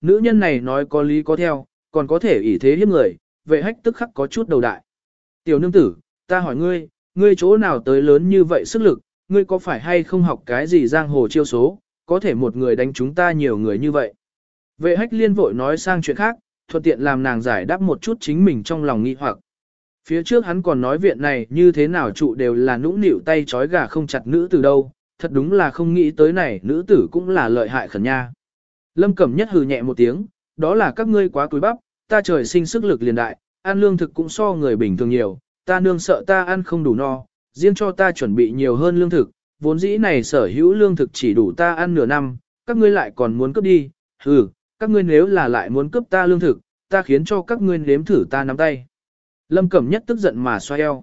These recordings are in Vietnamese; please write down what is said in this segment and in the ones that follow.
Nữ nhân này nói có lý có theo, còn có thể ỷ thế hiếp người, vệ hách tức khắc có chút đầu đại. Tiểu nương tử, ta hỏi ngươi, ngươi chỗ nào tới lớn như vậy sức lực, ngươi có phải hay không học cái gì giang hồ chiêu số, có thể một người đánh chúng ta nhiều người như vậy. Vệ hách liên vội nói sang chuyện khác, thuận tiện làm nàng giải đáp một chút chính mình trong lòng nghi hoặc. Phía trước hắn còn nói viện này như thế nào trụ đều là nũng nịu tay trói gà không chặt nữ từ đâu, thật đúng là không nghĩ tới này nữ tử cũng là lợi hại khẩn nha. Lâm Cẩm Nhất hừ nhẹ một tiếng, đó là các ngươi quá túi bắp, ta trời sinh sức lực liền đại, ăn lương thực cũng so người bình thường nhiều, ta nương sợ ta ăn không đủ no, riêng cho ta chuẩn bị nhiều hơn lương thực, vốn dĩ này sở hữu lương thực chỉ đủ ta ăn nửa năm, các ngươi lại còn muốn cướp đi, hừ, các ngươi nếu là lại muốn cướp ta lương thực, ta khiến cho các ngươi nếm thử ta nắm tay. Lâm Cẩm Nhất tức giận mà xoay eo.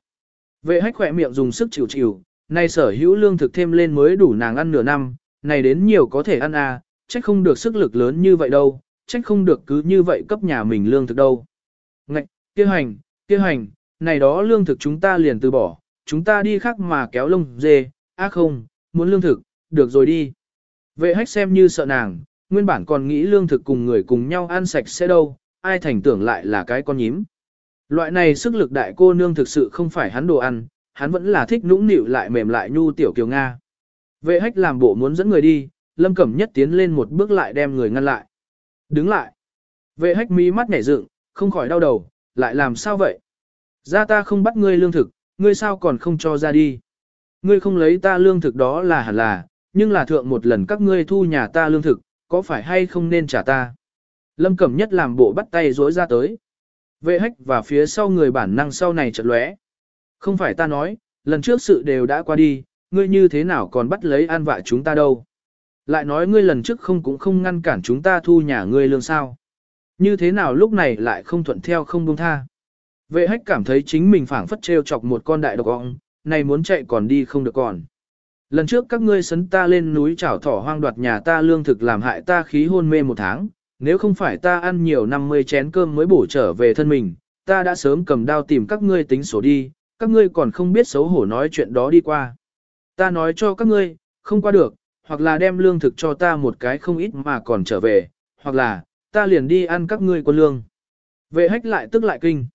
Vệ hách khỏe miệng dùng sức chịu chịu, này sở hữu lương thực thêm lên mới đủ nàng ăn nửa năm, này đến nhiều có thể ăn à, trách không được sức lực lớn như vậy đâu, trách không được cứ như vậy cấp nhà mình lương thực đâu. Ngạch, kia hành, kia hành, này đó lương thực chúng ta liền từ bỏ, chúng ta đi khác mà kéo lông dê, á không, muốn lương thực, được rồi đi. Vệ hách xem như sợ nàng, nguyên bản còn nghĩ lương thực cùng người cùng nhau ăn sạch sẽ đâu, ai thành tưởng lại là cái con nhím. Loại này sức lực đại cô nương thực sự không phải hắn đồ ăn, hắn vẫn là thích nũng nịu lại mềm lại nhu tiểu kiều Nga. Vệ hách làm bộ muốn dẫn người đi, lâm cẩm nhất tiến lên một bước lại đem người ngăn lại. Đứng lại. Vệ hách mí mắt nhảy dựng, không khỏi đau đầu, lại làm sao vậy? Ra ta không bắt ngươi lương thực, ngươi sao còn không cho ra đi? Ngươi không lấy ta lương thực đó là hẳn là, nhưng là thượng một lần các ngươi thu nhà ta lương thực, có phải hay không nên trả ta? Lâm Cẩm Nhất làm bộ bắt tay rối ra tới. Vệ hách và phía sau người bản năng sau này chợt lóe. Không phải ta nói, lần trước sự đều đã qua đi, ngươi như thế nào còn bắt lấy an vạ chúng ta đâu? Lại nói ngươi lần trước không cũng không ngăn cản chúng ta thu nhà ngươi lương sao? Như thế nào lúc này lại không thuận theo không buông tha? Vệ hách cảm thấy chính mình phảng phất trêu chọc một con đại độc ong, này muốn chạy còn đi không được còn. Lần trước các ngươi sấn ta lên núi chảo thỏ hoang đoạt nhà ta lương thực làm hại ta khí hôn mê một tháng, nếu không phải ta ăn nhiều 50 chén cơm mới bổ trở về thân mình, ta đã sớm cầm đao tìm các ngươi tính sổ đi, các ngươi còn không biết xấu hổ nói chuyện đó đi qua. Ta nói cho các ngươi, không qua được, hoặc là đem lương thực cho ta một cái không ít mà còn trở về, hoặc là, ta liền đi ăn các ngươi quân lương. Vệ hách lại tức lại kinh.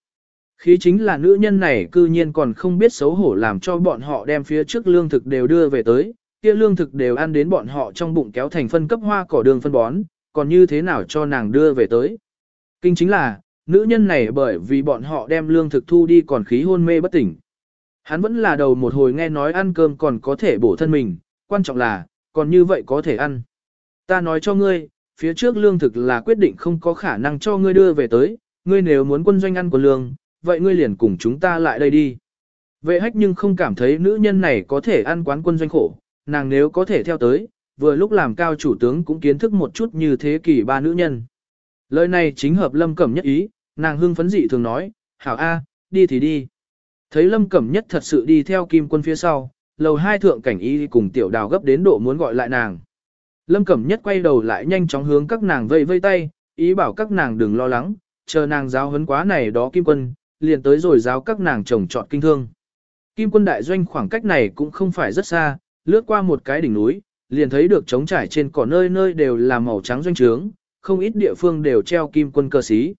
Khí chính là nữ nhân này cư nhiên còn không biết xấu hổ làm cho bọn họ đem phía trước lương thực đều đưa về tới, kia lương thực đều ăn đến bọn họ trong bụng kéo thành phân cấp hoa cỏ đường phân bón, còn như thế nào cho nàng đưa về tới. Kinh chính là, nữ nhân này bởi vì bọn họ đem lương thực thu đi còn khí hôn mê bất tỉnh. Hắn vẫn là đầu một hồi nghe nói ăn cơm còn có thể bổ thân mình, quan trọng là, còn như vậy có thể ăn. Ta nói cho ngươi, phía trước lương thực là quyết định không có khả năng cho ngươi đưa về tới, ngươi nếu muốn quân doanh ăn của lương, vậy ngươi liền cùng chúng ta lại đây đi. Vệ hách nhưng không cảm thấy nữ nhân này có thể ăn quán quân doanh khổ, nàng nếu có thể theo tới, vừa lúc làm cao chủ tướng cũng kiến thức một chút như thế kỷ ba nữ nhân. Lời này chính hợp lâm cẩm nhất ý, nàng hưng phấn dị thường nói, hảo A, đi thì đi. Thấy lâm cẩm nhất thật sự đi theo kim quân phía sau, lầu hai thượng cảnh y cùng tiểu đào gấp đến độ muốn gọi lại nàng. Lâm cẩm nhất quay đầu lại nhanh chóng hướng các nàng vây vây tay, ý bảo các nàng đừng lo lắng, chờ nàng giáo huấn quá này đó kim quân, liền tới rồi giáo các nàng trồng trọt kinh thương. Kim quân đại doanh khoảng cách này cũng không phải rất xa, lướt qua một cái đỉnh núi, liền thấy được trống trải trên cỏ nơi nơi đều là màu trắng doanh trướng, không ít địa phương đều treo kim quân cơ sĩ.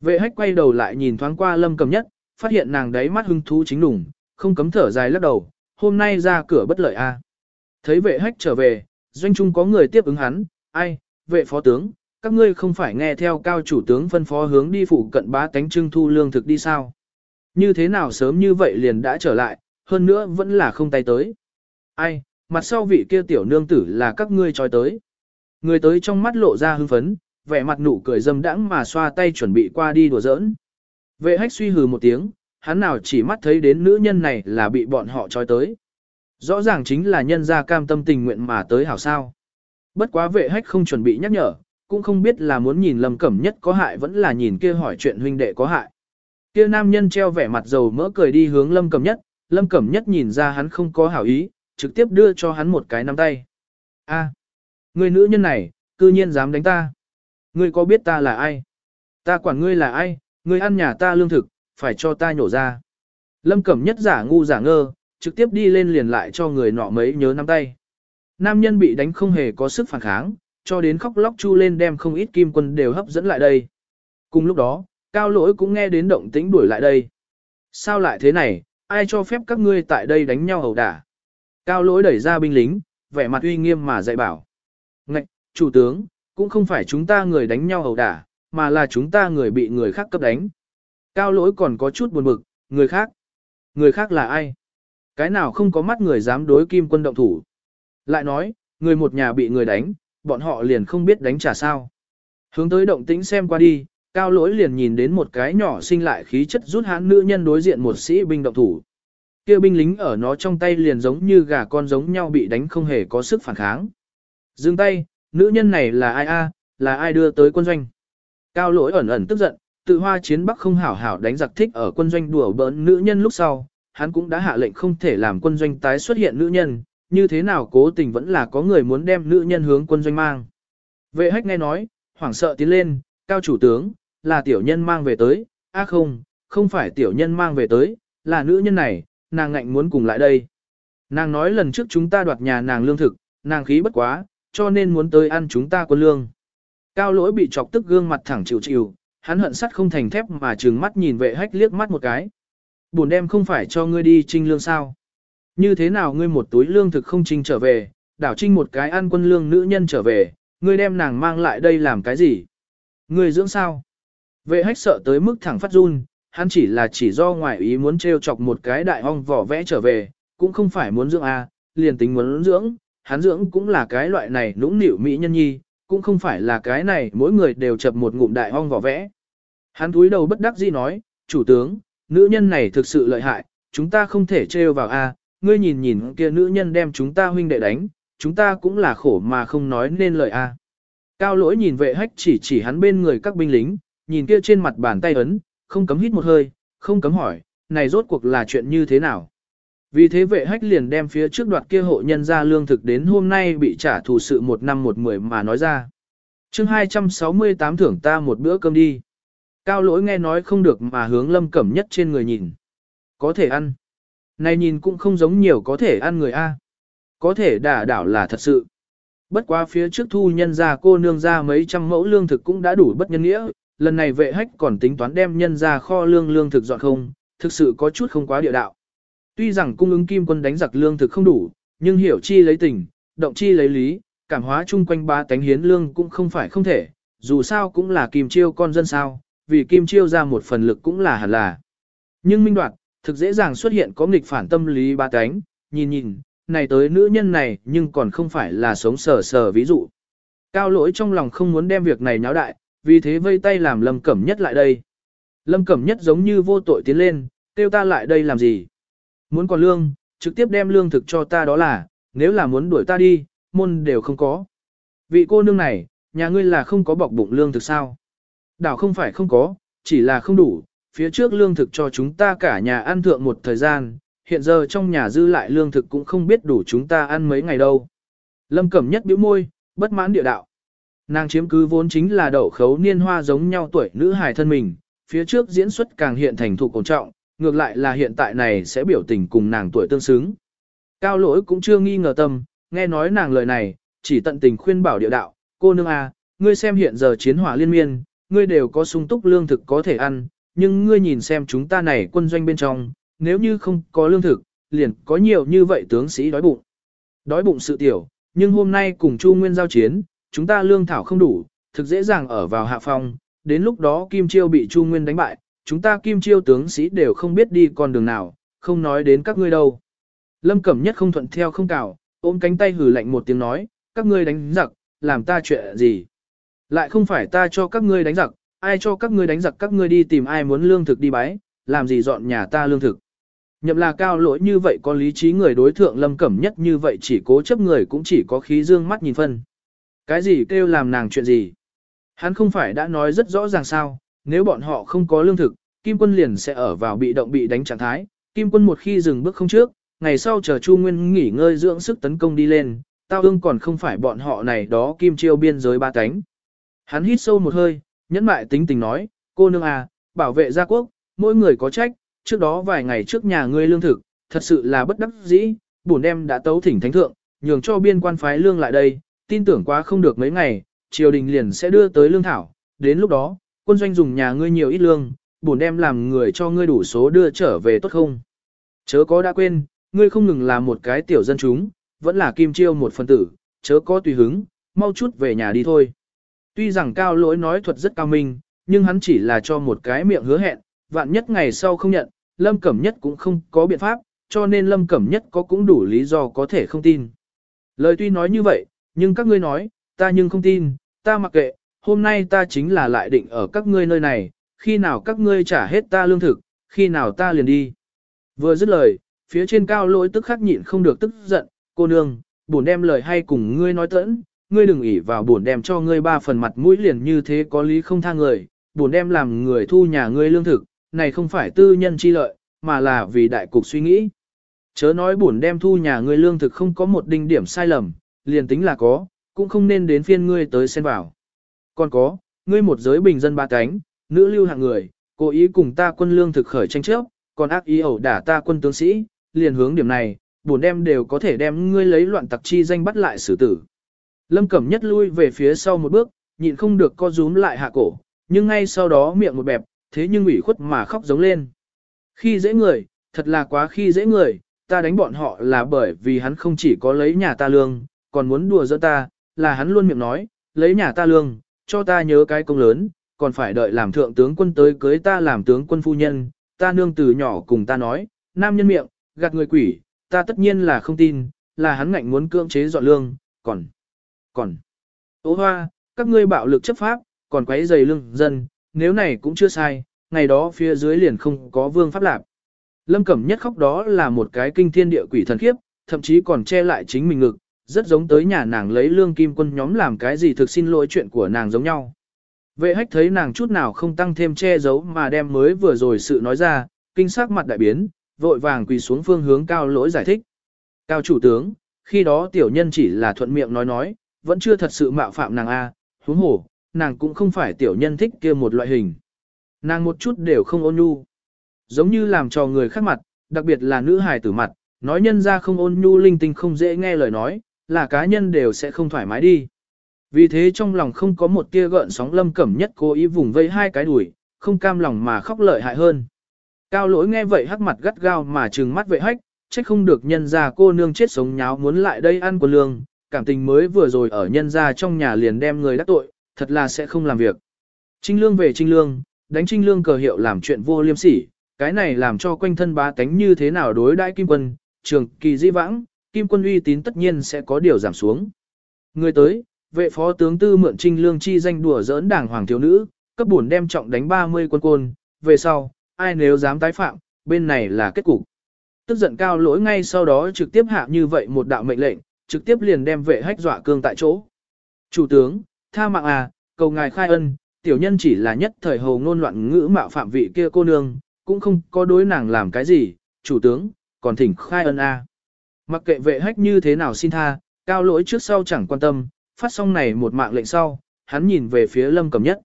Vệ hách quay đầu lại nhìn thoáng qua lâm Cẩm nhất, phát hiện nàng đáy mắt hưng thú chính đủng, không cấm thở dài lắc đầu, hôm nay ra cửa bất lợi a. Thấy vệ hách trở về, doanh trung có người tiếp ứng hắn, ai, vệ phó tướng, các ngươi không phải nghe theo cao chủ tướng phân phó hướng đi phụ cận bá tánh trưng thu lương thực đi sao? Như thế nào sớm như vậy liền đã trở lại, hơn nữa vẫn là không tay tới. Ai, mặt sau vị kia tiểu nương tử là các ngươi trói tới. Người tới trong mắt lộ ra hưng phấn, vẻ mặt nụ cười dâm đãng mà xoa tay chuẩn bị qua đi đùa giỡn. Vệ hách suy hừ một tiếng, hắn nào chỉ mắt thấy đến nữ nhân này là bị bọn họ trói tới. Rõ ràng chính là nhân gia cam tâm tình nguyện mà tới hảo sao. Bất quá vệ hách không chuẩn bị nhắc nhở, cũng không biết là muốn nhìn Lâm Cẩm Nhất có hại vẫn là nhìn kia hỏi chuyện huynh đệ có hại. Kia nam nhân treo vẻ mặt dầu mỡ cười đi hướng Lâm Cẩm Nhất, Lâm Cẩm Nhất nhìn ra hắn không có hảo ý, trực tiếp đưa cho hắn một cái nắm tay. A, người nữ nhân này, cư nhiên dám đánh ta. Ngươi có biết ta là ai? Ta quản ngươi là ai? Ngươi ăn nhà ta lương thực, phải cho ta nhổ ra. Lâm Cẩm Nhất giả ngu giả ngơ, trực tiếp đi lên liền lại cho người nọ mấy nhớ nắm tay. Nam nhân bị đánh không hề có sức phản kháng, cho đến khóc lóc chu lên đem không ít kim quân đều hấp dẫn lại đây. Cùng lúc đó, cao lỗi cũng nghe đến động tĩnh đuổi lại đây. Sao lại thế này, ai cho phép các ngươi tại đây đánh nhau ẩu đả? Cao lỗi đẩy ra binh lính, vẻ mặt uy nghiêm mà dạy bảo. Ngạch, chủ tướng, cũng không phải chúng ta người đánh nhau ẩu đả, mà là chúng ta người bị người khác cấp đánh. Cao lỗi còn có chút buồn bực, người khác. Người khác là ai? Cái nào không có mắt người dám đối kim quân động thủ? Lại nói, người một nhà bị người đánh, bọn họ liền không biết đánh trả sao. Hướng tới động tĩnh xem qua đi, cao lỗi liền nhìn đến một cái nhỏ sinh lại khí chất rút hãn nữ nhân đối diện một sĩ binh động thủ. kia binh lính ở nó trong tay liền giống như gà con giống nhau bị đánh không hề có sức phản kháng. Dừng tay, nữ nhân này là ai a? là ai đưa tới quân doanh? Cao lỗi ẩn ẩn tức giận, tự hoa chiến bắc không hảo hảo đánh giặc thích ở quân doanh đùa bỡn nữ nhân lúc sau, hắn cũng đã hạ lệnh không thể làm quân doanh tái xuất hiện nữ nhân, như thế nào cố tình vẫn là có người muốn đem nữ nhân hướng quân doanh mang. Vệ hách nghe nói, hoảng sợ tiến lên, cao chủ tướng, là tiểu nhân mang về tới, a không, không phải tiểu nhân mang về tới, là nữ nhân này, nàng ngạnh muốn cùng lại đây. Nàng nói lần trước chúng ta đoạt nhà nàng lương thực, nàng khí bất quá, cho nên muốn tới ăn chúng ta quân lương. Cao lỗi bị chọc tức gương mặt thẳng chịu chịu, hắn hận sắt không thành thép mà trừng mắt nhìn vệ hách liếc mắt một cái. Buồn đem không phải cho ngươi đi trinh lương sao. Như thế nào ngươi một túi lương thực không trinh trở về, đảo trinh một cái ăn quân lương nữ nhân trở về, ngươi đem nàng mang lại đây làm cái gì? Ngươi dưỡng sao? Vệ hách sợ tới mức thẳng phát run, hắn chỉ là chỉ do ngoại ý muốn trêu chọc một cái đại hong vỏ vẽ trở về, cũng không phải muốn dưỡng a, à, liền tính muốn dưỡng, hắn dưỡng cũng là cái loại này nũng nịu mỹ nhân nhi, cũng không phải là cái này mỗi người đều chập một ngụm đại hong vỏ vẽ. Hắn túi đầu bất đắc dĩ nói, chủ tướng, nữ nhân này thực sự lợi hại, chúng ta không thể trêu vào a. ngươi nhìn nhìn kia nữ nhân đem chúng ta huynh đệ đánh, chúng ta cũng là khổ mà không nói nên lời a. Cao lỗi nhìn vệ hách chỉ chỉ hắn bên người các binh lính, nhìn kia trên mặt bàn tay ấn, không cấm hít một hơi, không cấm hỏi, này rốt cuộc là chuyện như thế nào. Vì thế vệ hách liền đem phía trước đoạt kia hộ nhân ra lương thực đến hôm nay bị trả thù sự một năm một mười mà nói ra. chương 268 thưởng ta một bữa cơm đi. Cao lỗi nghe nói không được mà hướng lâm cẩm nhất trên người nhìn. Có thể ăn. Này nhìn cũng không giống nhiều có thể ăn người A. Có thể đả đảo là thật sự. Bất quá phía trước thu nhân ra cô nương ra mấy trăm mẫu lương thực cũng đã đủ bất nhân nghĩa, lần này vệ hách còn tính toán đem nhân ra kho lương lương thực dọn không, thực sự có chút không quá địa đạo. Tuy rằng cung ứng kim quân đánh giặc lương thực không đủ, nhưng hiểu chi lấy tình, động chi lấy lý, cảm hóa chung quanh ba tánh hiến lương cũng không phải không thể, dù sao cũng là kim chiêu con dân sao, vì kim chiêu ra một phần lực cũng là hẳn là. Nhưng minh đoạt, thực dễ dàng xuất hiện có nghịch phản tâm lý ba tánh, nhìn nhìn, này tới nữ nhân này nhưng còn không phải là sống sờ sờ ví dụ. Cao lỗi trong lòng không muốn đem việc này nháo đại, vì thế vây tay làm Lâm Cẩm Nhất lại đây. Lâm Cẩm Nhất giống như vô tội tiến lên, kêu ta lại đây làm gì? Muốn còn lương, trực tiếp đem lương thực cho ta đó là, nếu là muốn đuổi ta đi, môn đều không có. Vị cô nương này, nhà ngươi là không có bọc bụng lương thực sao? Đảo không phải không có, chỉ là không đủ, phía trước lương thực cho chúng ta cả nhà ăn thượng một thời gian, hiện giờ trong nhà dư lại lương thực cũng không biết đủ chúng ta ăn mấy ngày đâu. Lâm Cẩm Nhất bĩu môi, bất mãn địa đạo. Nàng chiếm cứ vốn chính là đậu khấu niên hoa giống nhau tuổi nữ hài thân mình, phía trước diễn xuất càng hiện thành thục ổn trọng, ngược lại là hiện tại này sẽ biểu tình cùng nàng tuổi tương xứng. Cao lỗi cũng chưa nghi ngờ tâm, nghe nói nàng lời này, chỉ tận tình khuyên bảo địa đạo, cô nương à, ngươi xem hiện giờ chiến hỏa liên miên, ngươi đều có sung túc lương thực có thể ăn, nhưng ngươi nhìn xem chúng ta này quân doanh bên trong, nếu như không có lương thực, liền có nhiều như vậy tướng sĩ đói bụng. Đói bụng sự tiểu, nhưng hôm nay cùng Chu Nguyên giao chiến, chúng ta lương thảo không đủ, thực dễ dàng ở vào hạ phong, đến lúc đó Kim Chiêu bị Chu Nguyên đánh bại, chúng ta Kim Chiêu tướng sĩ đều không biết đi con đường nào, không nói đến các ngươi đâu. Lâm Cẩm Nhất không thuận theo không cào, ôm cánh tay hử lạnh một tiếng nói, các ngươi đánh giặc, làm ta chuyện gì? Lại không phải ta cho các ngươi đánh giặc, ai cho các ngươi đánh giặc các ngươi đi tìm ai muốn lương thực đi bái, làm gì dọn nhà ta lương thực. Nhậm là cao lỗi như vậy có lý trí người đối thượng lâm cẩm nhất như vậy chỉ cố chấp người cũng chỉ có khí dương mắt nhìn phân. Cái gì kêu làm nàng chuyện gì? Hắn không phải đã nói rất rõ ràng sao, nếu bọn họ không có lương thực, Kim quân liền sẽ ở vào bị động bị đánh trạng thái. Kim quân một khi dừng bước không trước, ngày sau chờ Chu Nguyên nghỉ ngơi dưỡng sức tấn công đi lên, tao ương còn không phải bọn họ này đó Kim chiêu biên giới ba cánh. Hắn hít sâu một hơi, nhẫn mại tính tình nói, cô nương à, bảo vệ gia quốc, mỗi người có trách, trước đó vài ngày trước nhà ngươi lương thực, thật sự là bất đắc dĩ, bổn đem đã tấu thỉnh thánh thượng, nhường cho biên quan phái lương lại đây, tin tưởng quá không được mấy ngày, triều đình liền sẽ đưa tới lương thảo, đến lúc đó, quân doanh dùng nhà ngươi nhiều ít lương, bổn đem làm người cho ngươi đủ số đưa trở về tốt không? Chớ có đã quên, ngươi không ngừng là một cái tiểu dân chúng, vẫn là kim chiêu một phần tử, chớ có tùy hứng, mau chút về nhà đi thôi. Tuy rằng cao lỗi nói thuật rất cao minh, nhưng hắn chỉ là cho một cái miệng hứa hẹn, vạn nhất ngày sau không nhận, Lâm Cẩm Nhất cũng không có biện pháp, cho nên Lâm Cẩm Nhất có cũng đủ lý do có thể không tin. Lời tuy nói như vậy, nhưng các ngươi nói, ta nhưng không tin, ta mặc kệ, hôm nay ta chính là lại định ở các ngươi nơi này, khi nào các ngươi trả hết ta lương thực, khi nào ta liền đi. Vừa dứt lời, phía trên cao lỗi tức khắc nhịn không được tức giận, cô nương, buồn đem lời hay cùng ngươi nói tẫn, ngươi đừng ỉ vào buồn đem cho ngươi ba phần mặt mũi liền như thế có lý không tha người, buồn đem làm người thu nhà ngươi lương thực, này không phải tư nhân chi lợi, mà là vì đại cục suy nghĩ. Chớ nói buồn đem thu nhà ngươi lương thực không có một đinh điểm sai lầm, liền tính là có, cũng không nên đến phiên ngươi tới xen vào. Còn có, ngươi một giới bình dân ba cánh, nữ lưu hạng người, cố ý cùng ta quân lương thực khởi tranh chấp, còn ác ý ẩu đả ta quân tướng sĩ, liền hướng điểm này, bổn đem đều có thể đem ngươi lấy loạn tặc chi danh bắt lại xử tử. Lâm Cẩm Nhất lui về phía sau một bước, nhịn không được co rúm lại hạ cổ, nhưng ngay sau đó miệng một bẹp, thế nhưng ủy khuất mà khóc giống lên. Khi dễ người, thật là quá khi dễ người, ta đánh bọn họ là bởi vì hắn không chỉ có lấy nhà ta lương, còn muốn đùa giỡn ta, là hắn luôn miệng nói, lấy nhà ta lương, cho ta nhớ cái công lớn, còn phải đợi làm thượng tướng quân tới cưới ta làm tướng quân phu nhân, ta nương từ nhỏ cùng ta nói, nam nhân miệng, gạt người quỷ, ta tất nhiên là không tin, là hắn ngạnh muốn cưỡng chế dọn lương, còn, còn, ố hoa, các ngươi bạo lực chấp pháp, còn quấy dày lương dân, nếu này cũng chưa sai, ngày đó phía dưới liền không có vương pháp lạp. Lâm Cẩm Nhất khóc đó là một cái kinh thiên địa quỷ thần khiếp, thậm chí còn che lại chính mình ngực, rất giống tới nhà nàng lấy lương kim quân nhóm làm cái gì thực xin lỗi chuyện của nàng giống nhau. Vệ hách thấy nàng chút nào không tăng thêm che giấu mà đem mới vừa rồi sự nói ra, kinh sắc mặt đại biến, vội vàng quỳ xuống phương hướng cao lỗi giải thích. Cao chủ tướng, khi đó tiểu nhân chỉ là thuận miệng nói nói, vẫn chưa thật sự mạo phạm nàng A, huống hồ, nàng cũng không phải tiểu nhân thích kia một loại hình. Nàng một chút đều không ôn nhu. Giống như làm cho người khác mặt, đặc biệt là nữ hài tử mặt, nói nhân ra không ôn nhu linh tinh không dễ nghe lời nói, là cá nhân đều sẽ không thoải mái đi. Vì thế trong lòng không có một tia gợn sóng lâm cẩm nhất cố ý vùng vây hai cái đuổi, không cam lòng mà khóc lợi hại hơn. Cao lỗi nghe vậy hắc mặt gắt gao mà trừng mắt vệ hách, trách không được nhân ra cô nương chết sống nháo muốn lại đây ăn của lương, cảm tình mới vừa rồi ở nhân ra trong nhà liền đem người đắc tội, thật là sẽ không làm việc. Trinh lương về trinh lương, đánh trinh lương cờ hiệu làm chuyện vô liêm sỉ, cái này làm cho quanh thân bá tánh như thế nào đối đãi kim quân, trường kỳ di vãng, kim quân uy tín tất nhiên sẽ có điều giảm xuống. Người tới, vệ phó tướng tư mượn trinh lương chi danh đùa giỡn đảng hoàng thiếu nữ, cấp bổn đem trọng đánh 30 quân côn, về sau, ai nếu dám tái phạm, bên này là kết cục. Tức giận cao lỗi ngay sau đó trực tiếp hạ như vậy một đạo mệnh lệnh, trực tiếp liền đem vệ hách dọa cương tại chỗ. Chủ tướng, tha mạng à, cầu ngài khai ân, tiểu nhân chỉ là nhất thời hồ ngôn loạn ngữ mạo phạm vị kia cô nương, cũng không có đối nàng làm cái gì, chủ tướng, còn thỉnh khai ân à. Mặc kệ vệ hách như thế nào xin tha, cao lỗi trước sau chẳng quan tâm, phát xong này một mạng lệnh sau, hắn nhìn về phía lâm cầm nhất.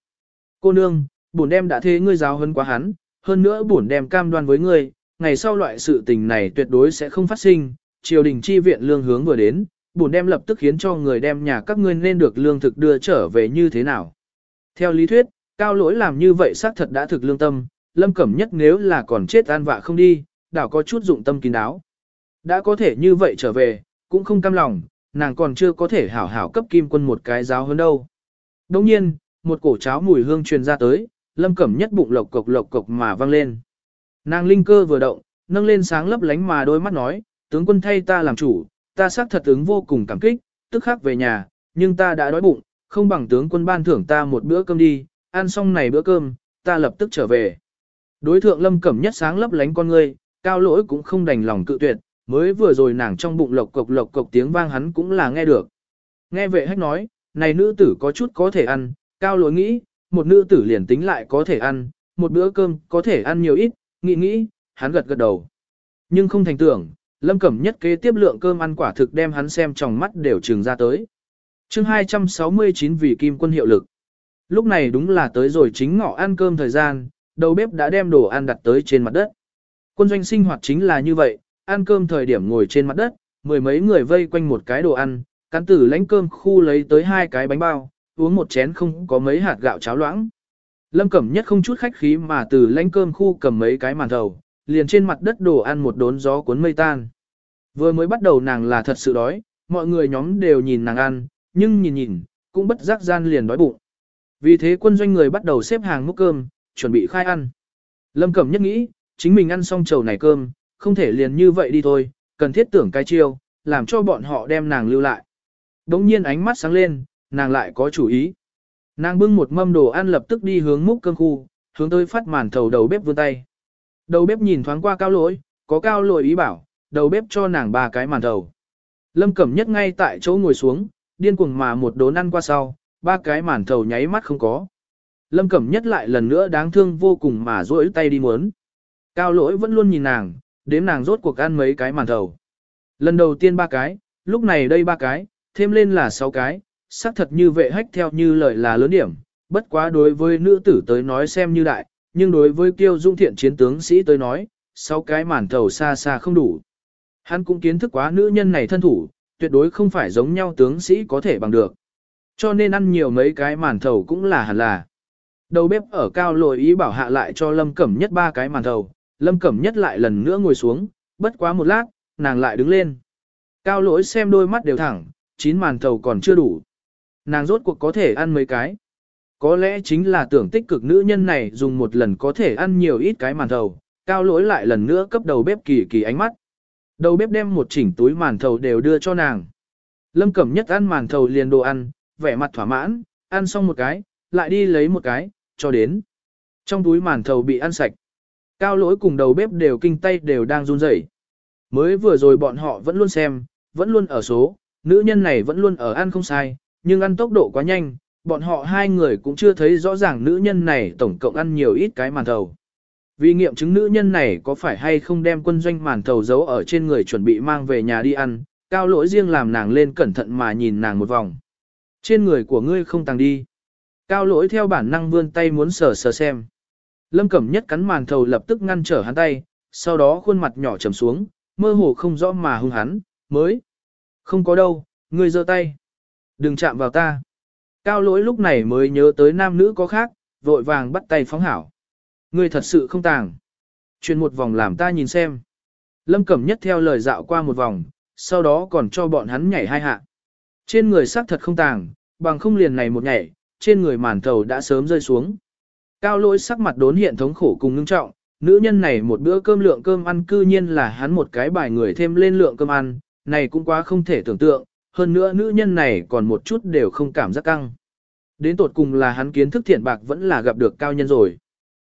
Cô nương, bổn đem đã thế ngươi giáo hơn quá hắn, hơn nữa bổn đem cam đoan với ngươi, ngày sau loại sự tình này tuyệt đối sẽ không phát sinh, triều đình chi viện lương hướng vừa đến, bổn đem lập tức khiến cho người đem nhà các ngươi nên được lương thực đưa trở về như thế nào. Theo lý thuyết, cao lỗi làm như vậy xác thật đã thực lương tâm, lâm cẩm nhất nếu là còn chết an vạ không đi, đảo có chút dụng tâm kín đáo. Đã có thể như vậy trở về, cũng không cam lòng, nàng còn chưa có thể hảo hảo cấp kim quân một cái giáo hơn đâu. Đồng nhiên, một cổ cháo mùi hương truyền ra tới, lâm cẩm nhất bụng lộc cộc lộc cộc mà vang lên. Nàng linh cơ vừa động, nâng lên sáng lấp lánh mà đôi mắt nói, tướng quân thay ta làm chủ, ta xác thật ứng vô cùng cảm kích, tức khắc về nhà, nhưng ta đã đói bụng, không bằng tướng quân ban thưởng ta một bữa cơm đi, ăn xong này bữa cơm, ta lập tức trở về. Đối thượng lâm cẩm nhất sáng lấp lánh con ngươi, cao lỗi cũng không đành lòng cự tuyệt, mới vừa rồi nàng trong bụng lộc cộc lộc cộc tiếng vang hắn cũng là nghe được. Nghe vệ hách nói, này nữ tử có chút có thể ăn, cao lỗi nghĩ, một nữ tử liền tính lại có thể ăn, một bữa cơm có thể ăn nhiều ít, nghĩ nghĩ, hắn gật gật đầu. Nhưng không thành tưởng, lâm cẩm nhất kế tiếp lượng cơm ăn quả thực đem hắn xem trong mắt đều trừng ra tới. chương 269 vì kim quân hiệu lực. Lúc này đúng là tới rồi chính ngọ ăn cơm thời gian, đầu bếp đã đem đồ ăn đặt tới trên mặt đất. Quân doanh sinh hoạt chính là như vậy, ăn cơm thời điểm ngồi trên mặt đất, mười mấy người vây quanh một cái đồ ăn, cán tử lãnh cơm khu lấy tới hai cái bánh bao, uống một chén không có mấy hạt gạo cháo loãng. Lâm Cẩm Nhất không chút khách khí mà từ lãnh cơm khu cầm mấy cái màn thầu, liền trên mặt đất đồ ăn một đốn gió cuốn mây tan. Vừa mới bắt đầu nàng là thật sự đói, mọi người nhóm đều nhìn nàng ăn, nhưng nhìn nhìn, cũng bất giác gian liền đói bụng. Vì thế quân doanh người bắt đầu xếp hàng múc cơm, chuẩn bị khai ăn. Lâm Cẩm Nhất nghĩ, chính mình ăn xong chầu này cơm, không thể liền như vậy đi thôi, cần thiết tưởng cái chiêu, làm cho bọn họ đem nàng lưu lại. Đống nhiên ánh mắt sáng lên, nàng lại có chủ ý. Nàng bưng một mâm đồ ăn lập tức đi hướng múc cơm khu, hướng tới phát màn thầu đầu bếp vươn tay. Đầu bếp nhìn thoáng qua cao lỗi, có cao lỗi ý bảo, đầu bếp cho nàng ba cái màn thầu. Lâm Cẩm Nhất ngay tại chỗ ngồi xuống, điên cuồng mà một đốn ăn qua sau, ba cái màn thầu nháy mắt không có. Lâm Cẩm Nhất lại lần nữa đáng thương vô cùng mà duỗi tay đi muốn. Cao lỗi vẫn luôn nhìn nàng, đếm nàng rốt cuộc ăn mấy cái màn thầu. Lần đầu tiên ba cái, lúc này đây ba cái, thêm lên là sáu cái, xác thật như vệ hách theo như lời là lớn điểm, bất quá đối với nữ tử tới nói xem như đại, nhưng đối với kiêu dung thiện chiến tướng sĩ tới nói, sáu cái màn thầu xa xa không đủ. Hắn cũng kiến thức quá nữ nhân này thân thủ, tuyệt đối không phải giống nhau tướng sĩ có thể bằng được. Cho nên ăn nhiều mấy cái màn thầu cũng là hẳn là. Đầu bếp ở cao lội ý bảo hạ lại cho Lâm Cẩm Nhất ba cái màn thầu, Lâm Cẩm Nhất lại lần nữa ngồi xuống, bất quá một lát, nàng lại đứng lên. Cao lỗi xem đôi mắt đều thẳng, chín màn thầu còn chưa đủ. Nàng rốt cuộc có thể ăn mấy cái. Có lẽ chính là tưởng tích cực nữ nhân này dùng một lần có thể ăn nhiều ít cái màn thầu, cao lỗi lại lần nữa cấp đầu bếp kỳ kỳ ánh mắt. Đầu bếp đem một chỉnh túi màn thầu đều đưa cho nàng. Lâm Cẩm Nhất ăn màn thầu liền đồ ăn, vẻ mặt thỏa mãn, ăn xong một cái, lại đi lấy một cái, cho đến. Trong túi màn thầu bị ăn sạch. Cao lỗi cùng đầu bếp đều kinh tay đều đang run rẩy. Mới vừa rồi bọn họ vẫn luôn xem, vẫn luôn ở số, nữ nhân này vẫn luôn ở ăn không sai, nhưng ăn tốc độ quá nhanh, bọn họ hai người cũng chưa thấy rõ ràng nữ nhân này tổng cộng ăn nhiều ít cái màn thầu. Vì nghiệm chứng nữ nhân này có phải hay không đem quân doanh màn thầu giấu ở trên người chuẩn bị mang về nhà đi ăn, cao lỗi riêng làm nàng lên cẩn thận mà nhìn nàng một vòng. Trên người của ngươi không tăng đi. Cao lỗi theo bản năng vươn tay muốn sờ sờ xem. Lâm Cẩm Nhất cắn màn thầu lập tức ngăn trở hắn tay, sau đó khuôn mặt nhỏ trầm xuống, mơ hồ không rõ mà hung hắn, mới. Không có đâu, ngươi giơ tay. Đừng chạm vào ta. Cao lỗi lúc này mới nhớ tới nam nữ có khác, vội vàng bắt tay phóng hảo. Ngươi thật sự không tàng. Chuyển một vòng làm ta nhìn xem. Lâm Cẩm Nhất theo lời dạo qua một vòng, sau đó còn cho bọn hắn nhảy hai hạ. Trên người xác thật không tàng, bằng không liền này một nhảy, trên người màn thầu đã sớm rơi xuống. Cao lỗi sắc mặt đốn hiện thống khổ cùng ngưng trọng, nữ nhân này một bữa cơm lượng cơm ăn cư nhiên là hắn một cái bài người thêm lên lượng cơm ăn, này cũng quá không thể tưởng tượng, hơn nữa nữ nhân này còn một chút đều không cảm giác căng. Đến tột cùng là hắn kiến thức thiện bạc vẫn là gặp được cao nhân rồi.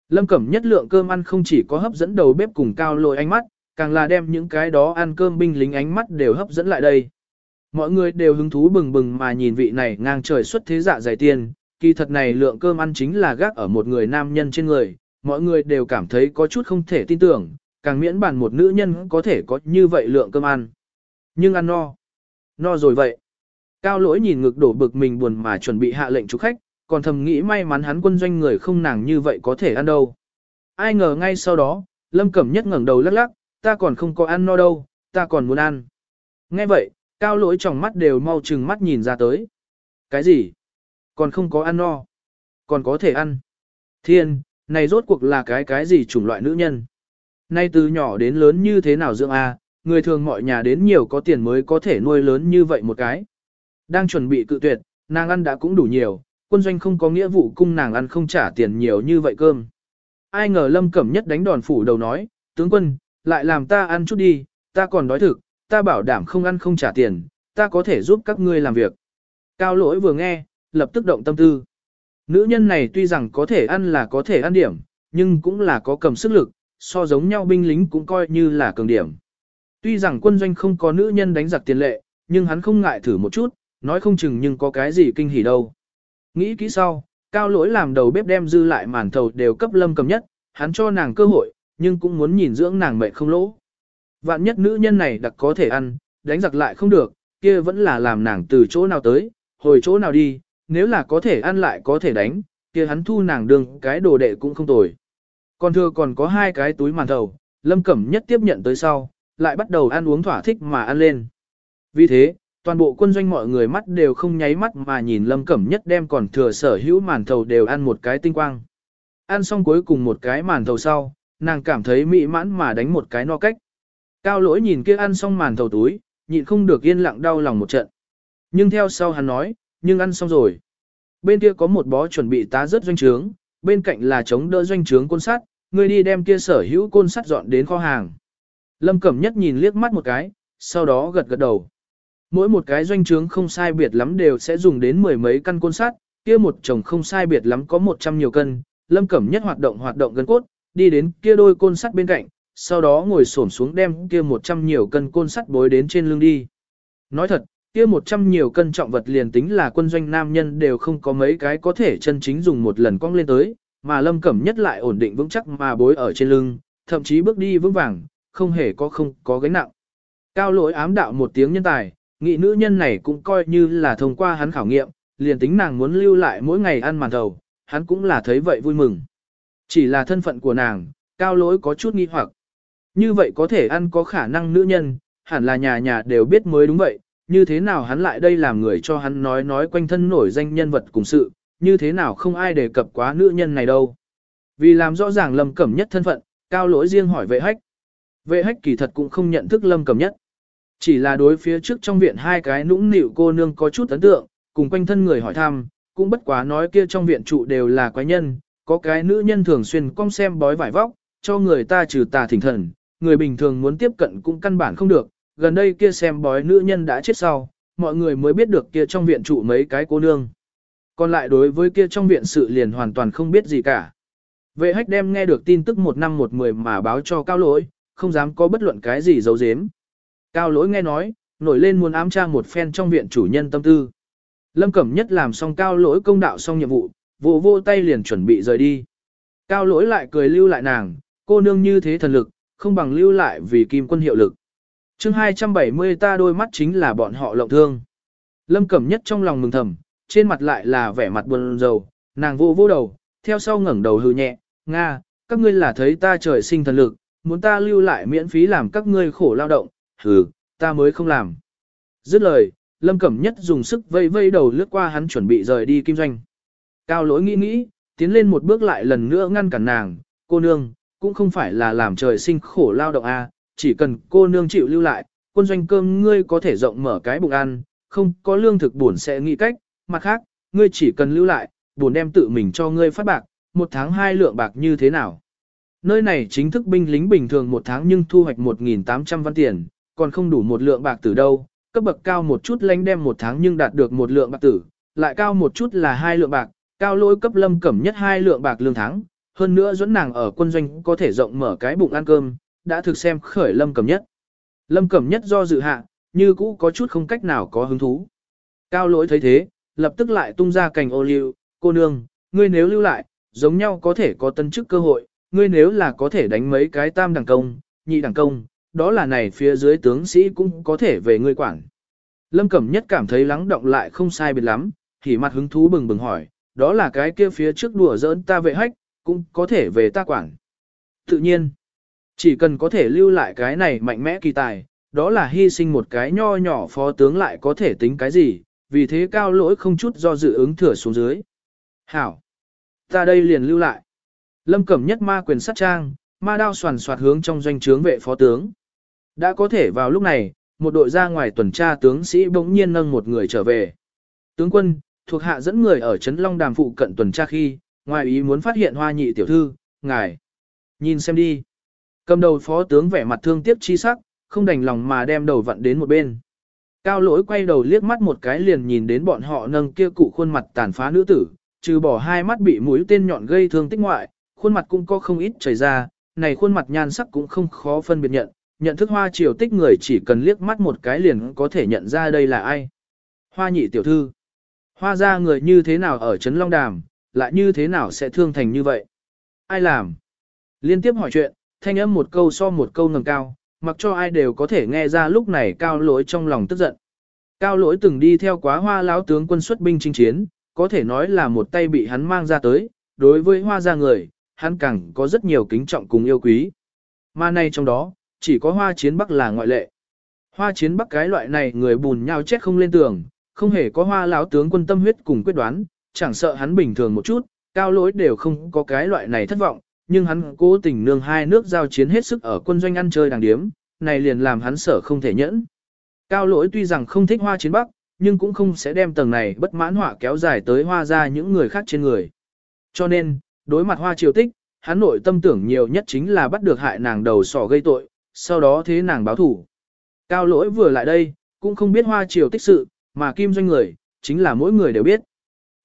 Lâm Cẩm nhất lượng cơm ăn không chỉ có hấp dẫn đầu bếp cùng cao lôi ánh mắt, càng là đem những cái đó ăn cơm binh lính ánh mắt đều hấp dẫn lại đây. Mọi người đều hứng thú bừng bừng mà nhìn vị này ngang trời xuất thế dạ dày tiền, kỳ thật này lượng cơm ăn chính là gác ở một người nam nhân trên người, mọi người đều cảm thấy có chút không thể tin tưởng, càng miễn bàn một nữ nhân có thể có như vậy lượng cơm ăn. Nhưng ăn no. No rồi vậy. Cao lỗi nhìn ngực đổ bực mình buồn mà chuẩn bị hạ lệnh chủ khách, còn thầm nghĩ may mắn hắn quân doanh người không nàng như vậy có thể ăn đâu. Ai ngờ ngay sau đó, Lâm Cẩm Nhất ngẩng đầu lắc lắc, ta còn không có ăn no đâu, ta còn muốn ăn. Nghe vậy, cao lỗi trong mắt đều mau chừng mắt nhìn ra tới. Cái gì? Còn không có ăn no. Còn có thể ăn. Thiên, này rốt cuộc là cái cái gì chủng loại nữ nhân? Nay từ nhỏ đến lớn như thế nào dưỡng a? người thường mọi nhà đến nhiều có tiền mới có thể nuôi lớn như vậy một cái. Đang chuẩn bị cự tuyệt, nàng ăn đã cũng đủ nhiều, quân doanh không có nghĩa vụ cung nàng ăn không trả tiền nhiều như vậy cơm. Ai ngờ Lâm Cẩm Nhất đánh đòn phủ đầu nói, tướng quân, lại làm ta ăn chút đi, ta còn đói thực, ta bảo đảm không ăn không trả tiền, ta có thể giúp các ngươi làm việc. Cao lỗi vừa nghe, lập tức động tâm tư. Nữ nhân này tuy rằng có thể ăn là có thể ăn điểm, nhưng cũng là có cầm sức lực, so giống nhau binh lính cũng coi như là cường điểm. Tuy rằng quân doanh không có nữ nhân đánh giặc tiền lệ, nhưng hắn không ngại thử một chút, nói không chừng nhưng có cái gì kinh hỉ đâu. Nghĩ kỹ sau, cao lỗi làm đầu bếp đem dư lại màn thầu đều cấp lâm cầm nhất, hắn cho nàng cơ hội, nhưng cũng muốn nhìn dưỡng nàng mệnh không lỗ. Vạn nhất nữ nhân này đặc có thể ăn, đánh giặc lại không được, kia vẫn là làm nàng từ chỗ nào tới, hồi chỗ nào đi, nếu là có thể ăn lại có thể đánh, kia hắn thu nàng đường, cái đồ đệ cũng không tồi. Còn thưa còn có hai cái túi màn thầu, lâm cẩm nhất tiếp nhận tới sau, lại bắt đầu ăn uống thỏa thích mà ăn lên. Vì thế, toàn bộ quân doanh mọi người mắt đều không nháy mắt mà nhìn Lâm Cẩm Nhất đem còn thừa sở hữu màn thầu đều ăn một cái tinh quang. Ăn xong cuối cùng một cái màn thầu sau, nàng cảm thấy mỹ mãn mà đánh một cái no cách. Cao lỗi nhìn kia ăn xong màn thầu túi, nhịn không được yên lặng đau lòng một trận. Nhưng theo sau hắn nói, nhưng ăn xong rồi. Bên kia có một bó chuẩn bị tá rất doanh trướng, bên cạnh là chống đỡ doanh trướng côn sắt, người đi đem kia sở hữu côn sắt dọn đến kho hàng. Lâm Cẩm Nhất nhìn liếc mắt một cái, sau đó gật gật đầu. Mỗi một cái doanh trướng không sai biệt lắm đều sẽ dùng đến mười mấy căn côn sắt, kia một chồng không sai biệt lắm có một trăm nhiều cân. Lâm Cẩm Nhất hoạt động hoạt động gân cốt, đi đến kia đôi côn sắt bên cạnh, sau đó ngồi xổm xuống đem kia một trăm nhiều cân côn sắt bối đến trên lưng đi. Nói thật, kia một trăm nhiều cân trọng vật liền tính là quân doanh nam nhân đều không có mấy cái có thể chân chính dùng một lần cong lên tới, mà Lâm Cẩm Nhất lại ổn định vững chắc mà bối ở trên lưng, thậm chí bước đi vững vàng, không hề có không có gánh nặng. Cao lỗi ám đạo một tiếng nhân tài, nghị nữ nhân này cũng coi như là thông qua hắn khảo nghiệm, liền tính nàng muốn lưu lại mỗi ngày ăn màn thầu, hắn cũng là thấy vậy vui mừng. Chỉ là thân phận của nàng, cao lỗi có chút nghi hoặc. Như vậy có thể ăn có khả năng nữ nhân, hẳn là nhà nhà đều biết mới đúng vậy, như thế nào hắn lại đây làm người cho hắn nói nói quanh thân nổi danh nhân vật cùng sự, như thế nào không ai đề cập quá nữ nhân này đâu. Vì làm rõ ràng Lâm Cẩm Nhất thân phận, cao lỗi riêng hỏi vệ hách. Vệ hách kỳ thật cũng không nhận thức Lâm Cẩm Nhất. Chỉ là đối phía trước trong viện hai cái nũng nịu cô nương có chút ấn tượng, cùng quanh thân người hỏi thăm, cũng bất quá nói kia trong viện trụ đều là quái nhân, có cái nữ nhân thường xuyên cong xem bói vải vóc, cho người ta trừ tà thỉnh thần, người bình thường muốn tiếp cận cũng căn bản không được, gần đây kia xem bói nữ nhân đã chết sau, mọi người mới biết được kia trong viện trụ mấy cái cô nương. Còn lại đối với kia trong viện sự liền hoàn toàn không biết gì cả. Vệ hách đem nghe được tin tức một năm một mười mà báo cho cao lỗi, không dám có bất luận cái gì giấu giếm. Cao lỗi nghe nói, nổi lên muốn ám tra một phen trong viện chủ nhân tâm tư. Lâm Cẩm Nhất làm xong cao lỗi công đạo xong nhiệm vụ, vô vô tay liền chuẩn bị rời đi. Cao lỗi lại cười lưu lại nàng, cô nương như thế thần lực, không bằng lưu lại vì kim quân hiệu lực chương 270 ta đôi mắt chính là bọn họ lộng thương. Lâm Cẩm Nhất trong lòng mừng thầm, trên mặt lại là vẻ mặt buồn rầu, nàng vô vô đầu, theo sau ngẩng đầu hừ nhẹ, Nga, các ngươi là thấy ta trời sinh thần lực, muốn ta lưu lại miễn phí làm các ngươi khổ lao động, hừ, ta mới không làm. Dứt lời, Lâm Cẩm Nhất dùng sức vây vây đầu lướt qua hắn chuẩn bị rời đi kinh doanh. Cao lỗi nghĩ nghĩ, tiến lên một bước lại lần nữa ngăn cản nàng, cô nương, cũng không phải là làm trời sinh khổ lao động a, chỉ cần cô nương chịu lưu lại, quân doanh cơm ngươi có thể rộng mở cái bụng ăn, không có lương thực buồn sẽ nghĩ cách, mặt khác, ngươi chỉ cần lưu lại, buồn đem tự mình cho ngươi phát bạc, một tháng hai lượng bạc như thế nào. Nơi này chính thức binh lính bình thường một tháng nhưng thu hoạch 1.800 văn tiền, còn không đủ một lượng bạc từ đâu, cấp bậc cao một chút lãnh đem một tháng nhưng đạt được một lượng bạc tử, lại cao một chút là hai lượng bạc, cao lỗi cấp lâm cẩm nhất hai lượng bạc lương tháng, hơn nữa dẫn nàng ở quân doanh có thể rộng mở cái bụng ăn cơm, đã thực xem khởi lâm cẩm nhất. Lâm cẩm nhất do dự hạ, như cũ có chút không cách nào có hứng thú. Cao lỗi thấy thế, lập tức lại tung ra cành ô liu, cô nương, ngươi nếu lưu lại, giống nhau có thể có tân chức cơ hội, ngươi nếu là có thể đánh mấy cái tam đẳng công, nhị đẳng công, đó là này phía dưới tướng sĩ cũng có thể về ngươi quản. Lâm Cẩm Nhất cảm thấy lắng động lại không sai biệt lắm, thì mặt hứng thú bừng bừng hỏi, đó là cái kia phía trước đùa giỡn ta vệ hách, cũng có thể về ta quản. Tự nhiên, chỉ cần có thể lưu lại cái này mạnh mẽ kỳ tài, đó là hy sinh một cái nho nhỏ phó tướng lại có thể tính cái gì, vì thế cao lỗi không chút do dự ứng thừa xuống dưới. Hảo! Ta đây liền lưu lại. Lâm Cẩm Nhất ma quyền sát trang, ma đao soàn soạt hướng trong doanh trướng vệ phó tướng. Đã có thể vào lúc này, một đội ra ngoài tuần tra tướng sĩ bỗng nhiên nâng một người trở về. Tướng quân, thuộc hạ dẫn người ở Trấn Long Đàm phụ cận tuần tra khi, ngoài ý muốn phát hiện hoa nhị tiểu thư, ngài. Nhìn xem đi. Cầm đầu phó tướng vẻ mặt thương tiếc chi sắc, không đành lòng mà đem đầu vặn đến một bên. Cao lỗi quay đầu liếc mắt một cái liền nhìn đến bọn họ nâng kia cụ khuôn mặt tàn phá nữ tử, trừ bỏ hai mắt bị mũi tên nhọn gây thương tích ngoại, khuôn mặt cũng có không ít chảy ra, này khuôn mặt nhan sắc cũng không khó phân biệt nhận, nhận thức hoa triều tích người chỉ cần liếc mắt một cái liền có thể nhận ra đây là ai. Hoa nhị tiểu thư. Hoa ra người như thế nào ở Trấn Long Đàm, lại như thế nào sẽ thương thành như vậy? Ai làm? Liên tiếp hỏi chuyện, thanh âm một câu so một câu ngầm cao, mặc cho ai đều có thể nghe ra lúc này cao lỗi trong lòng tức giận. Cao lỗi từng đi theo quá hoa lão tướng quân xuất binh chinh chiến, có thể nói là một tay bị hắn mang ra tới, đối với hoa gia người, hắn càng có rất nhiều kính trọng cùng yêu quý. Mà nay trong đó, chỉ có hoa chiến bắc là ngoại lệ. Hoa chiến bắc cái loại này người bùn nhau chết không lên tường, không hề có hoa lão tướng quân tâm huyết cùng quyết đoán, chẳng sợ hắn bình thường một chút, cao lỗi đều không có cái loại này thất vọng, nhưng hắn cố tình nương hai nước giao chiến hết sức ở quân doanh ăn chơi đàng điếm, này liền làm hắn sợ không thể nhẫn. Cao lỗi tuy rằng không thích hoa chiến bắc, nhưng cũng không sẽ đem tầng này bất mãn họa kéo dài tới hoa ra những người khác trên người. Cho nên, đối mặt hoa triều tích, hắn nội tâm tưởng nhiều nhất chính là bắt được hại nàng đầu sỏ gây tội, sau đó thế nàng báo thủ. Cao lỗi vừa lại đây, cũng không biết hoa triều tích sự, mà kim doanh người, chính là mỗi người đều biết.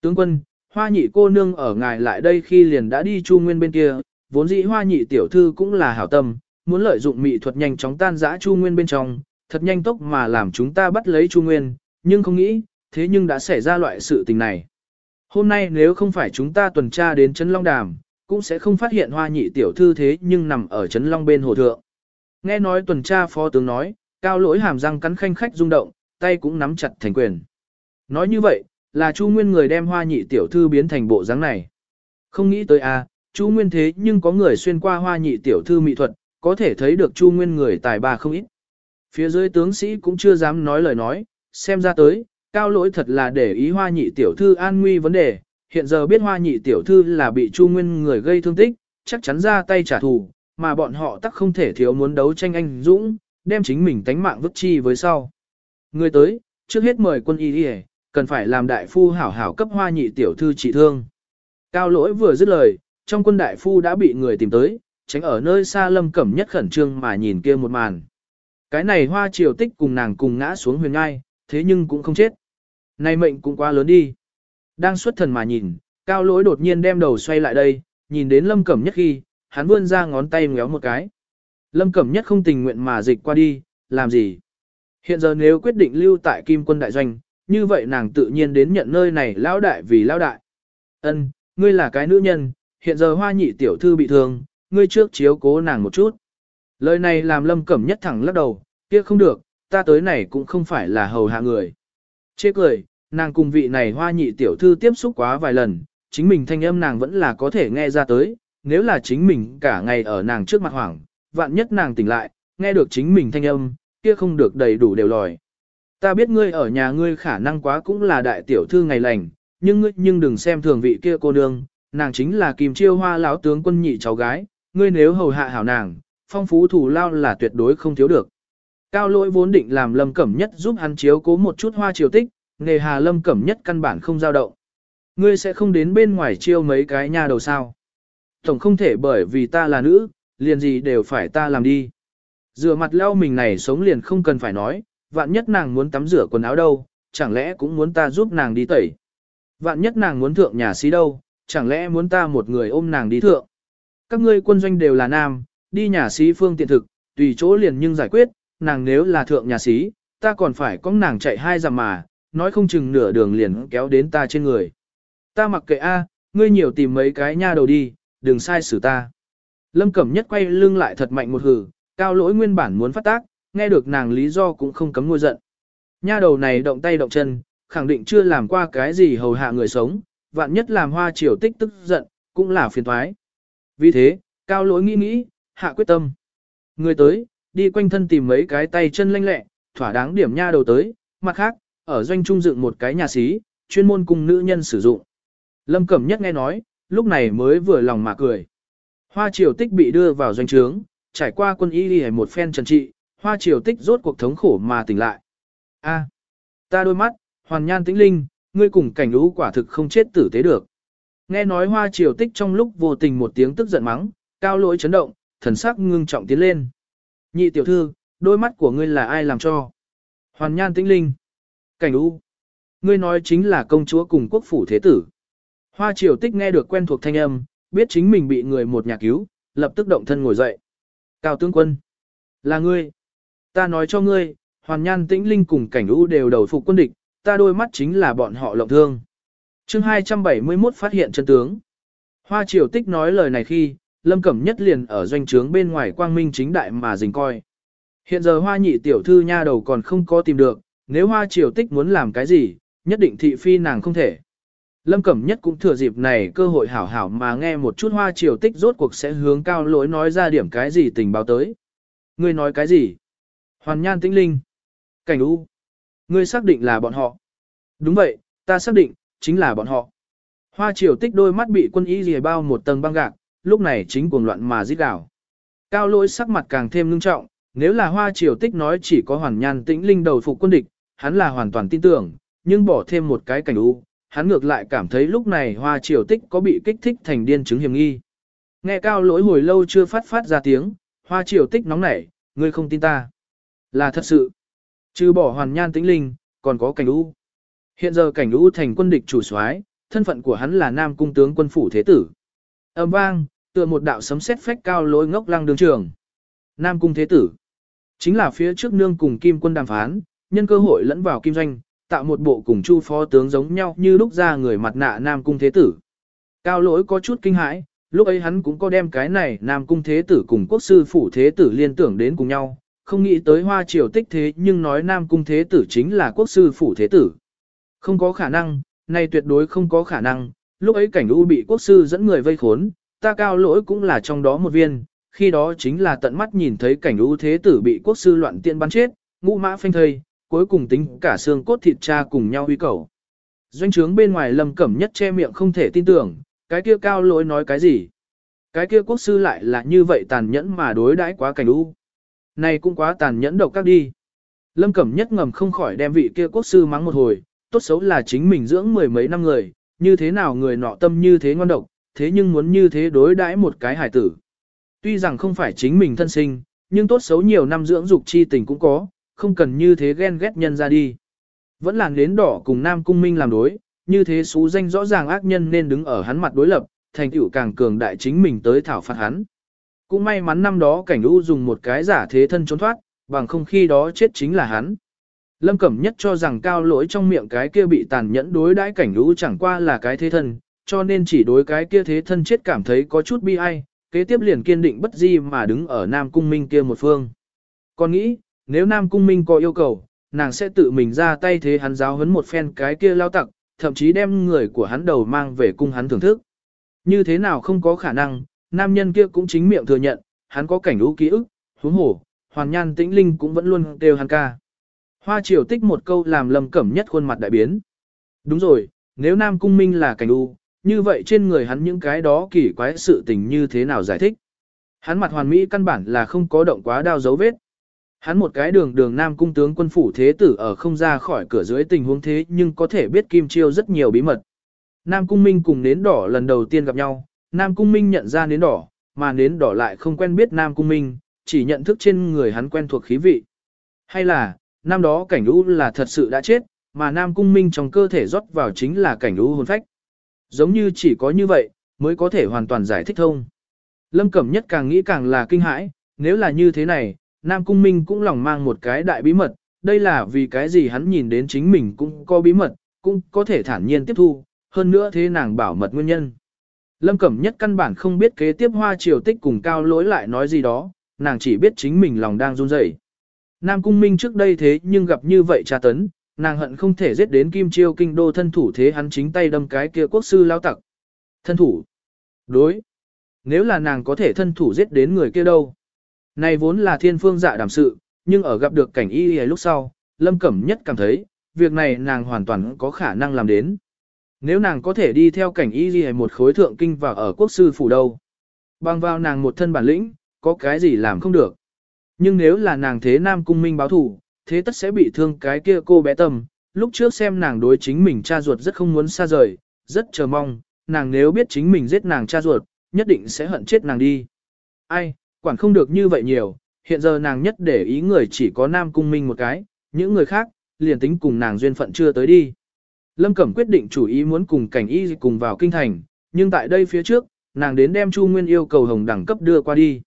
Tướng quân, hoa nhị cô nương ở ngài lại đây khi liền đã đi chu nguyên bên kia, vốn dĩ hoa nhị tiểu thư cũng là hảo tâm, muốn lợi dụng mỹ thuật nhanh chóng tan giã chu nguyên bên trong, thật nhanh tốc mà làm chúng ta bắt lấy chu nguyên, nhưng không nghĩ, thế nhưng đã xảy ra loại sự tình này. Hôm nay nếu không phải chúng ta tuần tra đến Trấn Long Đàm, cũng sẽ không phát hiện hoa nhị tiểu thư thế nhưng nằm ở Trấn Long bên hồ thượng. Nghe nói tuần tra phó tướng nói, cao lỗi hàm răng cắn khanh khách rung động, tay cũng nắm chặt thành quyền. Nói như vậy, là Chu Nguyên người đem hoa nhị tiểu thư biến thành bộ dáng này. Không nghĩ tới a, à, Chu Nguyên thế nhưng có người xuyên qua hoa nhị tiểu thư mỹ thuật, có thể thấy được Chu Nguyên người tài ba không ít. Phía dưới tướng sĩ cũng chưa dám nói lời nói, xem ra tới, cao lỗi thật là để ý hoa nhị tiểu thư an nguy vấn đề, hiện giờ biết hoa nhị tiểu thư là bị Chu Nguyên người gây thương tích, chắc chắn ra tay trả thù, mà bọn họ tắc không thể thiếu muốn đấu tranh anh dũng, đem chính mình tánh mạng vứt chi với sau. Người tới, trước hết mời quân y đi cần phải làm đại phu hảo hảo cấp hoa nhị tiểu thư trị thương. Cao lỗi vừa dứt lời, trong quân đại phu đã bị người tìm tới, tránh ở nơi xa lâm cẩm nhất khẩn trương mà nhìn kia một màn. Cái này hoa triều tích cùng nàng cùng ngã xuống huyền ngai, thế nhưng cũng không chết. Này mệnh cũng quá lớn đi. Đang xuất thần mà nhìn, cao lỗi đột nhiên đem đầu xoay lại đây, nhìn đến lâm cẩm nhất khi, hắn vươn ra ngón tay ngéo một cái. Lâm cẩm nhất không tình nguyện mà dịch qua đi, làm gì? Hiện giờ nếu quyết định lưu tại kim quân đại doanh, như vậy nàng tự nhiên đến nhận nơi này lão đại vì lão đại. Ân, ngươi là cái nữ nhân, hiện giờ hoa nhị tiểu thư bị thương, ngươi trước chiếu cố nàng một chút. Lời này làm lâm cẩm nhất thẳng lắc đầu, kia không được, ta tới này cũng không phải là hầu hạ người. Chê cười, nàng cùng vị này hoa nhị tiểu thư tiếp xúc quá vài lần, chính mình thanh âm nàng vẫn là có thể nghe ra tới, nếu là chính mình cả ngày ở nàng trước mặt hoảng, vạn nhất nàng tỉnh lại, nghe được chính mình thanh âm, kia không được đầy đủ đều lòi. Ta biết ngươi ở nhà ngươi khả năng quá cũng là đại tiểu thư ngày lành, nhưng ngươi nhưng đừng xem thường vị kia cô nương, nàng chính là kìm chiêu hoa lão tướng quân nhị cháu gái, ngươi nếu hầu hạ hảo nàng, phong phú thủ lao là tuyệt đối không thiếu được. Cao lỗi vốn định làm lâm cẩm nhất giúp hắn chiếu cố một chút hoa triều tích, nghề hà lâm cẩm nhất căn bản không giao động. Ngươi sẽ không đến bên ngoài chiêu mấy cái nhà đầu sao. Tổng không thể bởi vì ta là nữ, liền gì đều phải ta làm đi. Rửa mặt lau mình này sống liền không cần phải nói, vạn nhất nàng muốn tắm rửa quần áo đâu, chẳng lẽ cũng muốn ta giúp nàng đi tẩy. Vạn nhất nàng muốn thượng nhà xí đâu, chẳng lẽ muốn ta một người ôm nàng đi thượng. Các ngươi quân doanh đều là nam, đi nhà sĩ phương tiện thực, tùy chỗ liền nhưng giải quyết, nàng nếu là thượng nhà sĩ, ta còn phải có nàng chạy hai dặm mà, nói không chừng nửa đường liền kéo đến ta trên người. Ta mặc kệ a, ngươi nhiều tìm mấy cái nha đầu đi, đừng sai xử ta. Lâm Cẩm Nhất quay lưng lại thật mạnh một hừ, cao lỗi nguyên bản muốn phát tác, nghe được nàng lý do cũng không cấm ngôi giận. Nha đầu này động tay động chân, khẳng định chưa làm qua cái gì hầu hạ người sống, vạn nhất làm hoa triều tích tức giận, cũng là phiền thoái. Vì thế, cao lỗi nghĩ nghĩ, hạ quyết tâm. Người tới, đi quanh thân tìm mấy cái tay chân lanh lẹ, thỏa đáng điểm nha đầu tới, mặt khác, ở doanh trung dựng một cái nhà xí, chuyên môn cùng nữ nhân sử dụng. Lâm Cẩm Nhất nghe nói, lúc này mới vừa lòng mà cười. Hoa triều tích bị đưa vào doanh trướng, trải qua quân y đi một phen trần trị, hoa triều tích rốt cuộc thống khổ mà tỉnh lại. A, ta đôi mắt, hoàn nhan tĩnh linh, ngươi cùng cảnh lũ quả thực không chết tử tế được. Nghe nói hoa triều tích trong lúc vô tình một tiếng tức giận mắng, cao lỗi chấn động, thần sắc ngưng trọng tiến lên. Nhị tiểu thư, đôi mắt của ngươi là ai làm cho? Hoàn nhan tĩnh linh. Cảnh lũ. Ngươi nói chính là công chúa cùng quốc phủ thế tử. Hoa triều tích nghe được quen thuộc thanh âm, biết chính mình bị người một nhà cứu, lập tức động thân ngồi dậy. Cao tướng quân. Là ngươi. Ta nói cho ngươi, hoàn nhan tĩnh linh cùng cảnh lũ đều đầu phục quân địch, ta đôi mắt chính là bọn họ lộng thương. chương 271 phát hiện chân tướng. Hoa triều tích nói lời này khi, lâm cẩm nhất liền ở doanh trướng bên ngoài quang minh chính đại mà dình coi. Hiện giờ hoa nhị tiểu thư nha đầu còn không có tìm được, nếu hoa triều tích muốn làm cái gì, nhất định thị phi nàng không thể. Lâm Cẩm Nhất cũng thừa dịp này cơ hội hảo hảo mà nghe một chút hoa triều tích rốt cuộc sẽ hướng cao lối nói ra điểm cái gì tình báo tới. Ngươi nói cái gì? Hoàn nhan tĩnh linh. Cảnh U. Ngươi xác định là bọn họ. Đúng vậy, ta xác định, chính là bọn họ. Hoa triều tích đôi mắt bị quân y rìa bao một tầng băng gạc, lúc này chính cuồng loạn mà giết đảo. Cao lỗi sắc mặt càng thêm ngưng trọng, nếu là hoa triều tích nói chỉ có hoàn nhan tĩnh linh đầu phục quân địch, hắn là hoàn toàn tin tưởng, nhưng bỏ thêm một cái cảnh u, hắn ngược lại cảm thấy lúc này hoa triều tích có bị kích thích thành điên chứng hiểm nghi. Nghe cao lỗi hồi lâu chưa phát phát ra tiếng, hoa triều tích nóng nảy, ngươi không tin ta. Là thật sự. Trừ bỏ hoàn nhan tĩnh linh, còn có cảnh u. Hiện giờ cảnh u thành quân địch chủ soái, thân phận của hắn là nam cung tướng quân phủ thế tử. Âm vang, tựa một đạo sấm sét phách cao lối ngốc lăng đường trường. Nam cung thế tử. Chính là phía trước nương cùng kim quân đàm phán, nhân cơ hội lẫn vào kim doanh, tạo một bộ cùng chu phó tướng giống nhau như lúc ra người mặt nạ nam cung thế tử. Cao lỗi có chút kinh hãi, lúc ấy hắn cũng có đem cái này nam cung thế tử cùng quốc sư phủ thế tử liên tưởng đến cùng nhau, không nghĩ tới hoa triều tích thế nhưng nói nam cung thế tử chính là quốc sư phủ thế tử. Không có khả năng, này tuyệt đối không có khả năng, lúc ấy cảnh u bị quốc sư dẫn người vây khốn, ta cao lỗi cũng là trong đó một viên, khi đó chính là tận mắt nhìn thấy cảnh u thế tử bị quốc sư loạn tiện bắn chết, ngũ mã phanh thây, cuối cùng tính cả xương cốt thịt cha cùng nhau huy cầu. Doanh trướng bên ngoài lâm cẩm nhất che miệng không thể tin tưởng, cái kia cao lỗi nói cái gì? Cái kia quốc sư lại là như vậy tàn nhẫn mà đối đãi quá cảnh u. Này cũng quá tàn nhẫn độc các đi. Lâm Cẩm Nhất ngầm không khỏi đem vị kia quốc sư mắng một hồi, tốt xấu là chính mình dưỡng mười mấy năm người, như thế nào người nọ tâm như thế ngon độc, thế nhưng muốn như thế đối đãi một cái hải tử. Tuy rằng không phải chính mình thân sinh, nhưng tốt xấu nhiều năm dưỡng dục chi tình cũng có, không cần như thế ghen ghét nhân ra đi. Vẫn làng đến đỏ cùng Nam Cung Minh làm đối, như thế xú danh rõ ràng ác nhân nên đứng ở hắn mặt đối lập, thành tựu càng cường đại chính mình tới thảo phạt hắn. Cũng may mắn năm đó cảnh u dùng một cái giả thế thân trốn thoát, bằng không khi đó chết chính là hắn. Lâm Cẩm Nhất cho rằng cao lỗi trong miệng cái kia bị tàn nhẫn đối đãi cảnh lũ chẳng qua là cái thế thân, cho nên chỉ đối cái kia thế thân chết cảm thấy có chút bi ai, kế tiếp liền kiên định bất di mà đứng ở Nam Cung Minh kia một phương. Còn nghĩ, nếu Nam Cung Minh có yêu cầu, nàng sẽ tự mình ra tay thế hắn giáo huấn một phen cái kia lao tặc, thậm chí đem người của hắn đầu mang về cung hắn thưởng thức. Như thế nào không có khả năng, nam nhân kia cũng chính miệng thừa nhận, hắn có cảnh lũ ký ức, huống hổ, hoàn nhan tĩnh linh cũng vẫn luôn đều hắn ca. Hoa triều tích một câu làm lâm cẩm nhất khuôn mặt đại biến. Đúng rồi, nếu Nam Cung Minh là cảnh u, như vậy trên người hắn những cái đó kỳ quái sự tình như thế nào giải thích. Hắn mặt hoàn mỹ căn bản là không có động quá đao dấu vết. Hắn một cái đường đường Nam Cung tướng quân phủ thế tử ở không ra khỏi cửa dưới tình huống thế nhưng có thể biết Kim Chiêu rất nhiều bí mật. Nam Cung Minh cùng nến đỏ lần đầu tiên gặp nhau, Nam Cung Minh nhận ra nến đỏ, mà nến đỏ lại không quen biết Nam Cung Minh, chỉ nhận thức trên người hắn quen thuộc khí vị. Hay là, năm đó cảnh lũ là thật sự đã chết, mà Nam Cung Minh trong cơ thể rót vào chính là cảnh lũ hồn phách. Giống như chỉ có như vậy, mới có thể hoàn toàn giải thích thông. Lâm Cẩm Nhất càng nghĩ càng là kinh hãi, nếu là như thế này, Nam Cung Minh cũng lòng mang một cái đại bí mật, đây là vì cái gì hắn nhìn đến chính mình cũng có bí mật, cũng có thể thản nhiên tiếp thu, hơn nữa thế nàng bảo mật nguyên nhân. Lâm Cẩm Nhất căn bản không biết kế tiếp hoa triều tích cùng cao lỗi lại nói gì đó, nàng chỉ biết chính mình lòng đang run rẩy. Nam Cung Minh trước đây thế nhưng gặp như vậy tra tấn, nàng hận không thể giết đến Kim Chiêu kinh đô thân thủ thế hắn chính tay đâm cái kia quốc sư lao tặc. Thân thủ. Đối. Nếu là nàng có thể thân thủ giết đến người kia đâu. Này vốn là thiên phương dạ đảm sự, nhưng ở gặp được cảnh y lúc sau, Lâm Cẩm Nhất cảm thấy, việc này nàng hoàn toàn có khả năng làm đến. Nếu nàng có thể đi theo cảnh y gì một khối thượng kinh và ở quốc sư phủ đâu. Bằng vào nàng một thân bản lĩnh, có cái gì làm không được. Nhưng nếu là nàng thế nam cung minh báo thủ, thế tất sẽ bị thương cái kia cô bé tâm. Lúc trước xem nàng đối chính mình cha ruột rất không muốn xa rời, rất chờ mong, nàng nếu biết chính mình giết nàng cha ruột, nhất định sẽ hận chết nàng đi. Ai, quản không được như vậy nhiều, hiện giờ nàng nhất để ý người chỉ có nam cung minh một cái, những người khác, liền tính cùng nàng duyên phận chưa tới đi. Lâm Cẩm quyết định chủ ý muốn cùng cảnh y cùng vào kinh thành, nhưng tại đây phía trước, nàng đến đem Chu Nguyên yêu cầu hồng đẳng cấp đưa qua đi.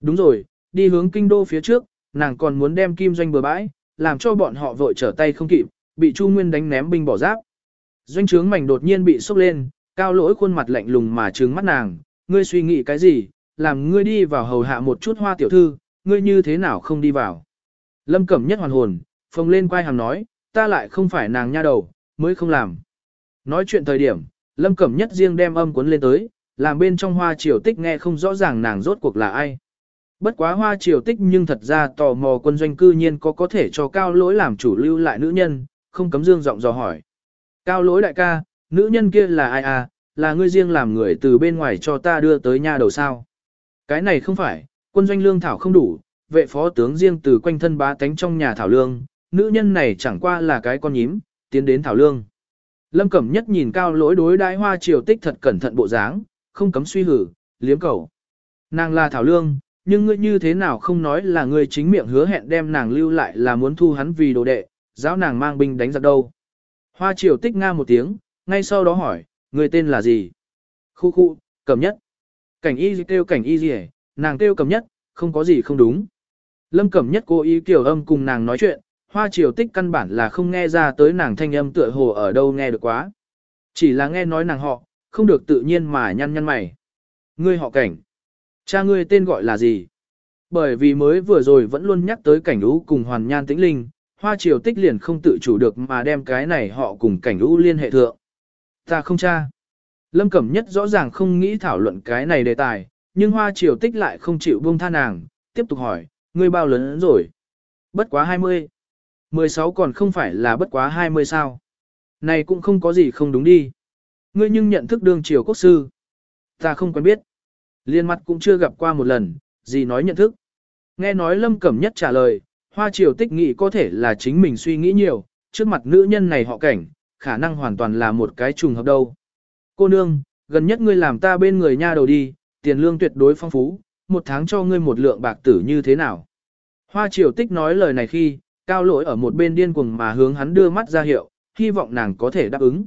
Đúng rồi, đi hướng kinh đô phía trước, nàng còn muốn đem kim doanh bừa bãi, làm cho bọn họ vội trở tay không kịp, bị Chu Nguyên đánh ném binh bỏ giáp. Doanh trướng mảnh đột nhiên bị sốc lên, cao lỗi khuôn mặt lạnh lùng mà trừng mắt nàng, ngươi suy nghĩ cái gì, làm ngươi đi vào hầu hạ một chút hoa tiểu thư, ngươi như thế nào không đi vào. Lâm Cẩm nhất hoàn hồn, phồng lên quay hàm nói, ta lại không phải nàng nha đầu, mới không làm. Nói chuyện thời điểm, Lâm Cẩm nhất riêng đem âm cuốn lên tới, làm bên trong hoa triều tích nghe không rõ ràng nàng rốt cuộc là ai. Bất quá hoa triều tích nhưng thật ra tò mò quân doanh cư nhiên có có thể cho cao lỗi làm chủ lưu lại nữ nhân, không cấm dương giọng dò hỏi. Cao lỗi đại ca, nữ nhân kia là ai à, là ngươi riêng làm người từ bên ngoài cho ta đưa tới nhà đầu sao. Cái này không phải, quân doanh lương thảo không đủ, vệ phó tướng riêng từ quanh thân bá tánh trong nhà thảo lương, nữ nhân này chẳng qua là cái con nhím, tiến đến thảo lương. Lâm Cẩm Nhất nhìn cao lỗi đối đãi hoa triều tích thật cẩn thận bộ dáng, không cấm suy hử, liếm cầu. Nàng là thảo lương, nhưng ngươi như thế nào không nói là ngươi chính miệng hứa hẹn đem nàng lưu lại là muốn thu hắn vì đồ đệ, giáo nàng mang binh đánh giặc đâu. Hoa triều tích nga một tiếng, ngay sau đó hỏi, ngươi tên là gì? Khu khu, Cẩm Nhất. Cảnh y kêu cảnh y gì nàng kêu Cẩm Nhất, không có gì không đúng. Lâm Cẩm Nhất cố ý kiểu âm cùng nàng nói chuyện, hoa triều tích căn bản là không nghe ra tới nàng thanh âm tựa hồ ở đâu nghe được quá. Chỉ là nghe nói nàng họ, không được tự nhiên mà nhăn nhăn mày. Ngươi họ cảnh. Cha ngươi tên gọi là gì? Bởi vì mới vừa rồi vẫn luôn nhắc tới cảnh lũ cùng hoàn nhan tĩnh linh, hoa triều tích liền không tự chủ được mà đem cái này họ cùng cảnh lũ liên hệ thượng. Ta không cha. Lâm Cẩm Nhất rõ ràng không nghĩ thảo luận cái này đề tài, nhưng hoa triều tích lại không chịu buông tha nàng, tiếp tục hỏi, ngươi bao lớn rồi? Bất quá 20. 16 còn không phải là bất quá 20 sao. Này cũng không có gì không đúng đi. Ngươi nhưng nhận thức đương triều quốc sư. Ta không quen biết. Liên mặt cũng chưa gặp qua một lần, gì nói nhận thức. Nghe nói lâm cẩm nhất trả lời, hoa triều tích nghị có thể là chính mình suy nghĩ nhiều, trước mặt nữ nhân này họ cảnh, khả năng hoàn toàn là một cái trùng hợp đâu. Cô nương, gần nhất ngươi làm ta bên người nha đầu đi, tiền lương tuyệt đối phong phú, một tháng cho ngươi một lượng bạc tử như thế nào. Hoa triều tích nói lời này khi, cao lỗi ở một bên điên cuồng mà hướng hắn đưa mắt ra hiệu, hy vọng nàng có thể đáp ứng.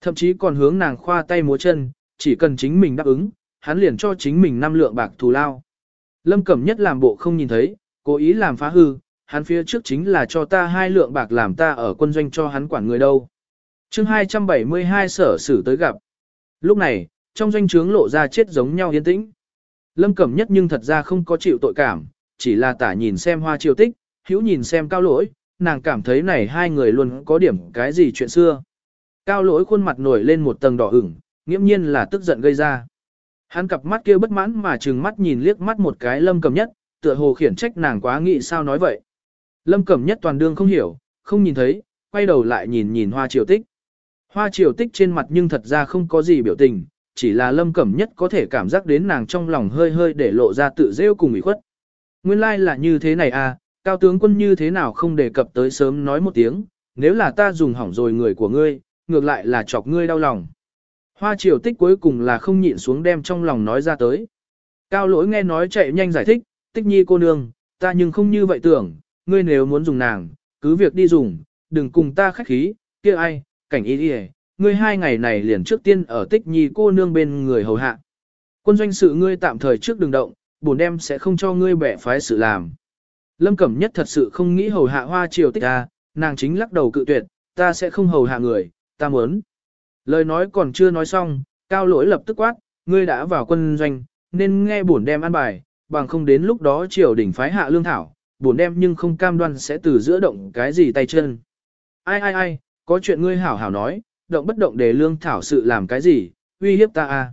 Thậm chí còn hướng nàng khoa tay múa chân, chỉ cần chính mình đáp ứng, hắn liền cho chính mình năm lượng bạc thù lao. Lâm Cẩm Nhất làm bộ không nhìn thấy, cố ý làm phá hư, hắn phía trước chính là cho ta hai lượng bạc làm ta ở quân doanh cho hắn quản người đâu. chương 272 sở xử tới gặp. Lúc này, trong doanh trướng lộ ra chết giống nhau yên tĩnh. Lâm Cẩm Nhất nhưng thật ra không có chịu tội cảm, chỉ là tả nhìn xem hoa triều tích, hữu nhìn xem cao lỗi, nàng cảm thấy này hai người luôn có điểm cái gì chuyện xưa. Cao lỗi khuôn mặt nổi lên một tầng đỏ ửng, nghiễm nhiên là tức giận gây ra. Hắn cặp mắt kia bất mãn mà trừng mắt nhìn liếc mắt một cái lâm cầm nhất, tựa hồ khiển trách nàng quá nghĩ sao nói vậy. Lâm cầm nhất toàn đương không hiểu, không nhìn thấy, quay đầu lại nhìn nhìn hoa triều tích. Hoa triều tích trên mặt nhưng thật ra không có gì biểu tình, chỉ là lâm cẩm nhất có thể cảm giác đến nàng trong lòng hơi hơi để lộ ra tự rêu cùng ủy khuất. Nguyên lai like là như thế này à, cao tướng quân như thế nào không đề cập tới sớm nói một tiếng, nếu là ta dùng hỏng rồi người của ngươi, ngược lại là chọc ngươi đau lòng. Hoa triều tích cuối cùng là không nhịn xuống đem trong lòng nói ra tới. Cao lỗi nghe nói chạy nhanh giải thích, tích nhi cô nương, ta nhưng không như vậy tưởng, ngươi nếu muốn dùng nàng, cứ việc đi dùng, đừng cùng ta khách khí, kia ai, cảnh ý đi ngươi hai ngày này liền trước tiên ở tích nhi cô nương bên người hầu hạ. Quân doanh sự ngươi tạm thời trước đừng động, bổn đem sẽ không cho ngươi bẻ phái sự làm. Lâm Cẩm Nhất thật sự không nghĩ hầu hạ hoa triều tích ta, nàng chính lắc đầu cự tuyệt, ta sẽ không hầu hạ người, ta muốn. Lời nói còn chưa nói xong, cao lỗi lập tức quát, ngươi đã vào quân doanh, nên nghe bổn đem ăn bài, bằng không đến lúc đó triều đỉnh phái hạ lương thảo, bổn đem nhưng không cam đoan sẽ từ giữa động cái gì tay chân. Ai ai ai, có chuyện ngươi hảo hảo nói, động bất động để lương thảo sự làm cái gì, uy hiếp ta à.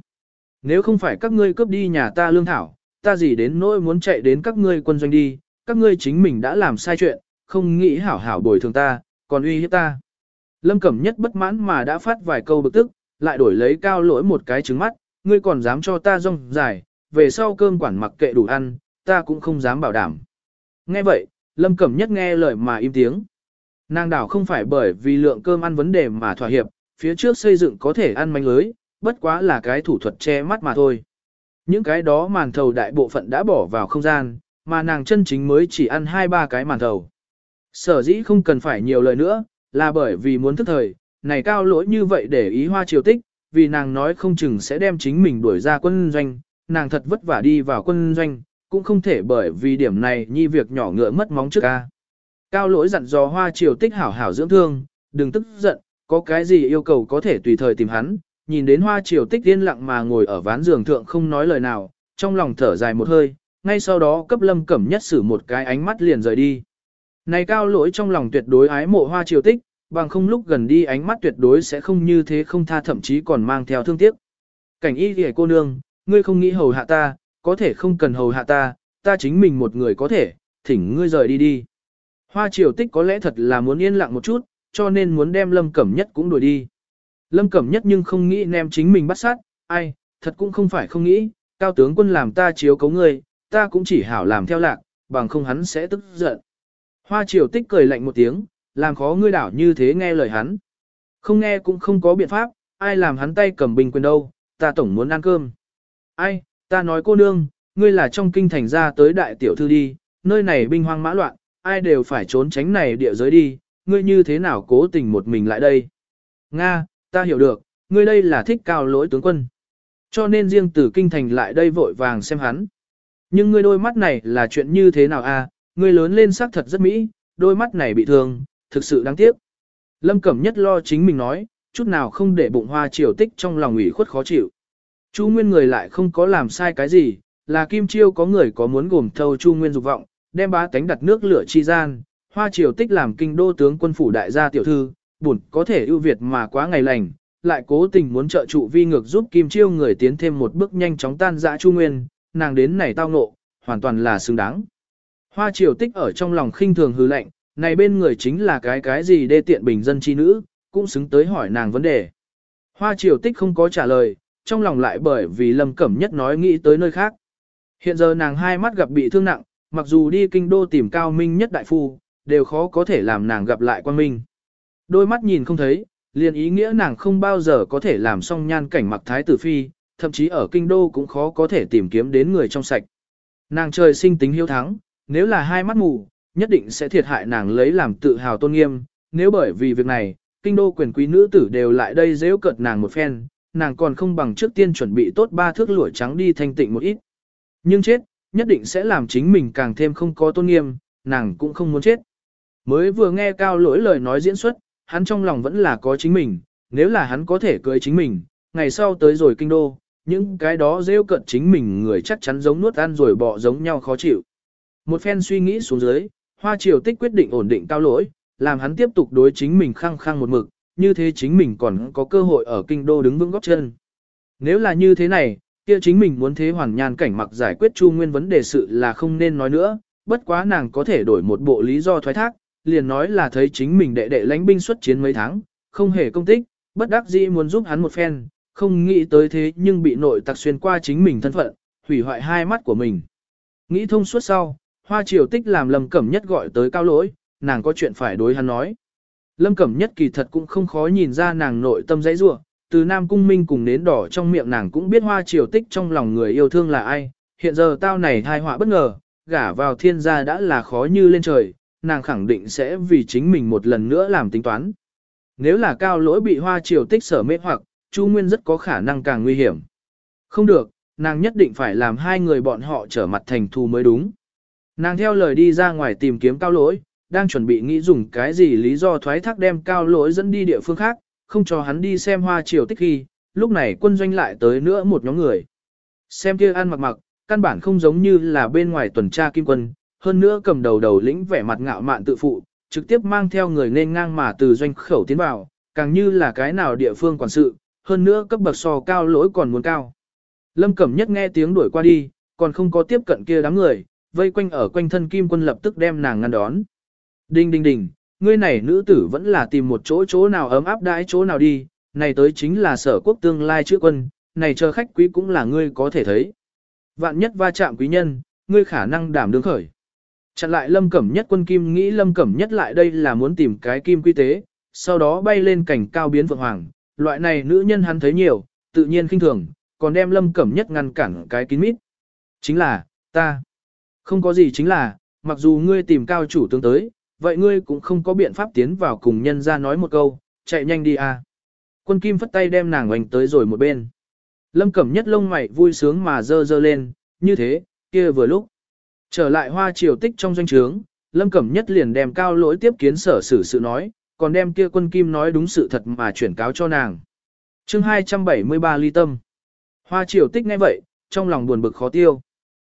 Nếu không phải các ngươi cướp đi nhà ta lương thảo, ta gì đến nỗi muốn chạy đến các ngươi quân doanh đi, các ngươi chính mình đã làm sai chuyện, không nghĩ hảo hảo bồi thường ta, còn uy hiếp ta. Lâm Cẩm Nhất bất mãn mà đã phát vài câu bực tức, lại đổi lấy cao lỗi một cái trứng mắt, ngươi còn dám cho ta rong dài, về sau cơm quản mặc kệ đủ ăn, ta cũng không dám bảo đảm. Nghe vậy, Lâm Cẩm Nhất nghe lời mà im tiếng. Nàng đảo không phải bởi vì lượng cơm ăn vấn đề mà thỏa hiệp, phía trước xây dựng có thể ăn manh lưới, bất quá là cái thủ thuật che mắt mà thôi. Những cái đó màn thầu đại bộ phận đã bỏ vào không gian, mà nàng chân chính mới chỉ ăn hai ba cái màn thầu. Sở dĩ không cần phải nhiều lời nữa, là bởi vì muốn thức thời, này cao lỗi như vậy để ý hoa triều tích, vì nàng nói không chừng sẽ đem chính mình đuổi ra quân doanh, nàng thật vất vả đi vào quân doanh, cũng không thể bởi vì điểm này nhi việc nhỏ ngựa mất móng trước ca. Cao lỗi dặn dò hoa triều tích hảo hảo dưỡng thương, đừng tức giận, có cái gì yêu cầu có thể tùy thời tìm hắn, nhìn đến hoa triều tích yên lặng mà ngồi ở ván giường thượng không nói lời nào, trong lòng thở dài một hơi, ngay sau đó cấp lâm cẩm nhất xử một cái ánh mắt liền rời đi. Này cao lỗi trong lòng tuyệt đối ái mộ hoa triều tích, bằng không lúc gần đi ánh mắt tuyệt đối sẽ không như thế không tha thậm chí còn mang theo thương tiếc. Cảnh y kìa cô nương, ngươi không nghĩ hầu hạ ta, có thể không cần hầu hạ ta, ta chính mình một người có thể, thỉnh ngươi rời đi đi. Hoa triều tích có lẽ thật là muốn yên lặng một chút, cho nên muốn đem Lâm Cẩm Nhất cũng đuổi đi. Lâm Cẩm Nhất nhưng không nghĩ nem chính mình bắt sát, ai, thật cũng không phải không nghĩ, cao tướng quân làm ta chiếu cấu ngươi, ta cũng chỉ hảo làm theo lạc, bằng không hắn sẽ tức giận. Hoa triều tích cười lạnh một tiếng, làm khó ngươi đảo như thế nghe lời hắn. Không nghe cũng không có biện pháp, ai làm hắn tay cầm bình quyền đâu, ta tổng muốn ăn cơm. Ai, ta nói cô nương, ngươi là trong kinh thành ra tới đại tiểu thư đi, nơi này binh hoang mã loạn, ai đều phải trốn tránh này địa giới đi, ngươi như thế nào cố tình một mình lại đây. Nga, ta hiểu được, ngươi đây là thích cao lỗi tướng quân. Cho nên riêng từ kinh thành lại đây vội vàng xem hắn. Nhưng ngươi đôi mắt này là chuyện như thế nào a? À? ngươi lớn lên sắc thật rất mỹ, đôi mắt này bị thương, thực sự đáng tiếc. Lâm Cẩm nhất lo chính mình nói, chút nào không để bụng hoa triều tích trong lòng ủy khuất khó chịu. Chu Nguyên người lại không có làm sai cái gì, là Kim Chiêu có người có muốn gồm thâu Chu Nguyên dục vọng, đem bá tánh đặt nước lửa chi gian, hoa triều tích làm kinh đô tướng quân phủ đại gia tiểu thư, buồn có thể ưu việt mà quá ngày lành, lại cố tình muốn trợ trụ vi ngược giúp Kim Chiêu người tiến thêm một bước nhanh chóng tan dã Chu Nguyên, nàng đến này tao ngộ, hoàn toàn là xứng đáng. Hoa triều tích ở trong lòng khinh thường hư lệnh, này bên người chính là cái cái gì đê tiện bình dân chi nữ, cũng xứng tới hỏi nàng vấn đề. Hoa triều tích không có trả lời, trong lòng lại bởi vì Lâm Cẩm Nhất nói nghĩ tới nơi khác. Hiện giờ nàng hai mắt gặp bị thương nặng, mặc dù đi kinh đô tìm cao minh nhất đại phu, đều khó có thể làm nàng gặp lại quan minh. Đôi mắt nhìn không thấy, liền ý nghĩa nàng không bao giờ có thể làm xong nhan cảnh mặc thái tử phi, thậm chí ở kinh đô cũng khó có thể tìm kiếm đến người trong sạch. Nàng trời sinh tính hiếu thắng, nếu là hai mắt mù, nhất định sẽ thiệt hại nàng lấy làm tự hào tôn nghiêm, nếu bởi vì việc này, kinh đô quyền quý nữ tử đều lại đây dễ cợt nàng một phen, nàng còn không bằng trước tiên chuẩn bị tốt ba thước lũa trắng đi thanh tịnh một ít. Nhưng chết, nhất định sẽ làm chính mình càng thêm không có tôn nghiêm, nàng cũng không muốn chết. Mới vừa nghe cao lỗi lời nói diễn xuất, hắn trong lòng vẫn là có chính mình, nếu là hắn có thể cưới chính mình, ngày sau tới rồi kinh đô, những cái đó rêu cận chính mình người chắc chắn giống nuốt ăn rồi bỏ giống nhau khó chịu. Một phen suy nghĩ xuống dưới, hoa triều tích quyết định ổn định cao lỗi, làm hắn tiếp tục đối chính mình khăng khăng một mực, như thế chính mình còn có cơ hội ở kinh đô đứng vững góc chân. Nếu là như thế này, kia chính mình muốn thế hoàn nhan cảnh mặc giải quyết chu nguyên vấn đề sự là không nên nói nữa, bất quá nàng có thể đổi một bộ lý do thoái thác, liền nói là thấy chính mình đệ đệ lãnh binh xuất chiến mấy tháng, không hề công tích, bất đắc dĩ muốn giúp hắn một phen, không nghĩ tới thế nhưng bị nội tặc xuyên qua chính mình thân phận, hủy hoại hai mắt của mình. Nghĩ thông suốt sau, hoa triều tích làm lâm cẩm nhất gọi tới cao lỗi, nàng có chuyện phải đối hắn nói. Lâm cẩm nhất kỳ thật cũng không khó nhìn ra nàng nội tâm dãy rua, từ Nam Cung Minh cùng nến đỏ trong miệng nàng cũng biết hoa triều tích trong lòng người yêu thương là ai, hiện giờ tao này thai họa bất ngờ, gả vào thiên gia đã là khó như lên trời, nàng khẳng định sẽ vì chính mình một lần nữa làm tính toán. Nếu là cao lỗi bị hoa triều tích sở mê hoặc, Chu Nguyên rất có khả năng càng nguy hiểm. Không được, nàng nhất định phải làm hai người bọn họ trở mặt thành thù mới đúng. Nàng theo lời đi ra ngoài tìm kiếm cao lỗi, đang chuẩn bị nghĩ dùng cái gì lý do thoái thác đem cao lỗi dẫn đi địa phương khác, không cho hắn đi xem hoa triều tích khi, lúc này quân doanh lại tới nữa một nhóm người. Xem kia ăn mặc mặc, căn bản không giống như là bên ngoài tuần tra kim quân, hơn nữa cầm đầu đầu lĩnh vẻ mặt ngạo mạn tự phụ, trực tiếp mang theo người nên ngang mà từ doanh khẩu tiến vào, càng như là cái nào địa phương quản sự, hơn nữa cấp bậc so cao lỗi còn muốn cao. Lâm Cẩm Nhất nghe tiếng đuổi qua đi, còn không có tiếp cận kia đám người, vây quanh ở quanh thân kim quân lập tức đem nàng ngăn đón. Đinh đinh đinh, ngươi này nữ tử vẫn là tìm một chỗ chỗ nào ấm áp đãi chỗ nào đi, này tới chính là sở quốc tương lai chữ quân, này chờ khách quý cũng là ngươi có thể thấy. Vạn nhất va chạm quý nhân, ngươi khả năng đảm đương khởi. Chặn lại lâm cẩm nhất quân kim nghĩ lâm cẩm nhất lại đây là muốn tìm cái kim quy tế, sau đó bay lên cảnh cao biến vượng hoàng, loại này nữ nhân hắn thấy nhiều, tự nhiên khinh thường, còn đem lâm cẩm nhất ngăn cản cái kín mít. Chính là, ta. Không có gì chính là, mặc dù ngươi tìm cao chủ tướng tới, vậy ngươi cũng không có biện pháp tiến vào cùng nhân ra nói một câu, chạy nhanh đi à. Quân kim phất tay đem nàng oanh tới rồi một bên. Lâm cẩm nhất lông mày vui sướng mà dơ dơ lên, như thế, kia vừa lúc. Trở lại hoa triều tích trong doanh trướng, Lâm Cẩm Nhất liền đem cao lỗi tiếp kiến sở xử sự nói, còn đem kia quân kim nói đúng sự thật mà chuyển cáo cho nàng. chương 273 ly tâm. Hoa triều tích ngay vậy, trong lòng buồn bực khó tiêu.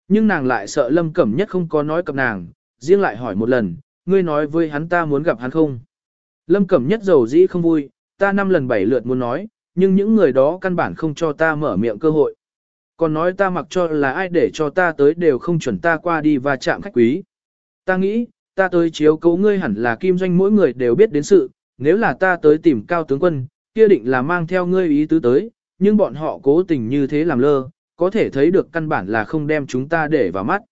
Nhưng nàng lại sợ Lâm Cẩm Nhất không có nói cập nàng riêng lại hỏi một lần, ngươi nói với hắn ta muốn gặp hắn không? Lâm Cẩm Nhất dầu dĩ không vui, ta năm lần bảy lượt muốn nói, nhưng những người đó căn bản không cho ta mở miệng cơ hội. còn nói ta mặc cho là ai để cho ta tới đều không chuẩn ta qua đi và chạm khách quý. Ta nghĩ, ta tới chiếu cố ngươi hẳn là kim doanh mỗi người đều biết đến sự, nếu là ta tới tìm cao tướng quân, kia định là mang theo ngươi ý tứ tới, nhưng bọn họ cố tình như thế làm lơ, có thể thấy được căn bản là không đem chúng ta để vào mắt.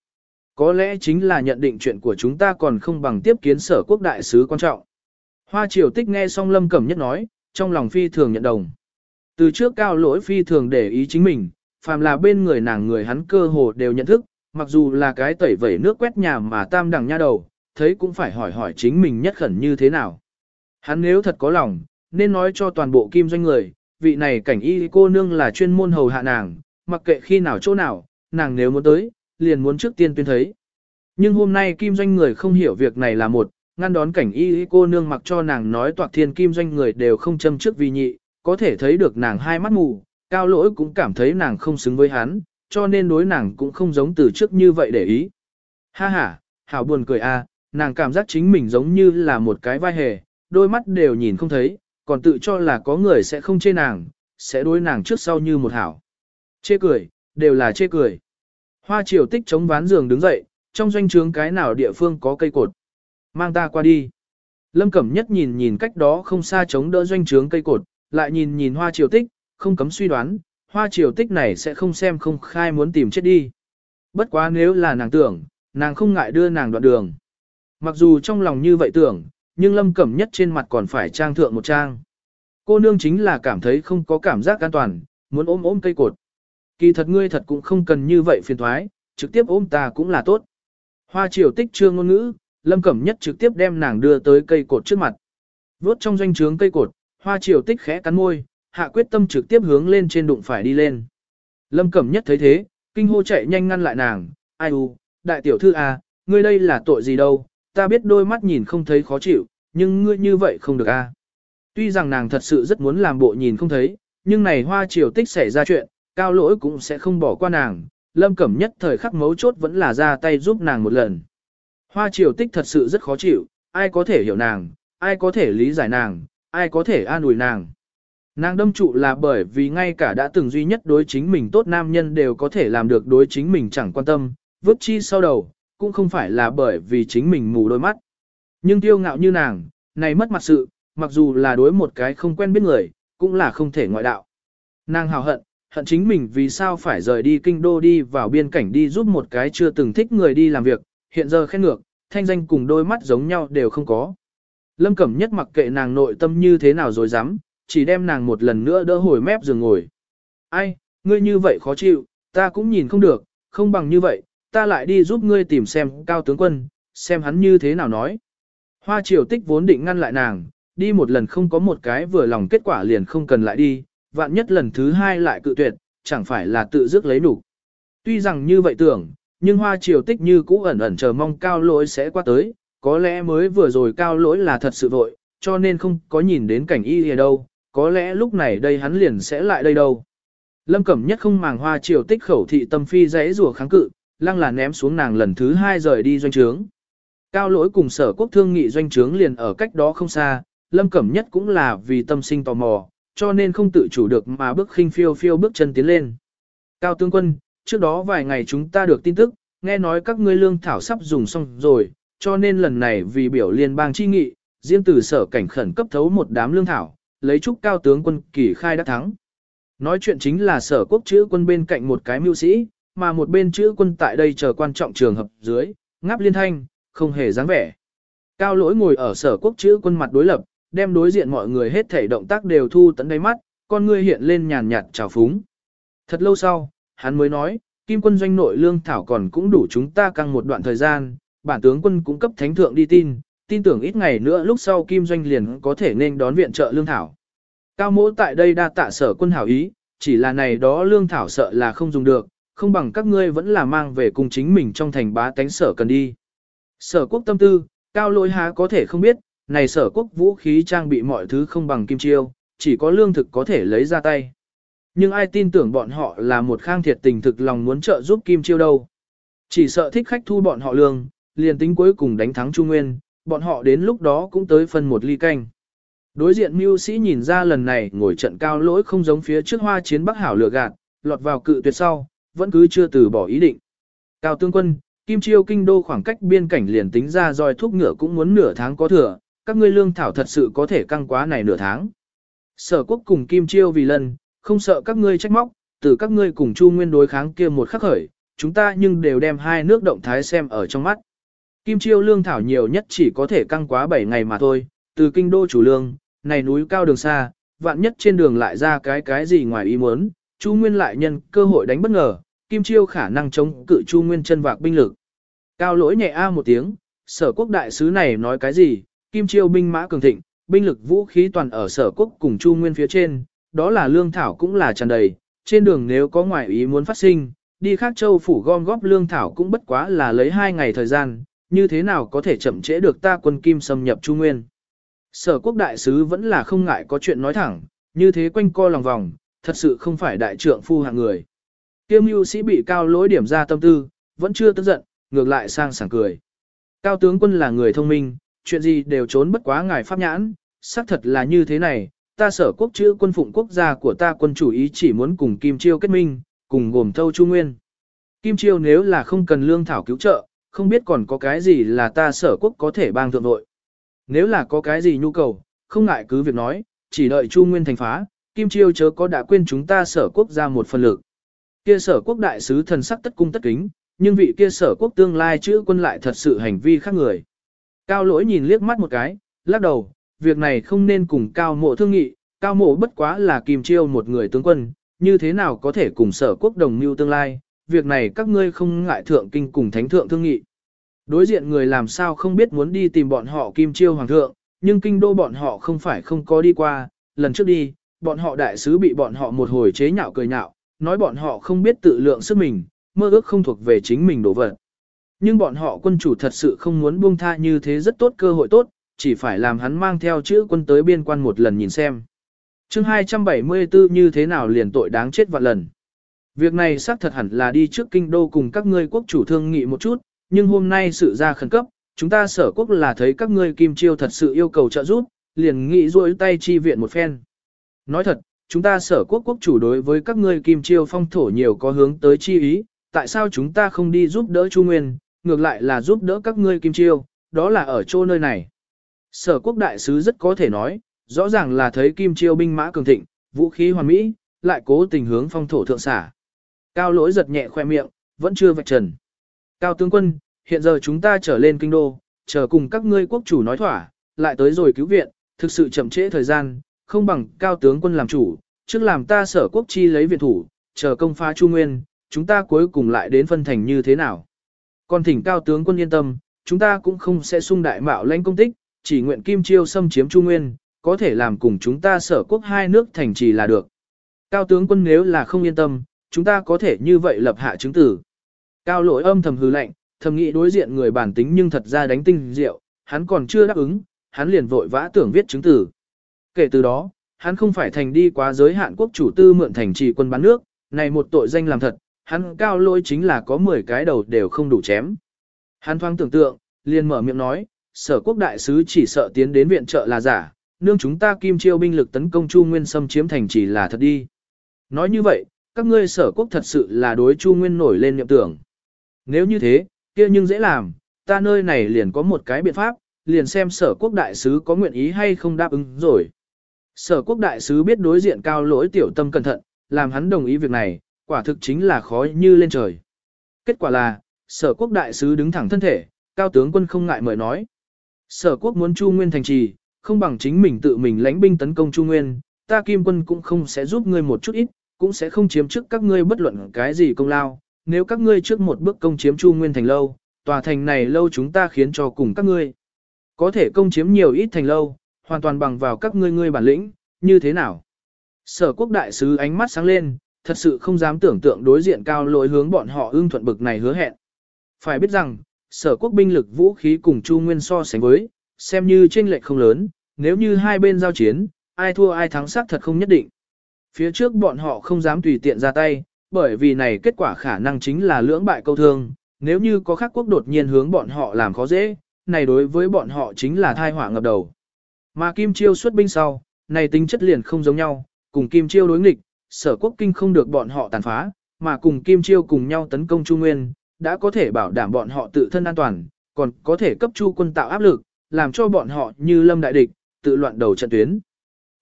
Có lẽ chính là nhận định chuyện của chúng ta còn không bằng tiếp kiến sở quốc đại sứ quan trọng. Hoa triều tích nghe xong lâm cẩm nhất nói, trong lòng phi thường nhận đồng. Từ trước cao lỗi phi thường để ý chính mình, phàm là bên người nàng người hắn cơ hồ đều nhận thức, mặc dù là cái tẩy vẩy nước quét nhà mà tam đẳng nha đầu, thấy cũng phải hỏi hỏi chính mình nhất khẩn như thế nào. Hắn nếu thật có lòng, nên nói cho toàn bộ kim doanh người, vị này cảnh y cô nương là chuyên môn hầu hạ nàng, mặc kệ khi nào chỗ nào, nàng nếu muốn tới, liền muốn trước tiên tuyên thấy. Nhưng hôm nay kim doanh người không hiểu việc này là một, ngăn đón cảnh y cô nương mặc cho nàng nói toạc thiên kim doanh người đều không châm trước vì nhị, có thể thấy được nàng hai mắt mù, cao lỗi cũng cảm thấy nàng không xứng với hắn, cho nên đối nàng cũng không giống từ trước như vậy để ý. Ha ha, hảo buồn cười a, nàng cảm giác chính mình giống như là một cái vai hề, đôi mắt đều nhìn không thấy, còn tự cho là có người sẽ không chê nàng, sẽ đối nàng trước sau như một hảo. Chê cười, đều là chê cười. Hoa triều tích chống ván giường đứng dậy, trong doanh trướng cái nào địa phương có cây cột. Mang ta qua đi. Lâm Cẩm Nhất nhìn nhìn cách đó không xa chống đỡ doanh trướng cây cột, lại nhìn nhìn hoa triều tích, không cấm suy đoán, hoa triều tích này sẽ không xem không khai muốn tìm chết đi. Bất quá nếu là nàng tưởng, nàng không ngại đưa nàng đoạn đường. Mặc dù trong lòng như vậy tưởng, nhưng lâm cẩm nhất trên mặt còn phải trang thượng một trang. Cô nương chính là cảm thấy không có cảm giác an toàn, muốn ôm ôm cây cột. Kỳ thật ngươi thật cũng không cần như vậy phiền thoái, trực tiếp ôm ta cũng là tốt. Hoa triều tích trương ngôn ngữ, lâm cẩm nhất trực tiếp đem nàng đưa tới cây cột trước mặt. Vốt trong doanh trướng cây cột, hoa triều tích khẽ cắn môi, hạ quyết tâm trực tiếp hướng lên trên đụng phải đi lên. Lâm cẩm nhất thấy thế, kinh hô chạy nhanh ngăn lại nàng, ai u, đại tiểu thư à, ngươi đây là tội gì đâu, ta biết đôi mắt nhìn không thấy khó chịu, nhưng ngươi như vậy không được a. À. Tuy rằng nàng thật sự rất muốn làm bộ nhìn không thấy, nhưng này hoa triều tích xảy ra chuyện, cao lỗi cũng sẽ không bỏ qua nàng, lâm cẩm nhất thời khắc mấu chốt vẫn là ra tay giúp nàng một lần. Hoa triều tích thật sự rất khó chịu, ai có thể hiểu nàng, ai có thể lý giải nàng, ai có thể an ủi nàng. Nàng đâm trụ là bởi vì ngay cả đã từng duy nhất đối chính mình tốt nam nhân đều có thể làm được đối chính mình chẳng quan tâm, vứt chi sau đầu, cũng không phải là bởi vì chính mình mù đôi mắt. Nhưng tiêu ngạo như nàng, này mất mặt sự, mặc dù là đối một cái không quen biết người, cũng là không thể ngoại đạo. Nàng hào hận, hận chính mình vì sao phải rời đi kinh đô đi vào biên cảnh đi giúp một cái chưa từng thích người đi làm việc, hiện giờ khen ngược, thanh danh cùng đôi mắt giống nhau đều không có. Lâm Cẩm Nhất mặc kệ nàng nội tâm như thế nào rồi dám, chỉ đem nàng một lần nữa đỡ hồi mép giường ngồi. Ai, ngươi như vậy khó chịu, ta cũng nhìn không được, không bằng như vậy, ta lại đi giúp ngươi tìm xem cao tướng quân, xem hắn như thế nào nói. Hoa triều tích vốn định ngăn lại nàng, đi một lần không có một cái vừa lòng kết quả liền không cần lại đi, vạn nhất lần thứ hai lại cự tuyệt, chẳng phải là tự dứt lấy đủ. Tuy rằng như vậy tưởng, nhưng hoa triều tích như cũ ẩn ẩn chờ mong cao lỗi sẽ qua tới, có lẽ mới vừa rồi cao lỗi là thật sự vội, cho nên không có nhìn đến cảnh y gì đâu, có lẽ lúc này đây hắn liền sẽ lại đây đâu. Lâm Cẩm Nhất không màng hoa triều tích khẩu thị tâm phi dãy rùa kháng cự, lăng là ném xuống nàng lần thứ hai rời đi doanh trướng. Cao lỗi cùng sở quốc thương nghị doanh trướng liền ở cách đó không xa, Lâm Cẩm Nhất cũng là vì tâm sinh tò mò, cho nên không tự chủ được mà bước khinh phiêu phiêu bước chân tiến lên. Cao tướng quân, trước đó vài ngày chúng ta được tin tức, nghe nói các ngươi lương thảo sắp dùng xong rồi, cho nên lần này vì biểu liên bang chi nghị, riêng từ sở cảnh khẩn cấp thấu một đám lương thảo, lấy chúc cao tướng quân kỳ khai đã thắng. Nói chuyện chính là sở quốc chữ quân bên cạnh một cái mưu sĩ, mà một bên chữ quân tại đây chờ quan trọng trường hợp dưới, ngáp liên thanh, không hề dáng vẻ. Cao lỗi ngồi ở sở quốc chữ quân mặt đối lập, đem đối diện mọi người hết thể động tác đều thu tận đáy mắt, con ngươi hiện lên nhàn nhạt trào phúng. Thật lâu sau, hắn mới nói, kim quân doanh nội lương thảo còn cũng đủ chúng ta căng một đoạn thời gian, bản tướng quân cũng cấp thánh thượng đi tin, tin tưởng ít ngày nữa lúc sau kim doanh liền có thể nên đón viện trợ lương thảo. Cao mỗ tại đây đa tạ sở quân hảo ý, chỉ là này đó lương thảo sợ là không dùng được, không bằng các ngươi vẫn là mang về cùng chính mình trong thành bá tánh sở cần đi. Sở quốc tâm tư, cao lỗi há có thể không biết, này sở quốc vũ khí trang bị mọi thứ không bằng kim chiêu, chỉ có lương thực có thể lấy ra tay. Nhưng ai tin tưởng bọn họ là một khang thiệt tình thực lòng muốn trợ giúp kim chiêu đâu. Chỉ sợ thích khách thu bọn họ lương, liền tính cuối cùng đánh thắng Trung Nguyên, bọn họ đến lúc đó cũng tới phân một ly canh. Đối diện mưu sĩ nhìn ra lần này ngồi trận cao lỗi không giống phía trước hoa chiến bắc hảo lừa gạt, lọt vào cự tuyệt sau, vẫn cứ chưa từ bỏ ý định. Cao tướng quân, Kim Chiêu kinh đô khoảng cách biên cảnh liền tính ra roi thuốc ngựa cũng muốn nửa tháng có thừa, các ngươi lương thảo thật sự có thể căng quá này nửa tháng. Sở quốc cùng Kim Chiêu vì lần, không sợ các ngươi trách móc, từ các ngươi cùng Chu Nguyên đối kháng kia một khắc khởi, chúng ta nhưng đều đem hai nước động thái xem ở trong mắt. Kim Chiêu lương thảo nhiều nhất chỉ có thể căng quá 7 ngày mà thôi, từ kinh đô chủ lương, này núi cao đường xa, vạn nhất trên đường lại ra cái cái gì ngoài ý muốn, Chu Nguyên lại nhân cơ hội đánh bất ngờ, Kim Chiêu khả năng chống cự Chu Nguyên chân vạc binh lực. Cao lỗi nhẹ a một tiếng, sở quốc đại sứ này nói cái gì, Kim Chiêu binh mã cường thịnh, binh lực vũ khí toàn ở sở quốc cùng Chu Nguyên phía trên, đó là lương thảo cũng là tràn đầy, trên đường nếu có ngoại ý muốn phát sinh, đi khác châu phủ gom góp lương thảo cũng bất quá là lấy hai ngày thời gian, như thế nào có thể chậm trễ được ta quân Kim xâm nhập Chu Nguyên. Sở quốc đại sứ vẫn là không ngại có chuyện nói thẳng, như thế quanh co lòng vòng, thật sự không phải đại trượng phu hạng người. Kiêm mưu sĩ bị cao lỗi điểm ra tâm tư, vẫn chưa tức giận, ngược lại sang sảng cười. Cao tướng quân là người thông minh, chuyện gì đều trốn bất quá ngài pháp nhãn, xác thật là như thế này, ta sở quốc chữ quân phụng quốc gia của ta quân chủ ý chỉ muốn cùng Kim Chiêu kết minh, cùng gồm thâu Chu Nguyên. Kim Chiêu nếu là không cần lương thảo cứu trợ, không biết còn có cái gì là ta sở quốc có thể bang thượng nội. Nếu là có cái gì nhu cầu, không ngại cứ việc nói, chỉ đợi Chu Nguyên thành phá, Kim Chiêu chớ có đã quên chúng ta sở quốc ra một phần lực. Kia sở quốc đại sứ thần sắc tất cung tất kính, nhưng vị kia sở quốc tương lai chữ quân lại thật sự hành vi khác người. Cao lỗi nhìn liếc mắt một cái, lắc đầu, việc này không nên cùng cao mộ thương nghị, cao mộ bất quá là Kim Chiêu một người tướng quân, như thế nào có thể cùng sở quốc đồng mưu tương lai, việc này các ngươi không ngại thượng kinh cùng thánh thượng thương nghị. Đối diện người làm sao không biết muốn đi tìm bọn họ Kim Chiêu Hoàng thượng, nhưng kinh đô bọn họ không phải không có đi qua, lần trước đi, bọn họ đại sứ bị bọn họ một hồi chế nhạo cười nhạo, nói bọn họ không biết tự lượng sức mình, mơ ước không thuộc về chính mình đổ vật. Nhưng bọn họ quân chủ thật sự không muốn buông tha như thế rất tốt cơ hội tốt, chỉ phải làm hắn mang theo chữ quân tới biên quan một lần nhìn xem. chương 274 như thế nào liền tội đáng chết vạn lần. Việc này xác thật hẳn là đi trước kinh đô cùng các ngươi quốc chủ thương nghị một chút, nhưng hôm nay sự ra khẩn cấp, chúng ta sở quốc là thấy các ngươi kim chiêu thật sự yêu cầu trợ giúp, liền nghĩ rôi tay chi viện một phen. Nói thật, chúng ta sở quốc quốc chủ đối với các ngươi kim chiêu phong thổ nhiều có hướng tới chi ý, tại sao chúng ta không đi giúp đỡ Chu Nguyên, ngược lại là giúp đỡ các ngươi kim chiêu, đó là ở chỗ nơi này. Sở quốc đại sứ rất có thể nói, rõ ràng là thấy kim chiêu binh mã cường thịnh, vũ khí hoàn mỹ, lại cố tình hướng phong thổ thượng xả. Cao lỗi giật nhẹ khoe miệng, vẫn chưa vạch trần. Cao tướng quân, hiện giờ chúng ta trở lên kinh đô, chờ cùng các ngươi quốc chủ nói thỏa, lại tới rồi cứu viện, thực sự chậm trễ thời gian, không bằng cao tướng quân làm chủ, trước làm ta sở quốc chi lấy viện thủ, chờ công phá Chu Nguyên, chúng ta cuối cùng lại đến phân thành như thế nào. Còn thỉnh cao tướng quân yên tâm, chúng ta cũng không sẽ sung đại mạo lãnh công tích, chỉ nguyện Kim Chiêu xâm chiếm Chu Nguyên, có thể làm cùng chúng ta sở quốc hai nước thành trì là được. Cao tướng quân nếu là không yên tâm, chúng ta có thể như vậy lập hạ chứng tử. Cao lỗi âm thầm hư lạnh, thầm nghĩ đối diện người bản tính nhưng thật ra đánh tinh rượu, hắn còn chưa đáp ứng, hắn liền vội vã tưởng viết chứng tử. Kể từ đó, hắn không phải thành đi quá giới hạn quốc chủ tư mượn thành trì quân bán nước, này một tội danh làm thật, hắn cao lỗi chính là có 10 cái đầu đều không đủ chém. Hắn thoáng tưởng tượng, liền mở miệng nói, sở quốc đại sứ chỉ sợ tiến đến viện trợ là giả, nương chúng ta kim chiêu binh lực tấn công Chu Nguyên xâm chiếm thành trì là thật đi. Nói như vậy, các ngươi sở quốc thật sự là đối Chu Nguyên nổi lên niệm tưởng. Nếu như thế, kia nhưng dễ làm, ta nơi này liền có một cái biện pháp, liền xem sở quốc đại sứ có nguyện ý hay không đáp ứng rồi. Sở quốc đại sứ biết đối diện cao lỗi tiểu tâm cẩn thận, làm hắn đồng ý việc này, quả thực chính là khó như lên trời. Kết quả là, sở quốc đại sứ đứng thẳng thân thể, cao tướng quân không ngại mời nói. Sở quốc muốn Chu Nguyên thành trì, không bằng chính mình tự mình lãnh binh tấn công Chu Nguyên, ta kim quân cũng không sẽ giúp ngươi một chút ít, cũng sẽ không chiếm trước các ngươi bất luận cái gì công lao, nếu các ngươi trước một bước công chiếm Chu Nguyên thành lâu, tòa thành này lâu chúng ta khiến cho cùng các ngươi. Có thể công chiếm nhiều ít thành lâu, hoàn toàn bằng vào các ngươi ngươi bản lĩnh, như thế nào? Sở quốc đại sứ ánh mắt sáng lên, thật sự không dám tưởng tượng đối diện cao lỗi hướng bọn họ ưng thuận bực này hứa hẹn. Phải biết rằng, sở quốc binh lực vũ khí cùng Chu Nguyên so sánh với, xem như chênh lệch không lớn, nếu như hai bên giao chiến, ai thua ai thắng xác thật không nhất định. Phía trước bọn họ không dám tùy tiện ra tay, bởi vì này kết quả khả năng chính là lưỡng bại câu thương, nếu như có khác quốc đột nhiên hướng bọn họ làm khó dễ, này đối với bọn họ chính là thai họa ngập đầu. Mà Kim Chiêu xuất binh sau, này tính chất liền không giống nhau, cùng Kim Chiêu đối nghịch, sở quốc kinh không được bọn họ tàn phá, mà cùng Kim Chiêu cùng nhau tấn công Chu Nguyên, đã có thể bảo đảm bọn họ tự thân an toàn, còn có thể cấp Chu quân tạo áp lực, làm cho bọn họ như lâm đại địch, tự loạn đầu trận tuyến.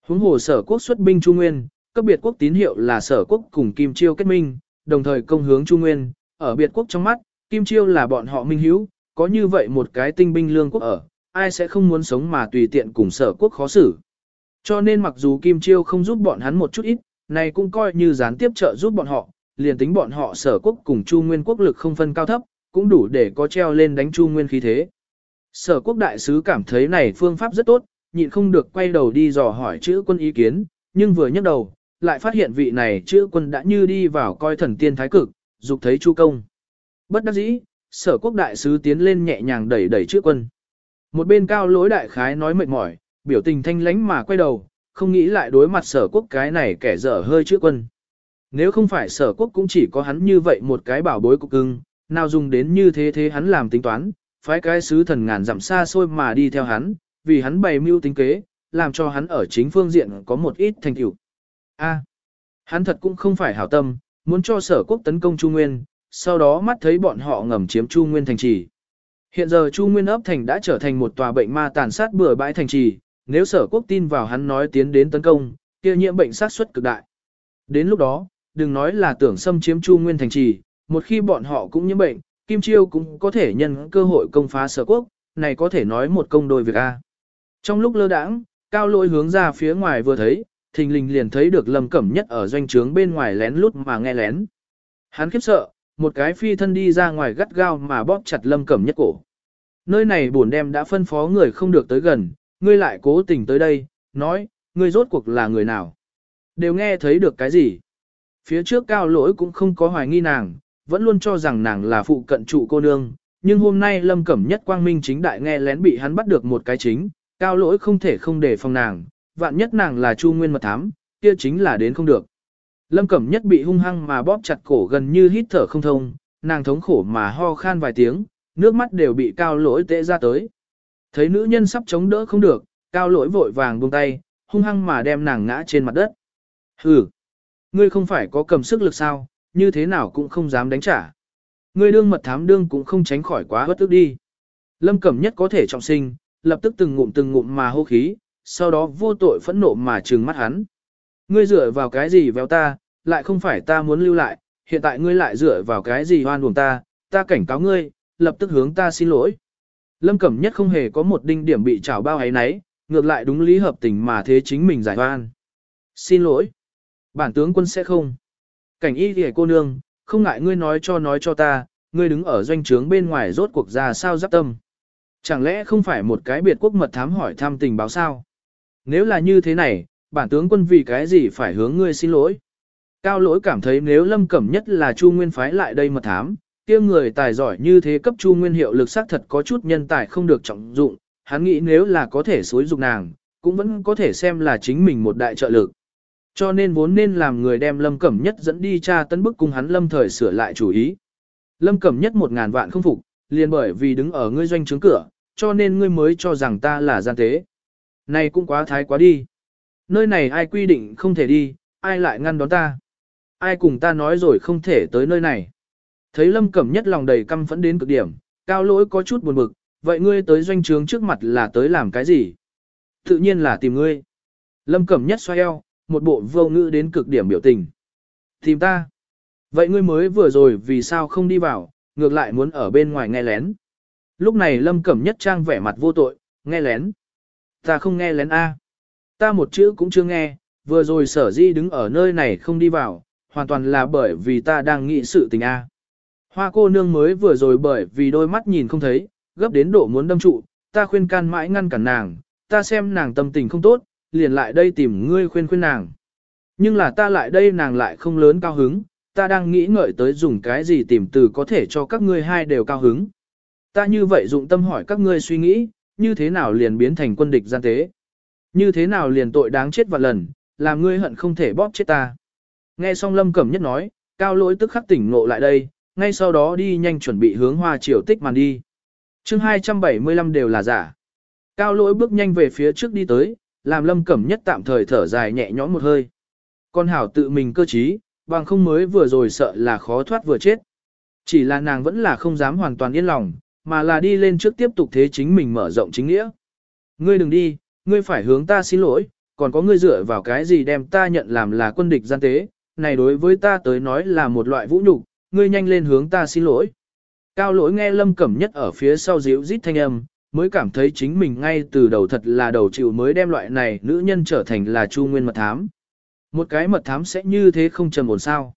Huống hồ sở quốc xuất binh Chu Nguyên, cấp biệt quốc tín hiệu là sở quốc cùng Kim Chiêu kết minh, đồng thời công hướng Chu Nguyên, ở biệt quốc trong mắt, Kim Chiêu là bọn họ minh hiếu, có như vậy một cái tinh binh lương quốc ở, ai sẽ không muốn sống mà tùy tiện cùng sở quốc khó xử. Cho nên mặc dù Kim Chiêu không giúp bọn hắn một chút ít, này cũng coi như gián tiếp trợ giúp bọn họ, liền tính bọn họ sở quốc cùng Chu Nguyên quốc lực không phân cao thấp, cũng đủ để có treo lên đánh Chu Nguyên khí thế. Sở quốc đại sứ cảm thấy này phương pháp rất tốt, nhịn không được quay đầu đi dò hỏi chữ quân ý kiến, nhưng vừa nhấc đầu, lại phát hiện vị này chữ quân đã như đi vào coi thần tiên thái cực, dục thấy Chu công. Bất đắc dĩ, sở quốc đại sứ tiến lên nhẹ nhàng đẩy đẩy chữ quân. Một bên cao lối đại khái nói mệt mỏi, biểu tình thanh lánh mà quay đầu, không nghĩ lại đối mặt sở quốc cái này kẻ dở hơi chữ quân. Nếu không phải sở quốc cũng chỉ có hắn như vậy một cái bảo bối cục cưng, nào dùng đến như thế thế hắn làm tính toán, phái cái sứ thần ngàn dặm xa xôi mà đi theo hắn, vì hắn bày mưu tính kế, làm cho hắn ở chính phương diện có một ít thành tựu. A, hắn thật cũng không phải hảo tâm, muốn cho sở quốc tấn công Chu Nguyên, sau đó mắt thấy bọn họ ngầm chiếm Chu Nguyên thành trì. Hiện giờ Chu Nguyên ấp thành đã trở thành một tòa bệnh ma tàn sát bừa bãi thành trì, nếu sở quốc tin vào hắn nói tiến đến tấn công, kia nhiễm bệnh sát suất cực đại. Đến lúc đó, đừng nói là tưởng xâm chiếm Chu Nguyên thành trì, một khi bọn họ cũng nhiễm bệnh, Kim Chiêu cũng có thể nhân cơ hội công phá sở quốc, này có thể nói một công đôi việc A. Trong lúc lơ đãng, cao Lỗi hướng ra phía ngoài vừa thấy, thình lình liền thấy được lâm cẩm nhất ở doanh trướng bên ngoài lén lút mà nghe lén. Hắn khiếp sợ, một cái phi thân đi ra ngoài gắt gao mà bóp chặt lâm cẩm nhất cổ. Nơi này bổn đem đã phân phó người không được tới gần, ngươi lại cố tình tới đây, nói, ngươi rốt cuộc là người nào. Đều nghe thấy được cái gì. Phía trước cao lỗi cũng không có hoài nghi nàng, vẫn luôn cho rằng nàng là phụ cận trụ cô nương, nhưng hôm nay lâm cẩm nhất quang minh chính đại nghe lén bị hắn bắt được một cái chính, cao lỗi không thể không để phòng nàng, vạn nhất nàng là chu nguyên mật thám, kia chính là đến không được. Lâm cẩm nhất bị hung hăng mà bóp chặt cổ gần như hít thở không thông, nàng thống khổ mà ho khan vài tiếng, nước mắt đều bị cao lỗi tệ ra tới. Thấy nữ nhân sắp chống đỡ không được, cao lỗi vội vàng buông tay, hung hăng mà đem nàng ngã trên mặt đất. Hừ, ngươi không phải có cầm sức lực sao, như thế nào cũng không dám đánh trả. Ngươi đương mật thám đương cũng không tránh khỏi quá bất tức đi. Lâm Cẩm Nhất có thể trọng sinh, lập tức từng ngụm từng ngụm mà hô khí, sau đó vô tội phẫn nộ mà trừng mắt hắn. Ngươi dựa vào cái gì véo ta, lại không phải ta muốn lưu lại, hiện tại ngươi lại dựa vào cái gì hoan buồn ta, ta cảnh cáo ngươi, lập tức hướng ta xin lỗi. Lâm Cẩm Nhất không hề có một đinh điểm bị trảo bao ấy nấy, ngược lại đúng lý hợp tình mà thế chính mình giải oan. Xin lỗi. Bản tướng quân sẽ không. Cảnh y thì cô nương, không ngại ngươi nói cho nói cho ta, ngươi đứng ở doanh trướng bên ngoài rốt cuộc ra sao giáp tâm. Chẳng lẽ không phải một cái biệt quốc mật thám hỏi thăm tình báo sao? Nếu là như thế này, bản tướng quân vì cái gì phải hướng ngươi xin lỗi? Cao lỗi cảm thấy nếu lâm cẩm nhất là Chu Nguyên phái lại đây mà thám, kia người tài giỏi như thế cấp Chu Nguyên hiệu lực xác thật có chút nhân tài không được trọng dụng, hắn nghĩ nếu là có thể xối dục nàng, cũng vẫn có thể xem là chính mình một đại trợ lực. Cho nên vốn nên làm người đem Lâm Cẩm Nhất dẫn đi tra tấn bức cùng hắn Lâm thời sửa lại chủ ý. Lâm Cẩm Nhất một ngàn vạn không phục, liền bởi vì đứng ở ngươi doanh trướng cửa, cho nên ngươi mới cho rằng ta là gian tế. Này cũng quá thái quá đi. Nơi này ai quy định không thể đi, ai lại ngăn đón ta. Ai cùng ta nói rồi không thể tới nơi này. Thấy Lâm Cẩm Nhất lòng đầy căm phẫn đến cực điểm, cao lỗi có chút buồn bực, vậy ngươi tới doanh trướng trước mặt là tới làm cái gì? Tự nhiên là tìm ngươi. Lâm Cẩm Nhất xoay eo, một bộ vô ngữ đến cực điểm biểu tình. Tìm ta. Vậy ngươi mới vừa rồi vì sao không đi vào, ngược lại muốn ở bên ngoài nghe lén. Lúc này Lâm Cẩm Nhất trang vẻ mặt vô tội, nghe lén. Ta không nghe lén A. Ta một chữ cũng chưa nghe, vừa rồi sở di đứng ở nơi này không đi vào, hoàn toàn là bởi vì ta đang nghĩ sự tình A. Hoa cô nương mới vừa rồi bởi vì đôi mắt nhìn không thấy, gấp đến độ muốn đâm trụ, ta khuyên can mãi ngăn cản nàng, ta xem nàng tâm tình không tốt, liền lại đây tìm ngươi khuyên khuyên nàng. Nhưng là ta lại đây nàng lại không lớn cao hứng, ta đang nghĩ ngợi tới dùng cái gì tìm từ có thể cho các ngươi hai đều cao hứng. Ta như vậy dụng tâm hỏi các ngươi suy nghĩ, như thế nào liền biến thành quân địch gian tế. Như thế nào liền tội đáng chết vạn lần, làm ngươi hận không thể bóp chết ta. Nghe xong lâm cẩm nhất nói, cao lỗi tức khắc tỉnh ngộ lại đây, ngay sau đó đi nhanh chuẩn bị hướng hoa triều tích màn đi. chương 275 đều là giả. Cao lỗi bước nhanh về phía trước đi tới, làm lâm cẩm nhất tạm thời thở dài nhẹ nhõm một hơi. Con hảo tự mình cơ trí, bằng không mới vừa rồi sợ là khó thoát vừa chết. Chỉ là nàng vẫn là không dám hoàn toàn yên lòng, mà là đi lên trước tiếp tục thế chính mình mở rộng chính nghĩa. Ngươi đừng đi, ngươi phải hướng ta xin lỗi, còn có ngươi dựa vào cái gì đem ta nhận làm là quân địch gian tế, này đối với ta tới nói là một loại vũ nhục, ngươi nhanh lên hướng ta xin lỗi. Cao lỗi nghe lâm cẩm nhất ở phía sau díu rít thanh âm, mới cảm thấy chính mình ngay từ đầu thật là đầu chịu mới đem loại này nữ nhân trở thành là chu nguyên mật thám. Một cái mật thám sẽ như thế không trầm ổn sao.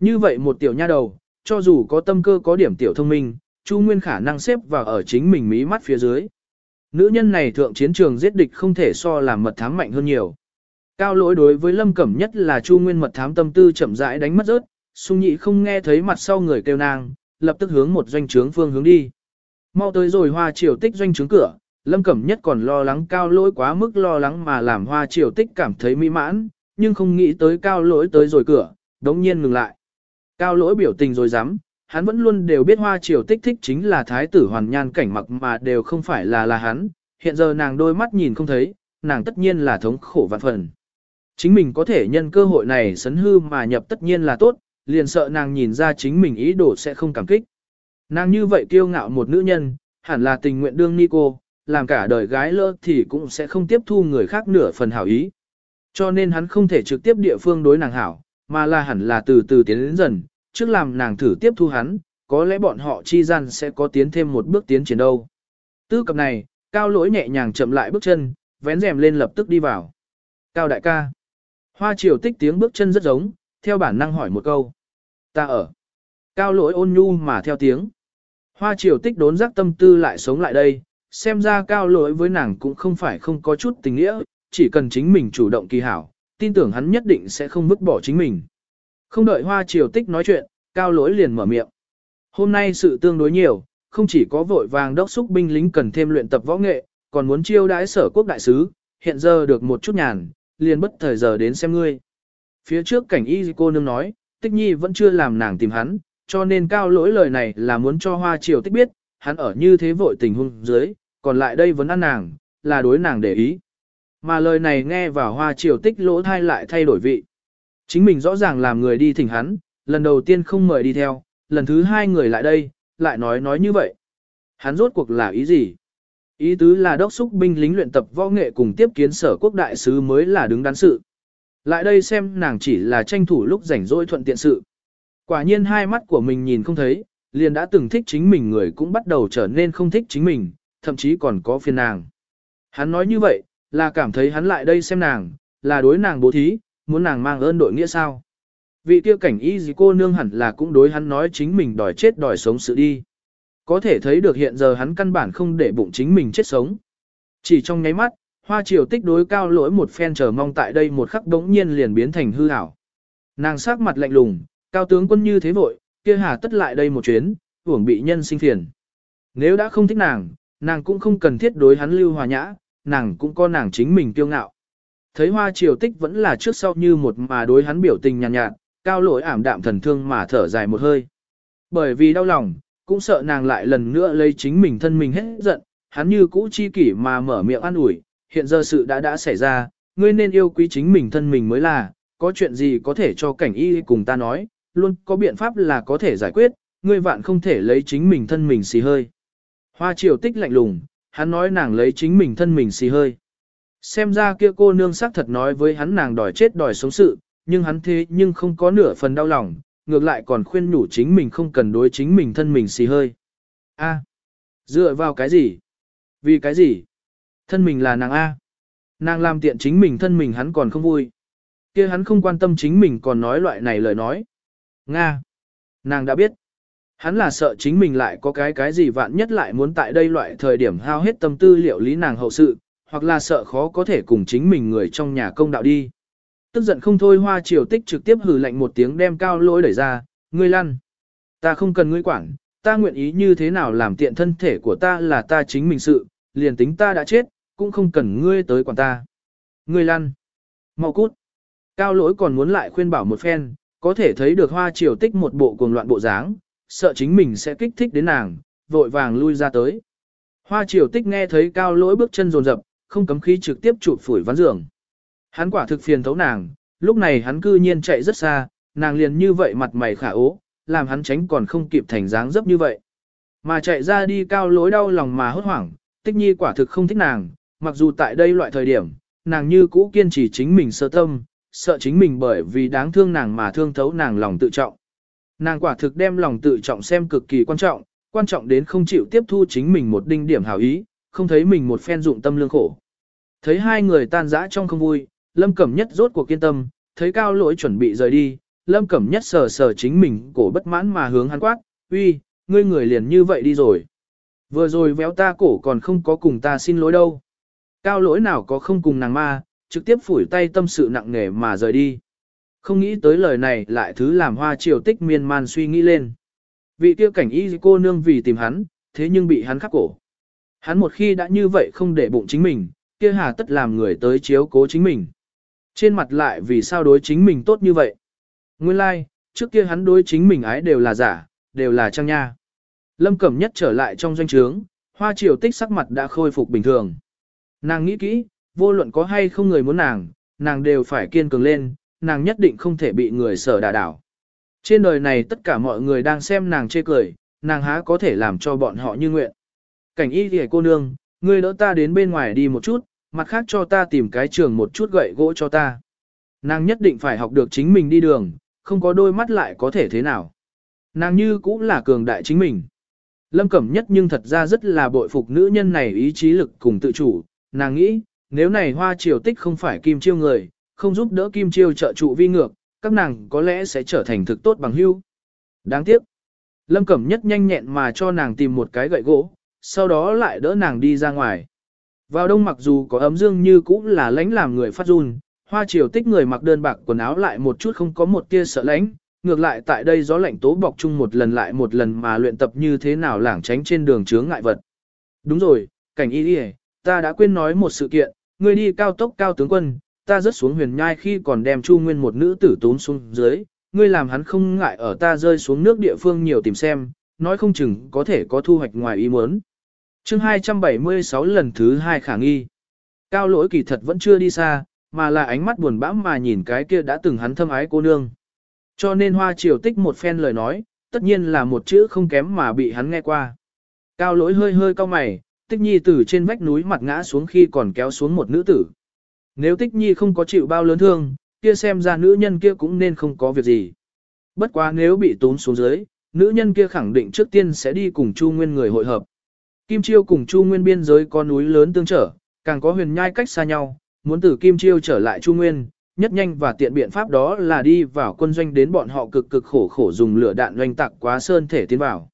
Như vậy một tiểu nha đầu, cho dù có tâm cơ có điểm tiểu thông minh, chu nguyên khả năng xếp vào ở chính mình mí mắt phía dưới. Nữ nhân này thượng chiến trường giết địch không thể so làm mật thám mạnh hơn nhiều. Cao lỗi đối với lâm cẩm nhất là chu nguyên mật thám tâm tư chậm rãi đánh mất rớt, sung nhị không nghe thấy mặt sau người kêu nàng, lập tức hướng một doanh trướng phương hướng đi. Mau tới rồi hoa triều tích doanh trướng cửa, lâm cẩm nhất còn lo lắng cao lỗi quá mức lo lắng mà làm hoa triều tích cảm thấy mỹ mãn, nhưng không nghĩ tới cao lỗi tới rồi cửa, đống nhiên ngừng lại. Cao lỗi biểu tình rồi dám, hắn vẫn luôn đều biết hoa triều tích thích chính là thái tử hoàn nhan cảnh mặc mà đều không phải là là hắn, hiện giờ nàng đôi mắt nhìn không thấy, nàng tất nhiên là thống khổ vạn phần. Chính mình có thể nhân cơ hội này sấn hư mà nhập tất nhiên là tốt, liền sợ nàng nhìn ra chính mình ý đồ sẽ không cảm kích. Nàng như vậy kiêu ngạo một nữ nhân, hẳn là tình nguyện đương ni cô, làm cả đời gái lỡ thì cũng sẽ không tiếp thu người khác nửa phần hảo ý. Cho nên hắn không thể trực tiếp địa phương đối nàng hảo, mà là hẳn là từ từ tiến đến dần, trước làm nàng thử tiếp thu hắn, có lẽ bọn họ chi gian sẽ có tiến thêm một bước tiến triển đâu. Tư cập này, cao lỗi nhẹ nhàng chậm lại bước chân, vén rèm lên lập tức đi vào. Cao đại ca. Hoa triều tích tiếng bước chân rất giống, theo bản năng hỏi một câu. Ta ở. Cao lỗi ôn nhu mà theo tiếng. Hoa triều tích đốn giác tâm tư lại sống lại đây, xem ra cao lỗi với nàng cũng không phải không có chút tình nghĩa, chỉ cần chính mình chủ động kỳ hảo, tin tưởng hắn nhất định sẽ không vứt bỏ chính mình. Không đợi hoa triều tích nói chuyện, cao lỗi liền mở miệng. Hôm nay sự tương đối nhiều, không chỉ có vội vàng đốc xúc binh lính cần thêm luyện tập võ nghệ, còn muốn chiêu đãi sở quốc đại sứ, hiện giờ được một chút nhàn, liền bất thời giờ đến xem ngươi. Phía trước cảnh y cô nương nói, tích nhi vẫn chưa làm nàng tìm hắn, cho nên cao lỗi lời này là muốn cho hoa triều tích biết, hắn ở như thế vội tình huống dưới, còn lại đây vẫn ăn nàng, là đối nàng để ý. Mà lời này nghe vào hoa triều tích lỗ thai lại thay đổi vị. Chính mình rõ ràng làm người đi thỉnh hắn, lần đầu tiên không mời đi theo, lần thứ hai người lại đây, lại nói nói như vậy. Hắn rốt cuộc là ý gì? Ý tứ là đốc xúc binh lính luyện tập võ nghệ cùng tiếp kiến sở quốc đại sứ mới là đứng đắn sự. Lại đây xem nàng chỉ là tranh thủ lúc rảnh rỗi thuận tiện sự. Quả nhiên hai mắt của mình nhìn không thấy, liền đã từng thích chính mình người cũng bắt đầu trở nên không thích chính mình, thậm chí còn có phiền nàng. Hắn nói như vậy, là cảm thấy hắn lại đây xem nàng, là đối nàng bố thí, muốn nàng mang ơn đội nghĩa sao. Vị kia cảnh y gì cô nương hẳn là cũng đối hắn nói chính mình đòi chết đòi sống sự đi. Có thể thấy được hiện giờ hắn căn bản không để bụng chính mình chết sống. Chỉ trong nháy mắt, hoa triều tích đối cao lỗi một phen chờ mong tại đây một khắc đống nhiên liền biến thành hư ảo. Nàng sắc mặt lạnh lùng, cao tướng quân như thế vội, kia hà tất lại đây một chuyến, hưởng bị nhân sinh phiền. Nếu đã không thích nàng, nàng cũng không cần thiết đối hắn lưu hòa nhã, nàng cũng có nàng chính mình kiêu ngạo. Thấy hoa triều tích vẫn là trước sau như một mà đối hắn biểu tình nhàn nhạt, nhạt, cao lỗi ảm đạm thần thương mà thở dài một hơi. Bởi vì đau lòng, cũng sợ nàng lại lần nữa lấy chính mình thân mình hết giận, hắn như cũ chi kỷ mà mở miệng an ủi, hiện giờ sự đã đã xảy ra, ngươi nên yêu quý chính mình thân mình mới là, có chuyện gì có thể cho cảnh y cùng ta nói, luôn có biện pháp là có thể giải quyết, ngươi vạn không thể lấy chính mình thân mình xì hơi. Hoa triều tích lạnh lùng, hắn nói nàng lấy chính mình thân mình xì hơi. Xem ra kia cô nương xác thật nói với hắn nàng đòi chết đòi sống sự, nhưng hắn thế nhưng không có nửa phần đau lòng, ngược lại còn khuyên nhủ chính mình không cần đối chính mình thân mình xì hơi. A. dựa vào cái gì? Vì cái gì? Thân mình là nàng A. Nàng làm tiện chính mình thân mình hắn còn không vui. kia hắn không quan tâm chính mình còn nói loại này lời nói. Nga. Nàng đã biết. Hắn là sợ chính mình lại có cái cái gì vạn nhất lại muốn tại đây loại thời điểm hao hết tâm tư liệu lý nàng hậu sự, hoặc là sợ khó có thể cùng chính mình người trong nhà công đạo đi. Tức giận không thôi hoa triều tích trực tiếp hừ lạnh một tiếng đem cao lỗi đẩy ra, ngươi lăn. Ta không cần ngươi quản, ta nguyện ý như thế nào làm tiện thân thể của ta là ta chính mình sự, liền tính ta đã chết, cũng không cần ngươi tới quản ta. Ngươi lăn. Mau cút. Cao lỗi còn muốn lại khuyên bảo một phen, có thể thấy được hoa triều tích một bộ cuồng loạn bộ dáng, sợ chính mình sẽ kích thích đến nàng, vội vàng lui ra tới. Hoa triều tích nghe thấy cao lỗi bước chân rồn rập, không cấm khí trực tiếp chụp phủi ván giường. Hắn quả thực phiền thấu nàng, lúc này hắn cư nhiên chạy rất xa, nàng liền như vậy mặt mày khả ố, làm hắn tránh còn không kịp thành dáng dấp như vậy. Mà chạy ra đi cao lối đau lòng mà hốt hoảng, tích nhi quả thực không thích nàng, mặc dù tại đây loại thời điểm, nàng như cũ kiên trì chính mình sơ tâm, sợ chính mình bởi vì đáng thương nàng mà thương thấu nàng lòng tự trọng. Nàng quả thực đem lòng tự trọng xem cực kỳ quan trọng, quan trọng đến không chịu tiếp thu chính mình một đinh điểm hảo ý, không thấy mình một phen dụng tâm lương khổ. Thấy hai người tan rã trong không vui, Lâm Cẩm Nhất rốt cuộc kiên tâm, thấy cao lỗi chuẩn bị rời đi, Lâm Cẩm Nhất sờ sờ chính mình cổ bất mãn mà hướng hắn quát, uy, ngươi người liền như vậy đi rồi. Vừa rồi véo ta cổ còn không có cùng ta xin lỗi đâu. Cao lỗi nào có không cùng nàng ma, trực tiếp phủi tay tâm sự nặng nề mà rời đi. Không nghĩ tới lời này lại thứ làm hoa triều tích miên man suy nghĩ lên. Vị tiêu cảnh y cô nương vì tìm hắn, thế nhưng bị hắn khắc cổ. Hắn một khi đã như vậy không để bụng chính mình, kia hà tất làm người tới chiếu cố chính mình. Trên mặt lại vì sao đối chính mình tốt như vậy. Nguyên lai, like, trước kia hắn đối chính mình ái đều là giả, đều là trang nha. Lâm Cẩm Nhất trở lại trong doanh trướng, hoa triều tích sắc mặt đã khôi phục bình thường. Nàng nghĩ kỹ, vô luận có hay không người muốn nàng, nàng đều phải kiên cường lên, nàng nhất định không thể bị người sở đả đảo. Trên đời này tất cả mọi người đang xem nàng chê cười, nàng há có thể làm cho bọn họ như nguyện. Cảnh y kìa cô nương, ngươi đỡ ta đến bên ngoài đi một chút, mặt khác cho ta tìm cái trường một chút gậy gỗ cho ta. Nàng nhất định phải học được chính mình đi đường, không có đôi mắt lại có thể thế nào. Nàng như cũng là cường đại chính mình. Lâm Cẩm Nhất nhưng thật ra rất là bội phục nữ nhân này ý chí lực cùng tự chủ, nàng nghĩ, nếu này hoa triều tích không phải kim chiêu người, không giúp đỡ kim chiêu trợ trụ vi ngược, các nàng có lẽ sẽ trở thành thực tốt bằng hưu. Đáng tiếc. Lâm Cẩm Nhất nhanh nhẹn mà cho nàng tìm một cái gậy gỗ, sau đó lại đỡ nàng đi ra ngoài. Vào đông mặc dù có ấm dương như cũng là lánh làm người phát run, hoa triều tích người mặc đơn bạc quần áo lại một chút không có một tia sợ lánh, ngược lại tại đây gió lạnh tố bọc chung một lần lại một lần mà luyện tập như thế nào lảng tránh trên đường chướng ngại vật. Đúng rồi, cảnh y đi ta đã quên nói một sự kiện, người đi cao tốc cao tướng quân, ta rớt xuống huyền nhai khi còn đem Chu Nguyên một nữ tử tốn xuống dưới, ngươi làm hắn không ngại ở ta rơi xuống nước địa phương nhiều tìm xem, nói không chừng có thể có thu hoạch ngoài ý muốn. Chương 276 lần thứ hai khả nghi. Cao lỗi kỳ thật vẫn chưa đi xa, mà là ánh mắt buồn bã mà nhìn cái kia đã từng hắn thâm ái cô nương. Cho nên hoa triều tích một phen lời nói, tất nhiên là một chữ không kém mà bị hắn nghe qua. Cao lỗi hơi hơi cau mày, tích nhi từ trên vách núi mặt ngã xuống khi còn kéo xuống một nữ tử. Nếu tích nhi không có chịu bao lớn thương, kia xem ra nữ nhân kia cũng nên không có việc gì. Bất quá nếu bị tốn xuống dưới, nữ nhân kia khẳng định trước tiên sẽ đi cùng Chu Nguyên người hội hợp. Kim Chiêu cùng Chu Nguyên biên giới có núi lớn tương trở, càng có huyền nhai cách xa nhau, muốn từ Kim Chiêu trở lại Chu Nguyên, nhất nhanh và tiện biện pháp đó là đi vào quân doanh đến bọn họ cực cực khổ khổ dùng lửa đạn doanh tạc quá sơn thể tiến vào.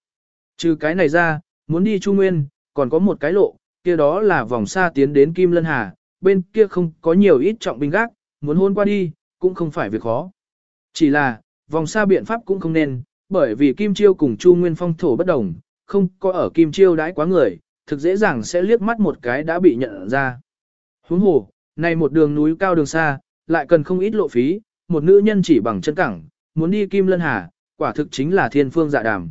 Trừ cái này ra, muốn đi Chu Nguyên, còn có một cái lộ, kia đó là vòng xa tiến đến Kim Lân Hà, bên kia không có nhiều ít trọng binh gác, muốn hôn qua đi, cũng không phải việc khó. Chỉ là, vòng xa biện pháp cũng không nên, bởi vì Kim Chiêu cùng Chu Nguyên phong thổ bất đồng, không có ở Kim Chiêu đãi quá người, thực dễ dàng sẽ liếc mắt một cái đã bị nhận ra. Huống hồ, này một đường núi cao đường xa, lại cần không ít lộ phí, một nữ nhân chỉ bằng chân cẳng, muốn đi Kim Lân Hà, quả thực chính là thiên phương dạ đàm.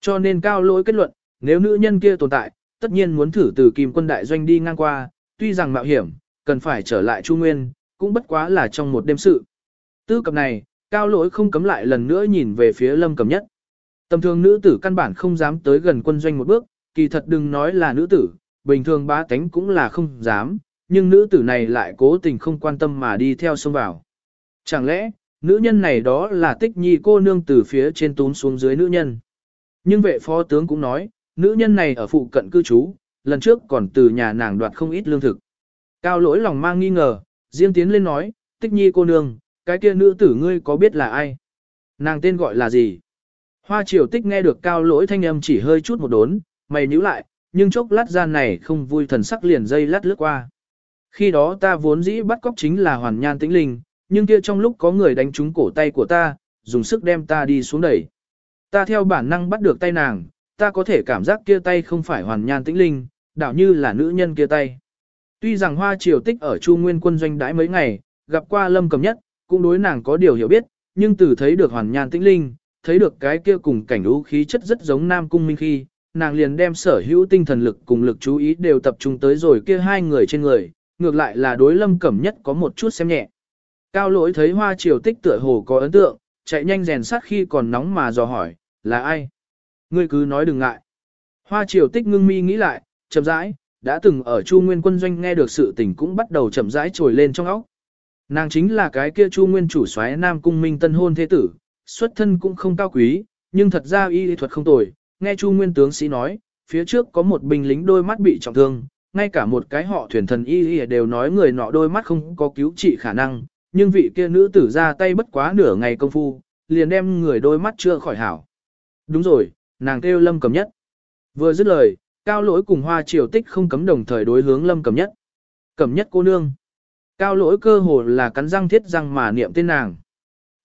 Cho nên cao lỗi kết luận, nếu nữ nhân kia tồn tại, tất nhiên muốn thử từ Kim quân đại doanh đi ngang qua, tuy rằng mạo hiểm, cần phải trở lại Chu Nguyên, cũng bất quá là trong một đêm sự. Tư cập này, cao lỗi không cấm lại lần nữa nhìn về phía lâm cầm nhất. Tầm thường nữ tử căn bản không dám tới gần quân doanh một bước, kỳ thật đừng nói là nữ tử, bình thường bá tánh cũng là không dám, nhưng nữ tử này lại cố tình không quan tâm mà đi theo sông vào. Chẳng lẽ, nữ nhân này đó là tích nhi cô nương từ phía trên tún xuống dưới nữ nhân. Nhưng vệ phó tướng cũng nói, nữ nhân này ở phụ cận cư trú, lần trước còn từ nhà nàng đoạt không ít lương thực. Cao lỗi lòng mang nghi ngờ, riêng tiến lên nói, tích nhi cô nương, cái kia nữ tử ngươi có biết là ai? Nàng tên gọi là gì? Hoa triều tích nghe được cao lỗi thanh âm chỉ hơi chút một đốn, mày nhíu lại, nhưng chốc lát gian này không vui thần sắc liền dây lát lướt qua. Khi đó ta vốn dĩ bắt cóc chính là hoàn nhan tĩnh linh, nhưng kia trong lúc có người đánh trúng cổ tay của ta, dùng sức đem ta đi xuống đẩy. Ta theo bản năng bắt được tay nàng, ta có thể cảm giác kia tay không phải hoàn nhan tĩnh linh, đảo như là nữ nhân kia tay. Tuy rằng hoa triều tích ở Chu Nguyên quân doanh đãi mấy ngày, gặp qua lâm cầm nhất, cũng đối nàng có điều hiểu biết, nhưng từ thấy được hoàn nhan tĩnh linh, thấy được cái kia cùng cảnh ú khí chất rất giống nam cung minh khi, nàng liền đem sở hữu tinh thần lực cùng lực chú ý đều tập trung tới rồi kia hai người trên người, ngược lại là đối lâm cẩm nhất có một chút xem nhẹ. Cao lỗi thấy hoa triều tích tựa hồ có ấn tượng, chạy nhanh rèn sát khi còn nóng mà dò hỏi, là ai? Ngươi cứ nói đừng ngại. Hoa triều tích ngưng mi nghĩ lại, chậm rãi, đã từng ở Chu Nguyên quân doanh nghe được sự tình cũng bắt đầu chậm rãi trồi lên trong óc. Nàng chính là cái kia Chu Nguyên chủ soái Nam Cung Minh tân hôn thế tử, xuất thân cũng không cao quý, nhưng thật ra y thuật không tồi, nghe Chu Nguyên tướng sĩ nói, phía trước có một binh lính đôi mắt bị trọng thương, ngay cả một cái họ thuyền thần y y đều nói người nọ đôi mắt không có cứu trị khả năng, nhưng vị kia nữ tử ra tay bất quá nửa ngày công phu, liền đem người đôi mắt chưa khỏi hảo. Đúng rồi, nàng kêu Lâm Cẩm Nhất. Vừa dứt lời, cao lỗi cùng hoa triều tích không cấm đồng thời đối hướng Lâm Cẩm Nhất. Cẩm Nhất cô nương. Cao lỗi cơ hồ là cắn răng thiết răng mà niệm tên nàng.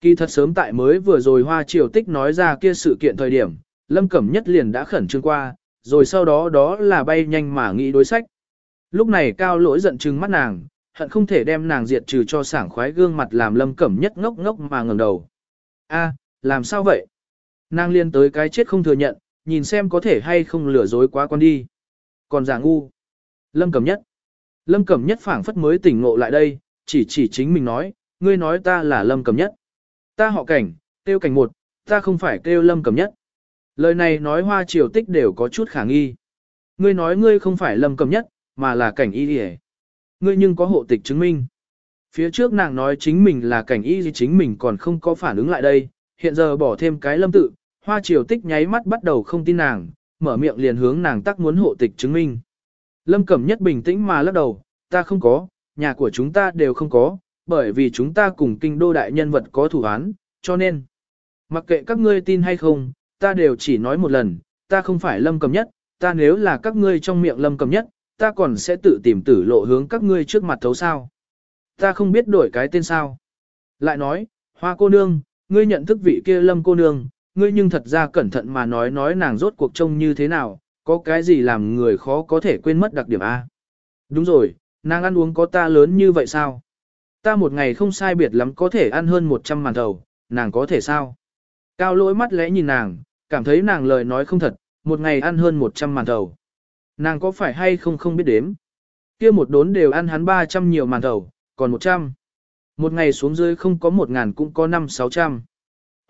Kỳ thật sớm tại mới vừa rồi hoa triều tích nói ra kia sự kiện thời điểm, Lâm Cẩm Nhất liền đã khẩn trương qua, rồi sau đó đó là bay nhanh mà nghĩ đối sách. Lúc này cao lỗi giận trừng mắt nàng, hận không thể đem nàng diệt trừ cho sảng khoái gương mặt làm Lâm Cẩm Nhất ngốc ngốc mà ngẩng đầu. A, làm sao vậy? Nàng liên tới cái chết không thừa nhận, nhìn xem có thể hay không lừa dối quá con đi. Còn giả ngu. Lâm Cẩm Nhất. Lâm Cẩm Nhất phảng phất mới tỉnh ngộ lại đây, chỉ chỉ chính mình nói, ngươi nói ta là Lâm Cẩm Nhất. Ta họ cảnh, tiêu cảnh một, ta không phải kêu Lâm cầm Nhất. Lời này nói hoa triều tích đều có chút khả nghi. Ngươi nói ngươi không phải Lâm cầm Nhất, mà là cảnh y đi Ngươi nhưng có hộ tịch chứng minh. Phía trước nàng nói chính mình là cảnh y gì chính mình còn không có phản ứng lại đây, hiện giờ bỏ thêm cái lâm tự, hoa triều tích nháy mắt bắt đầu không tin nàng, mở miệng liền hướng nàng tắc muốn hộ tịch chứng minh. Lâm Cẩm Nhất bình tĩnh mà lắc đầu, ta không có, nhà của chúng ta đều không có, bởi vì chúng ta cùng kinh đô đại nhân vật có thủ án, cho nên, mặc kệ các ngươi tin hay không, ta đều chỉ nói một lần, ta không phải Lâm cầm Nhất, ta nếu là các ngươi trong miệng Lâm cầm Nhất, ta còn sẽ tự tìm tử lộ hướng các ngươi trước mặt thấu sao. Ta không biết đổi cái tên sao. Lại nói, hoa cô nương, ngươi nhận thức vị kia lâm cô nương, ngươi nhưng thật ra cẩn thận mà nói nói nàng rốt cuộc trông như thế nào, có cái gì làm người khó có thể quên mất đặc điểm A. Đúng rồi, nàng ăn uống có ta lớn như vậy sao? Ta một ngày không sai biệt lắm có thể ăn hơn 100 màn thầu, nàng có thể sao? Cao lỗi mắt lẽ nhìn nàng, cảm thấy nàng lời nói không thật, một ngày ăn hơn 100 màn thầu. Nàng có phải hay không không biết đếm? kia một đốn đều ăn hắn 300 nhiều màn thầu, còn 100. Một ngày xuống dưới không có 1 ngàn cũng có 5-600.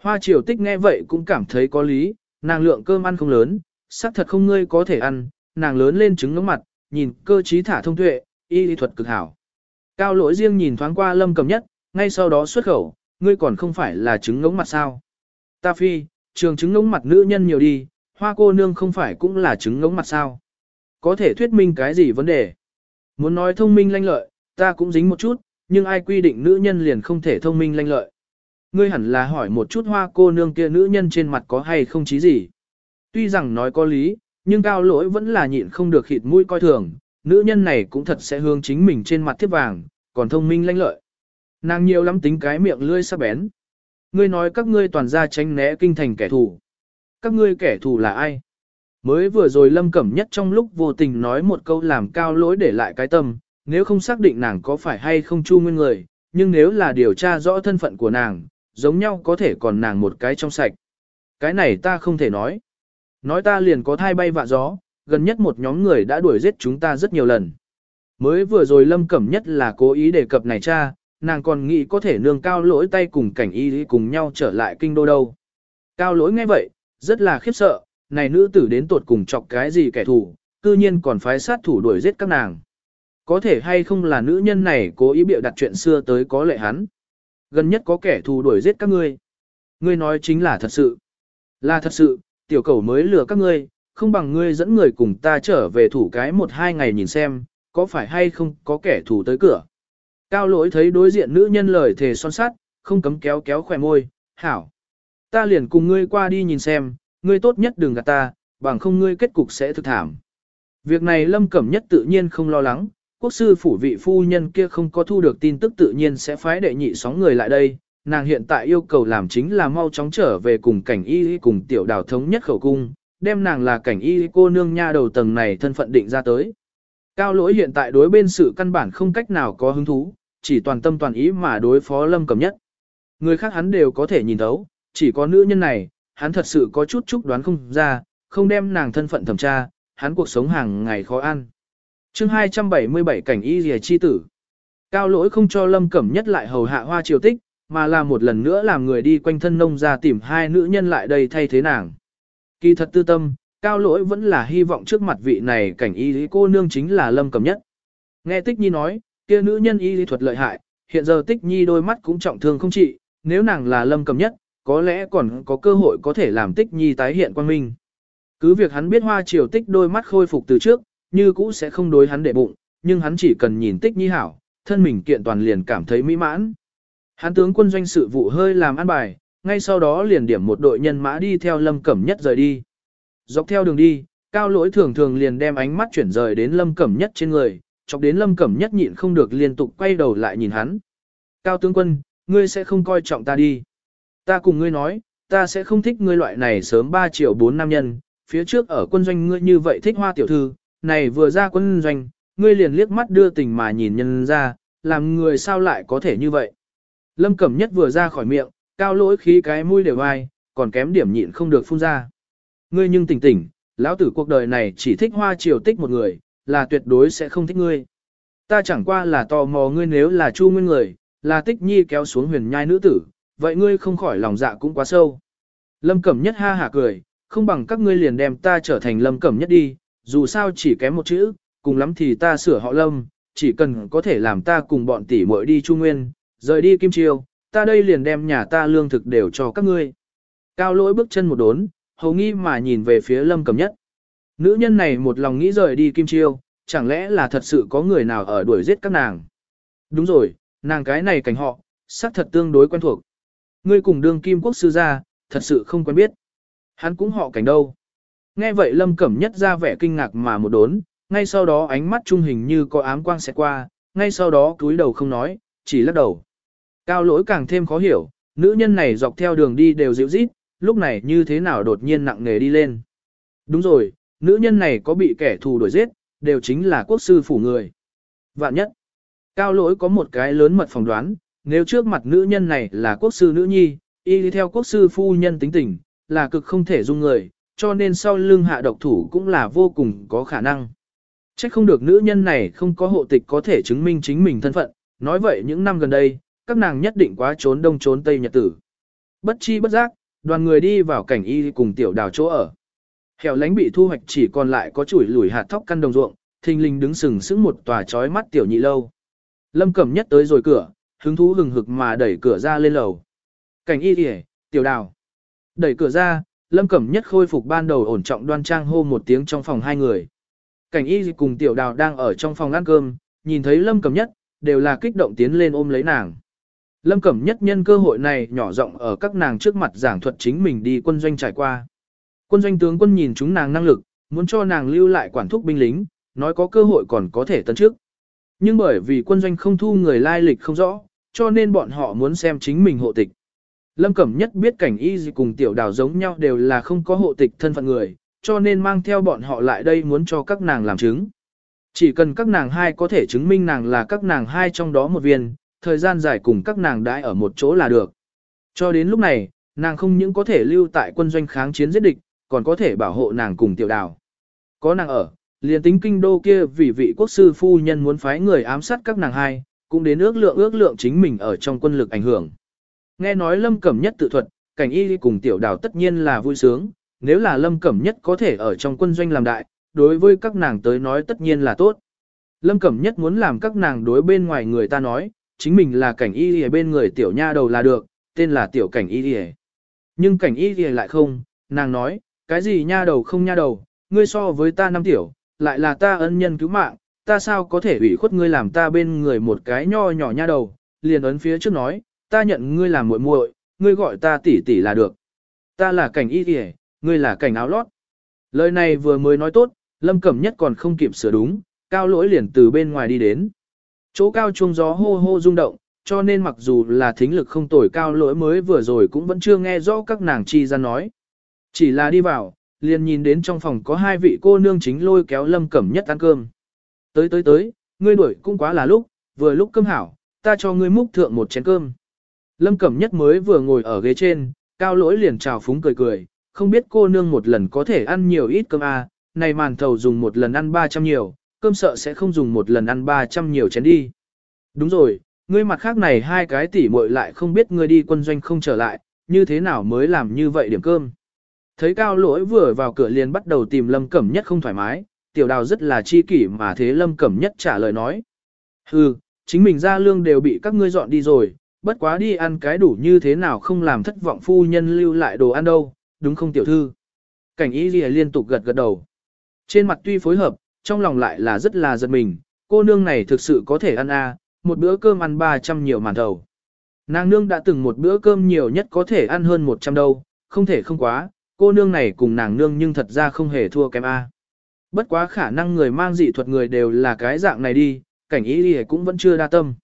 Hoa triều tích nghe vậy cũng cảm thấy có lý, nàng lượng cơm ăn không lớn, xác thật không ngươi có thể ăn, nàng lớn lên trứng ngưỡng mặt, nhìn cơ trí thả thông tuệ, y lý thuật cực hảo. Cao lỗi riêng nhìn thoáng qua lâm cầm nhất, ngay sau đó xuất khẩu, ngươi còn không phải là trứng ngống mặt sao. Ta phi, trường trứng ngống mặt nữ nhân nhiều đi, hoa cô nương không phải cũng là trứng ngống mặt sao. Có thể thuyết minh cái gì vấn đề? Muốn nói thông minh lanh lợi, ta cũng dính một chút, nhưng ai quy định nữ nhân liền không thể thông minh lanh lợi. Ngươi hẳn là hỏi một chút hoa cô nương kia nữ nhân trên mặt có hay không chí gì. Tuy rằng nói có lý, nhưng cao lỗi vẫn là nhịn không được khịt mũi coi thường, nữ nhân này cũng thật sẽ hướng chính mình trên mặt thiếp vàng, còn thông minh lanh lợi. Nàng nhiều lắm tính cái miệng lươi sắc bén. Ngươi nói các ngươi toàn ra tránh né kinh thành kẻ thù. Các ngươi kẻ thù là ai? Mới vừa rồi Lâm Cẩm Nhất trong lúc vô tình nói một câu làm cao lỗi để lại cái tâm, nếu không xác định nàng có phải hay không chu nguyên người, nhưng nếu là điều tra rõ thân phận của nàng, giống nhau có thể còn nàng một cái trong sạch. Cái này ta không thể nói. Nói ta liền có thai bay vạ gió, gần nhất một nhóm người đã đuổi giết chúng ta rất nhiều lần. Mới vừa rồi Lâm Cẩm Nhất là cố ý đề cập này cha, nàng còn nghĩ có thể nương cao lỗi tay cùng cảnh y cùng nhau trở lại kinh đô đâu. Cao lỗi nghe vậy, rất là khiếp sợ, này nữ tử đến tuột cùng chọc cái gì kẻ thù, cư nhiên còn phái sát thủ đuổi giết các nàng. Có thể hay không là nữ nhân này cố ý biểu đặt chuyện xưa tới có lệ hắn. Gần nhất có kẻ thù đuổi giết các ngươi. Ngươi nói chính là thật sự. Là thật sự, tiểu cầu mới lừa các ngươi, không bằng ngươi dẫn người cùng ta trở về thủ cái một hai ngày nhìn xem, có phải hay không có kẻ thù tới cửa. Cao lỗi thấy đối diện nữ nhân lời thề son sắt, không cấm kéo kéo khỏe môi, hảo. Ta liền cùng ngươi qua đi nhìn xem, ngươi tốt nhất đừng gạt ta, bằng không ngươi kết cục sẽ thực thảm. Việc này lâm cẩm nhất tự nhiên không lo lắng, quốc sư phủ vị phu nhân kia không có thu được tin tức tự nhiên sẽ phái đệ nhị sóng người lại đây. Nàng hiện tại yêu cầu làm chính là mau chóng trở về cùng cảnh y cùng tiểu đào thống nhất khẩu cung, đem nàng là cảnh y cô nương nha đầu tầng này thân phận định ra tới. Cao lỗi hiện tại đối bên sự căn bản không cách nào có hứng thú, chỉ toàn tâm toàn ý mà đối phó lâm cầm nhất. Người khác hắn đều có thể nhìn thấu, chỉ có nữ nhân này, hắn thật sự có chút chút đoán không ra, không đem nàng thân phận thẩm tra, hắn cuộc sống hàng ngày khó ăn chương 277 cảnh y rìa chi tử. Cao lỗi không cho lâm cẩm nhất lại hầu hạ hoa triều tích, mà là một lần nữa làm người đi quanh thân nông ra tìm hai nữ nhân lại đây thay thế nàng. Kỳ thật tư tâm, cao lỗi vẫn là hy vọng trước mặt vị này cảnh y lý cô nương chính là lâm cầm nhất. Nghe Tích Nhi nói, kia nữ nhân y lý thuật lợi hại, hiện giờ Tích Nhi đôi mắt cũng trọng thương không trị, nếu nàng là lâm cầm nhất, có lẽ còn có cơ hội có thể làm Tích Nhi tái hiện quan minh. Cứ việc hắn biết hoa triều tích đôi mắt khôi phục từ trước, như cũ sẽ không đối hắn để bụng, nhưng hắn chỉ cần nhìn Tích Nhi hảo, thân mình kiện toàn liền cảm thấy mỹ mãn. Hắn tướng quân doanh sự vụ hơi làm ăn bài, ngay sau đó liền điểm một đội nhân mã đi theo lâm cẩm nhất rời đi. Dọc theo đường đi, cao lỗi thường thường liền đem ánh mắt chuyển rời đến lâm cẩm nhất trên người, chọc đến lâm cẩm nhất nhịn không được liên tục quay đầu lại nhìn hắn. Cao tướng quân, ngươi sẽ không coi trọng ta đi. Ta cùng ngươi nói, ta sẽ không thích ngươi loại này sớm 3 triệu 4 nam nhân, phía trước ở quân doanh ngươi như vậy thích hoa tiểu thư, này vừa ra quân doanh, ngươi liền liếc mắt đưa tình mà nhìn nhân ra, làm người sao lại có thể như vậy. Lâm Cẩm Nhất vừa ra khỏi miệng, cao lỗi khí cái mũi đều ai, còn kém điểm nhịn không được phun ra. Ngươi nhưng tỉnh tỉnh, lão tử cuộc đời này chỉ thích hoa triều tích một người, là tuyệt đối sẽ không thích ngươi. Ta chẳng qua là tò mò ngươi nếu là chu nguyên người, là tích nhi kéo xuống huyền nhai nữ tử, vậy ngươi không khỏi lòng dạ cũng quá sâu. Lâm Cẩm Nhất ha hả cười, không bằng các ngươi liền đem ta trở thành Lâm Cẩm Nhất đi, dù sao chỉ kém một chữ, cùng lắm thì ta sửa họ Lâm, chỉ cần có thể làm ta cùng bọn tỷ muội đi Chu Nguyên, rời đi Kim Chiêu, ta đây liền đem nhà ta lương thực đều cho các ngươi. Cao lỗi bước chân một đốn, hầu nghi mà nhìn về phía Lâm Cẩm Nhất. Nữ nhân này một lòng nghĩ rời đi Kim Chiêu, chẳng lẽ là thật sự có người nào ở đuổi giết các nàng? Đúng rồi, nàng cái này cảnh họ, xác thật tương đối quen thuộc. Ngươi cùng đương kim quốc sư gia, thật sự không quen biết. Hắn cũng họ cảnh đâu. Nghe vậy Lâm Cẩm Nhất ra vẻ kinh ngạc mà một đốn, ngay sau đó ánh mắt trung hình như có ám quang sẽ qua, ngay sau đó cúi đầu không nói, chỉ lắc đầu. Cao lỗi càng thêm khó hiểu, nữ nhân này dọc theo đường đi đều dịu rít, lúc này như thế nào đột nhiên nặng nề đi lên. Đúng rồi, nữ nhân này có bị kẻ thù đuổi giết, đều chính là quốc sư phủ người. Vạn nhất, cao lỗi có một cái lớn mật phỏng đoán, nếu trước mặt nữ nhân này là quốc sư nữ nhi, y đi theo quốc sư phu nhân tính tình, là cực không thể dung người, cho nên sau lưng hạ độc thủ cũng là vô cùng có khả năng. Chắc không được nữ nhân này không có hộ tịch có thể chứng minh chính mình thân phận, nói vậy những năm gần đây, các nàng nhất định quá trốn đông trốn tây nhật tử. Bất chi bất giác, đoàn người đi vào cảnh y cùng tiểu đào chỗ ở. Hẻo lánh bị thu hoạch chỉ còn lại có chuỗi lùi hạt thóc căn đồng ruộng, thình lình đứng sừng sững một tòa chói mắt tiểu nhị lâu. Lâm Cẩm nhất tới rồi cửa, hứng thú hừng hực mà đẩy cửa ra lên lầu. Cảnh y kìa, tiểu đào. Đẩy cửa ra, Lâm Cẩm nhất khôi phục ban đầu ổn trọng đoan trang hô một tiếng trong phòng hai người. Cảnh y cùng tiểu đào đang ở trong phòng ăn cơm, nhìn thấy Lâm Cẩm nhất, đều là kích động tiến lên ôm lấy nàng. Lâm Cẩm nhất nhân cơ hội này nhỏ rộng ở các nàng trước mặt giảng thuật chính mình đi quân doanh trải qua. Quân doanh tướng quân nhìn chúng nàng năng lực, muốn cho nàng lưu lại quản thúc binh lính, nói có cơ hội còn có thể tấn trước. Nhưng bởi vì quân doanh không thu người lai lịch không rõ, cho nên bọn họ muốn xem chính mình hộ tịch. Lâm Cẩm Nhất biết cảnh y gì cùng tiểu đào giống nhau đều là không có hộ tịch thân phận người, cho nên mang theo bọn họ lại đây muốn cho các nàng làm chứng. Chỉ cần các nàng hai có thể chứng minh nàng là các nàng hai trong đó một viên, thời gian dài cùng các nàng đãi ở một chỗ là được. Cho đến lúc này, nàng không những có thể lưu tại quân doanh kháng chiến giết địch, còn có thể bảo hộ nàng cùng tiểu đào. Có nàng ở, liền tính kinh đô kia vì vị quốc sư phu nhân muốn phái người ám sát các nàng hai, cũng đến ước lượng ước lượng chính mình ở trong quân lực ảnh hưởng. Nghe nói lâm cẩm nhất tự thuật, cảnh y cùng tiểu đào tất nhiên là vui sướng, nếu là lâm cẩm nhất có thể ở trong quân doanh làm đại, đối với các nàng tới nói tất nhiên là tốt. Lâm cẩm nhất muốn làm các nàng đối bên ngoài người ta nói, chính mình là cảnh y ở bên người tiểu nha đầu là được, tên là tiểu cảnh y lìa Nhưng cảnh y lìa lại không, nàng nói, cái gì nha đầu không nha đầu, ngươi so với ta năm tiểu, lại là ta ân nhân cứu mạng, ta sao có thể ủy khuất ngươi làm ta bên người một cái nho nhỏ nha đầu, liền ấn phía trước nói, ta nhận ngươi làm muội muội, ngươi gọi ta tỷ tỷ là được. Ta là cảnh y lìa ngươi là cảnh áo lót. Lời này vừa mới nói tốt, Lâm Cẩm Nhất còn không kịp sửa đúng, cao lỗi liền từ bên ngoài đi đến. Chỗ cao chuông gió hô hô rung động, cho nên mặc dù là thính lực không tồi cao lỗi mới vừa rồi cũng vẫn chưa nghe rõ các nàng chi ra nói. Chỉ là đi vào, liền nhìn đến trong phòng có hai vị cô nương chính lôi kéo lâm cẩm nhất ăn cơm. Tới tới tới, ngươi đuổi cũng quá là lúc, vừa lúc cơm hảo, ta cho ngươi múc thượng một chén cơm. Lâm cẩm nhất mới vừa ngồi ở ghế trên, cao lỗi liền chào phúng cười cười, không biết cô nương một lần có thể ăn nhiều ít cơm à, này màn thầu dùng một lần ăn 300 nhiều, cơm sợ sẽ không dùng một lần ăn 300 nhiều chén đi. Đúng rồi, ngươi mặt khác này hai cái tỉ muội lại không biết ngươi đi quân doanh không trở lại, như thế nào mới làm như vậy điểm cơm. Thấy cao lỗi vừa vào cửa liền bắt đầu tìm lâm cẩm nhất không thoải mái, tiểu đào rất là chi kỷ mà thế lâm cẩm nhất trả lời nói. Hừ, chính mình ra lương đều bị các ngươi dọn đi rồi, bất quá đi ăn cái đủ như thế nào không làm thất vọng phu nhân lưu lại đồ ăn đâu, đúng không tiểu thư? Cảnh ý ghi liên tục gật gật đầu. Trên mặt tuy phối hợp, trong lòng lại là rất là giật mình, cô nương này thực sự có thể ăn à, một bữa cơm ăn 300 nhiều màn thầu. Nàng nương đã từng một bữa cơm nhiều nhất có thể ăn hơn 100 đâu, không thể không quá, cô nương này cùng nàng nương nhưng thật ra không hề thua kém A. Bất quá khả năng người mang dị thuật người đều là cái dạng này đi, cảnh ý đi cũng vẫn chưa đa tâm.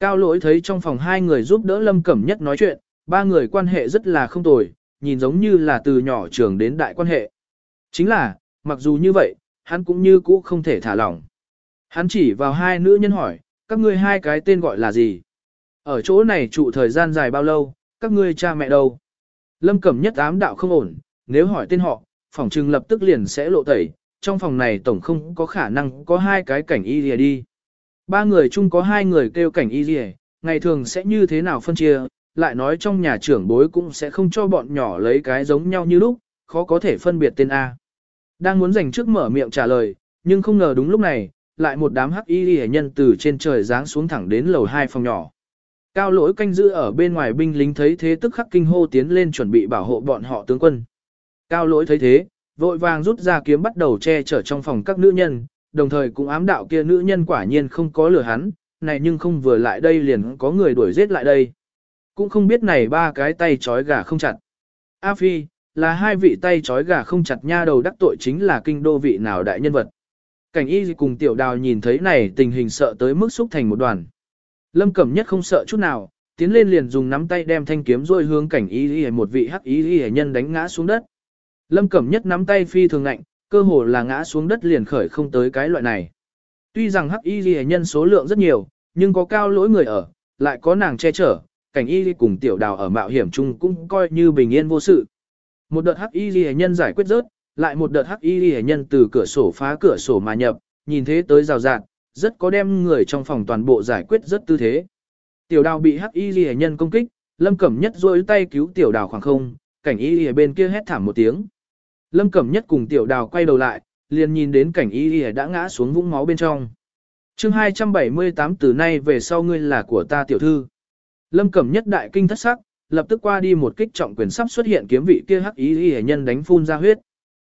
Cao lỗi thấy trong phòng hai người giúp đỡ Lâm Cẩm Nhất nói chuyện, ba người quan hệ rất là không tồi, nhìn giống như là từ nhỏ trường đến đại quan hệ. Chính là, mặc dù như vậy, hắn cũng như cũ không thể thả lỏng. Hắn chỉ vào hai nữ nhân hỏi, các ngươi hai cái tên gọi là gì? Ở chỗ này trụ thời gian dài bao lâu, các ngươi cha mẹ đâu? Lâm Cẩm Nhất ám đạo không ổn, nếu hỏi tên họ, phòng trừng lập tức liền sẽ lộ tẩy, trong phòng này tổng không có khả năng có hai cái cảnh y lìa đi. Ba người chung có hai người kêu cảnh y lìa, ngày thường sẽ như thế nào phân chia, lại nói trong nhà trưởng bối cũng sẽ không cho bọn nhỏ lấy cái giống nhau như lúc, khó có thể phân biệt tên A. Đang muốn dành trước mở miệng trả lời, nhưng không ngờ đúng lúc này, lại một đám hắc y hệ nhân từ trên trời giáng xuống thẳng đến lầu hai phòng nhỏ. Cao lỗi canh giữ ở bên ngoài binh lính thấy thế tức khắc kinh hô tiến lên chuẩn bị bảo hộ bọn họ tướng quân. Cao lỗi thấy thế, vội vàng rút ra kiếm bắt đầu che chở trong phòng các nữ nhân, đồng thời cũng ám đạo kia nữ nhân quả nhiên không có lừa hắn, này nhưng không vừa lại đây liền có người đuổi giết lại đây. Cũng không biết này ba cái tay trói gà không chặt. A Phi, là hai vị tay trói gà không chặt nha đầu đắc tội chính là kinh đô vị nào đại nhân vật. Cảnh y cùng tiểu đào nhìn thấy này tình hình sợ tới mức xúc thành một đoàn. Lâm Cẩm Nhất không sợ chút nào, tiến lên liền dùng nắm tay đem thanh kiếm rồi hướng cảnh y một vị hắc y nhân đánh ngã xuống đất. Lâm Cẩm Nhất nắm tay phi thường ngạnh, cơ hồ là ngã xuống đất liền khởi không tới cái loại này. Tuy rằng hắc y ghi nhân số lượng rất nhiều, nhưng có cao lỗi người ở, lại có nàng che chở, cảnh y cùng tiểu đào ở mạo hiểm chung cũng coi như bình yên vô sự. Một đợt hắc y ghi nhân giải quyết rớt, lại một đợt hắc y ghi nhân từ cửa sổ phá cửa sổ mà nhập, nhìn thế tới rào rạt, rất có đem người trong phòng toàn bộ giải quyết rất tư thế. Tiểu đào bị hắc y ghi nhân công kích, lâm cẩm nhất rôi tay cứu tiểu đào khoảng không, cảnh y ghi bên kia hét thảm một tiếng. Lâm Cẩm Nhất cùng tiểu đào quay đầu lại, liền nhìn đến cảnh y ghi đã ngã xuống vũng máu bên trong. chương 278 từ nay về sau ngươi là của ta tiểu thư. Lâm Cẩm Nhất đại kinh thất sắc, lập tức qua đi một kích trọng quyền sắp xuất hiện kiếm vị kia hắc y y nhân đánh phun ra huyết.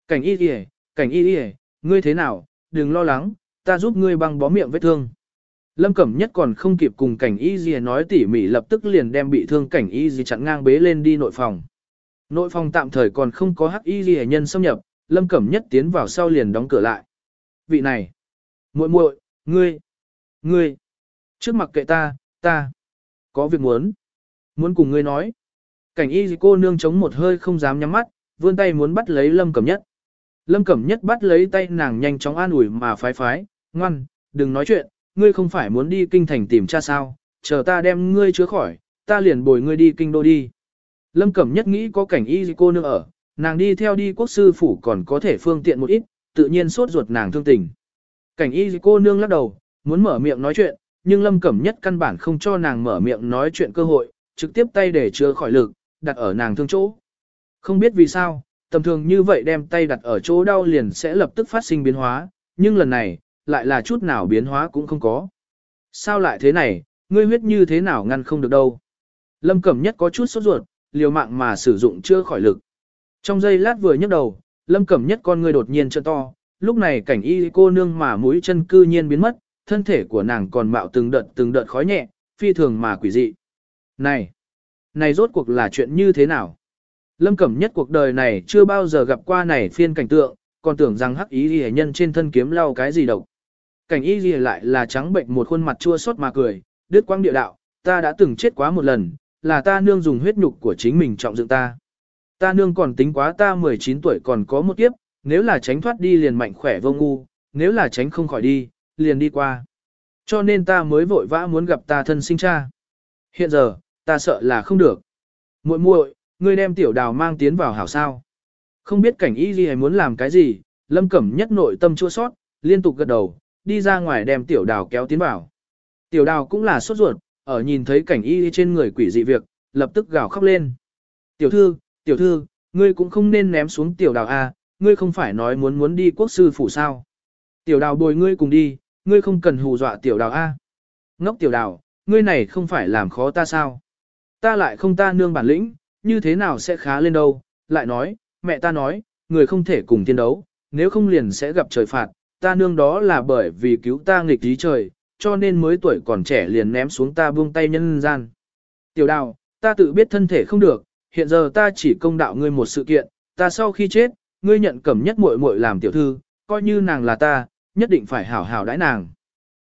Cảnh y y, cảnh y y, ngươi thế nào, đừng lo lắng, ta giúp ngươi băng bó miệng vết thương. Lâm Cẩm Nhất còn không kịp cùng cảnh y y nói tỉ mỉ lập tức liền đem bị thương cảnh y y chặn ngang bế lên đi nội phòng. Nội phòng tạm thời còn không có hắc y ghi nhân xâm nhập, lâm cẩm nhất tiến vào sau liền đóng cửa lại. Vị này, muội muội, ngươi, ngươi, trước mặt kệ ta, ta, có việc muốn, muốn cùng ngươi nói. Cảnh y cô nương chống một hơi không dám nhắm mắt, vươn tay muốn bắt lấy lâm cẩm nhất. Lâm cẩm nhất bắt lấy tay nàng nhanh chóng an ủi mà phái phái, ngoan, đừng nói chuyện, ngươi không phải muốn đi kinh thành tìm cha sao, chờ ta đem ngươi chứa khỏi, ta liền bồi ngươi đi kinh đô đi. Lâm Cẩm nhất nghĩ có cảnh y cô nương ở, nàng đi theo đi quốc sư phủ còn có thể phương tiện một ít, tự nhiên sốt ruột nàng thương tình. Cảnh y cô nương lắc đầu, muốn mở miệng nói chuyện, nhưng Lâm Cẩm nhất căn bản không cho nàng mở miệng nói chuyện cơ hội, trực tiếp tay để chứa khỏi lực, đặt ở nàng thương chỗ. Không biết vì sao, tầm thường như vậy đem tay đặt ở chỗ đau liền sẽ lập tức phát sinh biến hóa, nhưng lần này, lại là chút nào biến hóa cũng không có. Sao lại thế này, ngươi huyết như thế nào ngăn không được đâu. Lâm Cẩm nhất có chút sốt ruột, liều mạng mà sử dụng chưa khỏi lực. Trong giây lát vừa nhấc đầu, lâm cẩm nhất con người đột nhiên trợ to, lúc này cảnh y cô nương mà mũi chân cư nhiên biến mất, thân thể của nàng còn mạo từng đợt từng đợt khói nhẹ, phi thường mà quỷ dị. Này, này rốt cuộc là chuyện như thế nào? Lâm Cẩm nhất cuộc đời này chưa bao giờ gặp qua này phiên cảnh tượng, còn tưởng rằng hắc ý ghi nhân trên thân kiếm lau cái gì độc. Cảnh ý ghi lại là trắng bệnh một khuôn mặt chua xót mà cười, đứt quang địa đạo, ta đã từng chết quá một lần, là ta nương dùng huyết nhục của chính mình trọng dựng ta. Ta nương còn tính quá ta 19 tuổi còn có một kiếp, nếu là tránh thoát đi liền mạnh khỏe vô ngu, nếu là tránh không khỏi đi, liền đi qua. Cho nên ta mới vội vã muốn gặp ta thân sinh cha. Hiện giờ, ta sợ là không được. muội muội, ngươi đem tiểu đào mang tiến vào hảo sao. Không biết cảnh y gì hay muốn làm cái gì, lâm cẩm nhất nội tâm chua sót, liên tục gật đầu, đi ra ngoài đem tiểu đào kéo tiến vào. Tiểu đào cũng là sốt ruột, ở nhìn thấy cảnh y trên người quỷ dị việc, lập tức gào khóc lên. Tiểu thư, tiểu thư, ngươi cũng không nên ném xuống tiểu đào A, ngươi không phải nói muốn muốn đi quốc sư phủ sao. Tiểu đào bồi ngươi cùng đi, ngươi không cần hù dọa tiểu đào A. Ngốc tiểu đào, ngươi này không phải làm khó ta sao. Ta lại không ta nương bản lĩnh, như thế nào sẽ khá lên đâu, lại nói, mẹ ta nói, người không thể cùng tiên đấu, nếu không liền sẽ gặp trời phạt, ta nương đó là bởi vì cứu ta nghịch lý trời, cho nên mới tuổi còn trẻ liền ném xuống ta buông tay nhân gian. Tiểu đào, ta tự biết thân thể không được, hiện giờ ta chỉ công đạo ngươi một sự kiện, ta sau khi chết, ngươi nhận cẩm nhất muội muội làm tiểu thư, coi như nàng là ta, nhất định phải hảo hảo đãi nàng.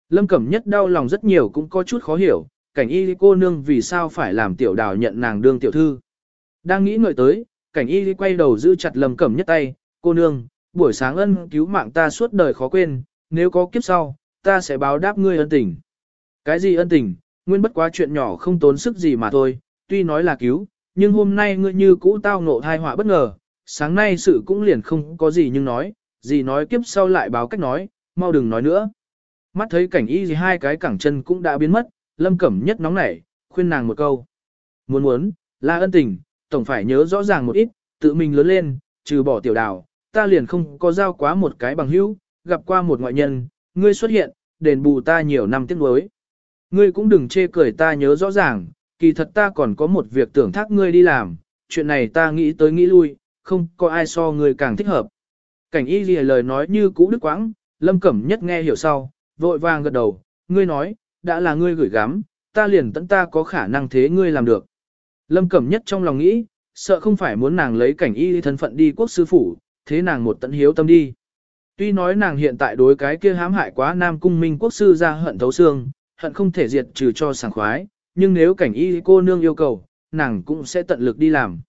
Lâm cẩm nhất đau lòng rất nhiều cũng có chút khó hiểu, cảnh y cô nương vì sao phải làm tiểu đào nhận nàng đương tiểu thư. Đang nghĩ ngợi tới, cảnh y quay đầu giữ chặt lầm cẩm nhất tay, cô nương, buổi sáng ân cứu mạng ta suốt đời khó quên, nếu có kiếp sau, ta sẽ báo đáp ngươi ân tình. Cái gì ân tình, nguyên bất quá chuyện nhỏ không tốn sức gì mà thôi, tuy nói là cứu, nhưng hôm nay ngươi như cũ tao ngộ thai họa bất ngờ, sáng nay sự cũng liền không có gì nhưng nói, gì nói kiếp sau lại báo cách nói, mau đừng nói nữa. Mắt thấy cảnh y gì hai cái cẳng chân cũng đã biến mất, lâm cẩm nhất nóng nảy, khuyên nàng một câu. Muốn muốn, là ân tình, tổng phải nhớ rõ ràng một ít, tự mình lớn lên, trừ bỏ tiểu đào, ta liền không có giao quá một cái bằng hữu, gặp qua một ngoại nhân, ngươi xuất hiện, đền bù ta nhiều năm tiếc nuối. Ngươi cũng đừng chê cười ta nhớ rõ ràng, kỳ thật ta còn có một việc tưởng thác ngươi đi làm, chuyện này ta nghĩ tới nghĩ lui, không có ai so ngươi càng thích hợp. Cảnh y ghi lời nói như cũ đức quãng, lâm cẩm nhất nghe hiểu sau, vội vàng gật đầu, ngươi nói, đã là ngươi gửi gắm, ta liền tận ta có khả năng thế ngươi làm được. Lâm cẩm nhất trong lòng nghĩ, sợ không phải muốn nàng lấy cảnh y thân phận đi quốc sư phủ, thế nàng một tận hiếu tâm đi. Tuy nói nàng hiện tại đối cái kia hãm hại quá nam cung minh quốc sư ra hận thấu xương, hận không thể diệt trừ cho sảng khoái, nhưng nếu cảnh y cô nương yêu cầu, nàng cũng sẽ tận lực đi làm.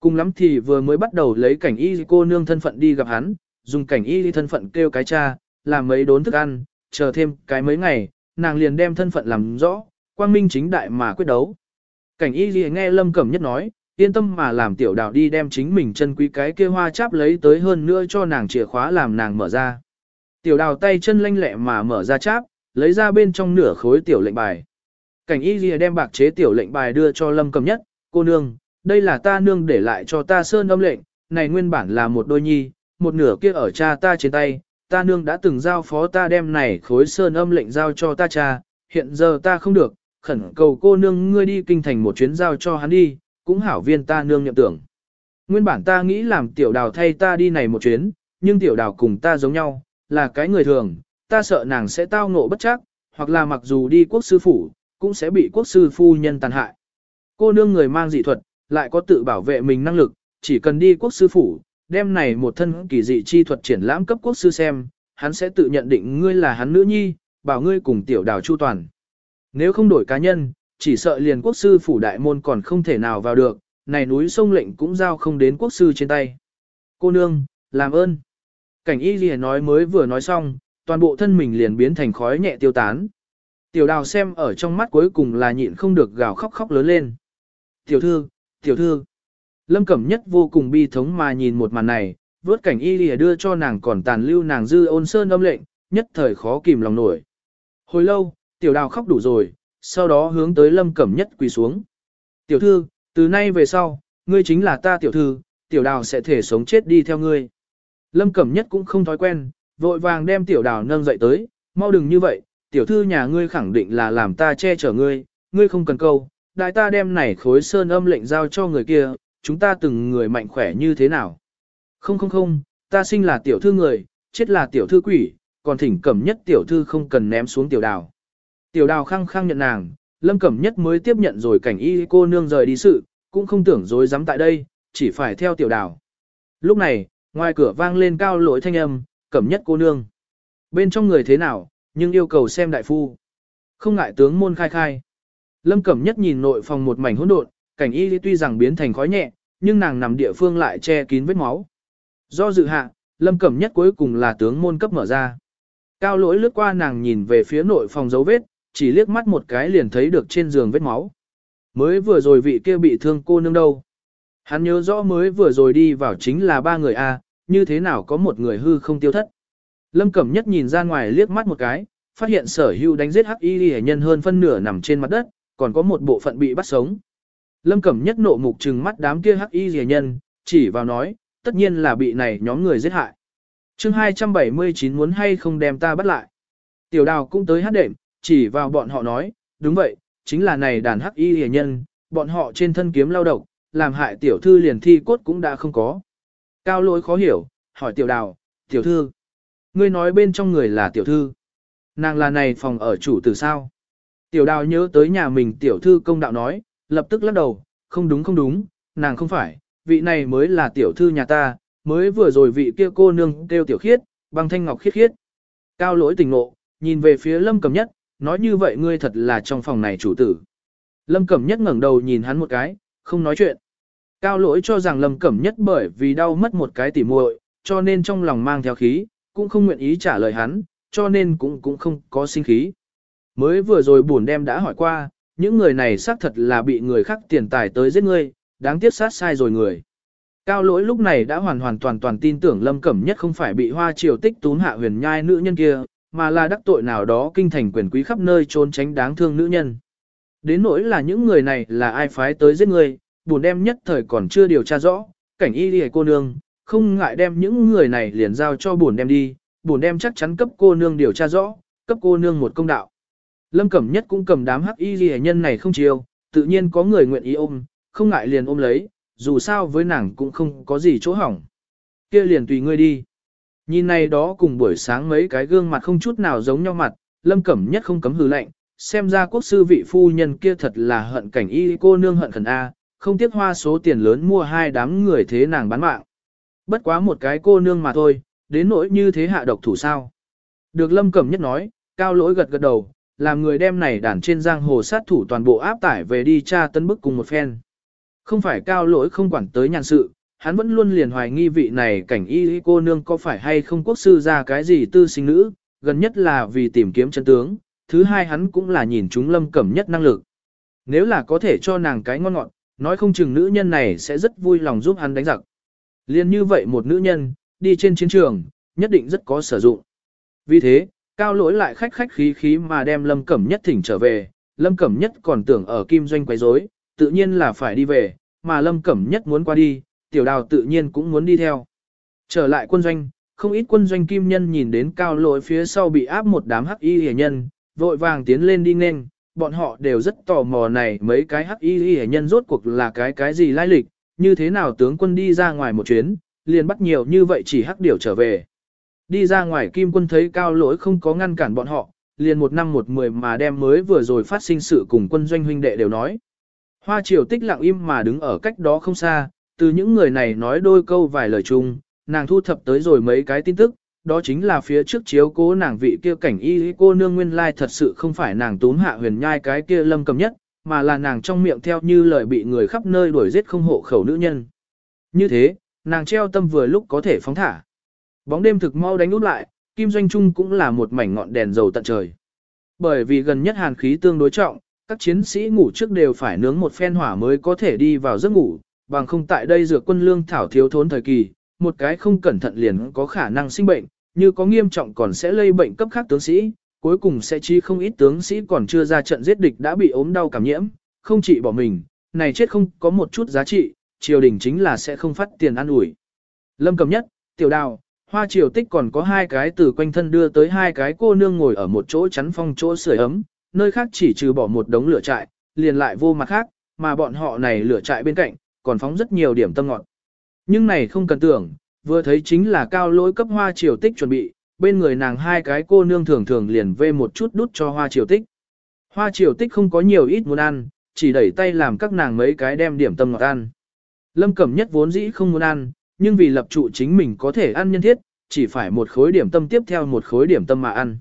Cùng lắm thì vừa mới bắt đầu lấy cảnh y cô nương thân phận đi gặp hắn, dùng cảnh y thân phận kêu cái cha, làm mấy đốn thức ăn, chờ thêm cái mấy ngày, nàng liền đem thân phận làm rõ, quang minh chính đại mà quyết đấu. Cảnh y nghe lâm cẩm nhất nói, yên tâm mà làm tiểu đào đi đem chính mình chân quý cái kia hoa cháp lấy tới hơn nữa cho nàng chìa khóa làm nàng mở ra. Tiểu đào tay chân lanh lẹ mà mở ra cháp, lấy ra bên trong nửa khối tiểu lệnh bài. Cảnh y gì đem bạc chế tiểu lệnh bài đưa cho lâm cầm nhất, cô nương, đây là ta nương để lại cho ta sơn âm lệnh, này nguyên bản là một đôi nhi, một nửa kia ở cha ta trên tay, ta nương đã từng giao phó ta đem này khối sơn âm lệnh giao cho ta cha, hiện giờ ta không được, khẩn cầu cô nương ngươi đi kinh thành một chuyến giao cho hắn đi, cũng hảo viên ta nương nhậm tưởng. Nguyên bản ta nghĩ làm tiểu đào thay ta đi này một chuyến, nhưng tiểu đào cùng ta giống nhau, là cái người thường, ta sợ nàng sẽ tao ngộ bất chắc, hoặc là mặc dù đi quốc sư phủ, cũng sẽ bị quốc sư phu nhân tàn hại. Cô nương người mang dị thuật, lại có tự bảo vệ mình năng lực, chỉ cần đi quốc sư phủ, đem này một thân kỳ dị chi thuật triển lãm cấp quốc sư xem, hắn sẽ tự nhận định ngươi là hắn nữ nhi, bảo ngươi cùng tiểu đào chu toàn. Nếu không đổi cá nhân, chỉ sợ liền quốc sư phủ đại môn còn không thể nào vào được, này núi sông lệnh cũng giao không đến quốc sư trên tay. Cô nương, làm ơn. Cảnh y liền nói mới vừa nói xong, toàn bộ thân mình liền biến thành khói nhẹ tiêu tán. Tiểu đào xem ở trong mắt cuối cùng là nhịn không được gào khóc khóc lớn lên. Tiểu thư, tiểu thư. Lâm Cẩm Nhất vô cùng bi thống mà nhìn một màn này, vớt cảnh y lìa đưa cho nàng còn tàn lưu nàng dư ôn sơn âm lệnh, nhất thời khó kìm lòng nổi. Hồi lâu, tiểu đào khóc đủ rồi, sau đó hướng tới Lâm Cẩm Nhất quỳ xuống. Tiểu thư, từ nay về sau, ngươi chính là ta tiểu thư, tiểu đào sẽ thể sống chết đi theo ngươi. Lâm Cẩm Nhất cũng không thói quen, vội vàng đem tiểu đào nâng dậy tới, mau đừng như vậy, tiểu thư nhà ngươi khẳng định là làm ta che chở ngươi, ngươi không cần câu, đại ta đem này khối sơn âm lệnh giao cho người kia, chúng ta từng người mạnh khỏe như thế nào. Không không không, ta sinh là tiểu thư người, chết là tiểu thư quỷ, còn thỉnh cẩm nhất tiểu thư không cần ném xuống tiểu đào. Tiểu đào khăng khăng nhận nàng, lâm cẩm nhất mới tiếp nhận rồi cảnh y cô nương rời đi sự, cũng không tưởng dối dám tại đây, chỉ phải theo tiểu đào. Lúc này, ngoài cửa vang lên cao lỗi thanh âm, cẩm nhất cô nương. Bên trong người thế nào, nhưng yêu cầu xem đại phu. Không ngại tướng môn khai khai. Lâm Cẩm Nhất nhìn nội phòng một mảnh hỗn độn, cảnh y tuy rằng biến thành khói nhẹ, nhưng nàng nằm địa phương lại che kín vết máu. Do dự hạ, Lâm Cẩm Nhất cuối cùng là tướng môn cấp mở ra. Cao lỗi lướt qua nàng nhìn về phía nội phòng dấu vết, chỉ liếc mắt một cái liền thấy được trên giường vết máu. Mới vừa rồi vị kia bị thương cô nương đâu. Hắn nhớ rõ mới vừa rồi đi vào chính là ba người A, như thế nào có một người hư không tiêu thất. Lâm Cẩm Nhất nhìn ra ngoài liếc mắt một cái, phát hiện sở hưu đánh giết hắc y hệ nhân hơn phân nửa nằm trên mặt đất, còn có một bộ phận bị bắt sống. Lâm Cẩm Nhất nộ mục trừng mắt đám kia hắc y rìa nhân, chỉ vào nói, tất nhiên là bị này nhóm người giết hại. chương 279 muốn hay không đem ta bắt lại. Tiểu đào cũng tới hát đệm, chỉ vào bọn họ nói, đúng vậy, chính là này đàn hắc y rìa nhân, bọn họ trên thân kiếm lao động, làm hại tiểu thư liền thi cốt cũng đã không có. Cao lỗi khó hiểu, hỏi tiểu đào, tiểu thư, ngươi nói bên trong người là tiểu thư. Nàng là này phòng ở chủ từ sao? Tiểu đào nhớ tới nhà mình tiểu thư công đạo nói, lập tức lắc đầu, không đúng không đúng, nàng không phải, vị này mới là tiểu thư nhà ta, mới vừa rồi vị kia cô nương kêu tiểu khiết, băng thanh ngọc khiết khiết. Cao lỗi tình nộ, nhìn về phía lâm cầm nhất, nói như vậy ngươi thật là trong phòng này chủ tử. Lâm cẩm nhất ngẩng đầu nhìn hắn một cái, không nói chuyện. Cao lỗi cho rằng lâm cẩm nhất bởi vì đau mất một cái tỉ muội, cho nên trong lòng mang theo khí, cũng không nguyện ý trả lời hắn, cho nên cũng cũng không có sinh khí. Mới vừa rồi buồn đem đã hỏi qua, những người này xác thật là bị người khác tiền tài tới giết ngươi, đáng tiếc sát sai rồi người. Cao lỗi lúc này đã hoàn hoàn toàn toàn tin tưởng Lâm Cẩm Nhất không phải bị hoa triều tích tún hạ huyền nhai nữ nhân kia, mà là đắc tội nào đó kinh thành quyền quý khắp nơi trốn tránh đáng thương nữ nhân. Đến nỗi là những người này là ai phái tới giết ngươi, buồn đem nhất thời còn chưa điều tra rõ, cảnh y đi cô nương, không ngại đem những người này liền giao cho buồn đem đi, buồn đem chắc chắn cấp cô nương điều tra rõ, cấp cô nương một công đạo. Lâm Cẩm Nhất cũng cầm đám hắc y ghi nhân này không chiêu, tự nhiên có người nguyện ý ôm, không ngại liền ôm lấy, dù sao với nàng cũng không có gì chỗ hỏng. kia liền tùy ngươi đi. Nhìn này đó cùng buổi sáng mấy cái gương mặt không chút nào giống nhau mặt, Lâm Cẩm Nhất không cấm hừ lạnh, xem ra quốc sư vị phu nhân kia thật là hận cảnh y cô nương hận khẩn A, không tiếc hoa số tiền lớn mua hai đám người thế nàng bán mạng. Bất quá một cái cô nương mà thôi, đến nỗi như thế hạ độc thủ sao. Được Lâm Cẩm Nhất nói, cao lỗi gật gật đầu, làm người đem này đàn trên giang hồ sát thủ toàn bộ áp tải về đi tra tân bức cùng một phen. Không phải cao lỗi không quản tới nhàn sự, hắn vẫn luôn liền hoài nghi vị này cảnh y cô nương có phải hay không quốc sư ra cái gì tư sinh nữ, gần nhất là vì tìm kiếm chân tướng, thứ hai hắn cũng là nhìn chúng lâm cẩm nhất năng lực. Nếu là có thể cho nàng cái ngon ngọt, nói không chừng nữ nhân này sẽ rất vui lòng giúp hắn đánh giặc. Liên như vậy một nữ nhân, đi trên chiến trường, nhất định rất có sử dụng. Vì thế, cao lỗi lại khách khách khí khí mà đem lâm cẩm nhất thỉnh trở về, lâm cẩm nhất còn tưởng ở kim doanh quấy rối, tự nhiên là phải đi về, mà lâm cẩm nhất muốn qua đi, tiểu đào tự nhiên cũng muốn đi theo. Trở lại quân doanh, không ít quân doanh kim nhân nhìn đến cao lỗi phía sau bị áp một đám hắc y hề nhân, vội vàng tiến lên đi nên, bọn họ đều rất tò mò này mấy cái hắc y hề nhân rốt cuộc là cái cái gì lai lịch, như thế nào tướng quân đi ra ngoài một chuyến, liền bắt nhiều như vậy chỉ hắc điều trở về. Đi ra ngoài kim quân thấy cao lỗi không có ngăn cản bọn họ, liền một năm một mười mà đem mới vừa rồi phát sinh sự cùng quân doanh huynh đệ đều nói. Hoa triều tích lặng im mà đứng ở cách đó không xa, từ những người này nói đôi câu vài lời chung, nàng thu thập tới rồi mấy cái tin tức, đó chính là phía trước chiếu cố nàng vị kia cảnh y cô nương nguyên lai thật sự không phải nàng tốn hạ huyền nhai cái kia lâm cầm nhất, mà là nàng trong miệng theo như lời bị người khắp nơi đuổi giết không hộ khẩu nữ nhân. Như thế, nàng treo tâm vừa lúc có thể phóng thả. Bóng đêm thực mau đánh út lại, kim doanh trung cũng là một mảnh ngọn đèn dầu tận trời. Bởi vì gần nhất hàn khí tương đối trọng, các chiến sĩ ngủ trước đều phải nướng một phen hỏa mới có thể đi vào giấc ngủ, bằng không tại đây dược quân lương thảo thiếu thốn thời kỳ, một cái không cẩn thận liền có khả năng sinh bệnh, như có nghiêm trọng còn sẽ lây bệnh cấp khác tướng sĩ, cuối cùng sẽ chi không ít tướng sĩ còn chưa ra trận giết địch đã bị ốm đau cảm nhiễm, không chỉ bỏ mình, này chết không có một chút giá trị, triều đình chính là sẽ không phát tiền ăn ủi. Lâm cầm nhất, tiểu đào, hoa triều tích còn có hai cái từ quanh thân đưa tới hai cái cô nương ngồi ở một chỗ chắn phong chỗ sưởi ấm, nơi khác chỉ trừ bỏ một đống lửa trại, liền lại vô mặt khác, mà bọn họ này lửa trại bên cạnh, còn phóng rất nhiều điểm tâm ngọt. Nhưng này không cần tưởng, vừa thấy chính là cao lỗi cấp hoa triều tích chuẩn bị, bên người nàng hai cái cô nương thường thường liền vê một chút đút cho hoa triều tích. Hoa triều tích không có nhiều ít muốn ăn, chỉ đẩy tay làm các nàng mấy cái đem điểm tâm ngọt ăn. Lâm Cẩm Nhất vốn dĩ không muốn ăn, nhưng vì lập trụ chính mình có thể ăn nhân thiết, chỉ phải một khối điểm tâm tiếp theo một khối điểm tâm mà ăn.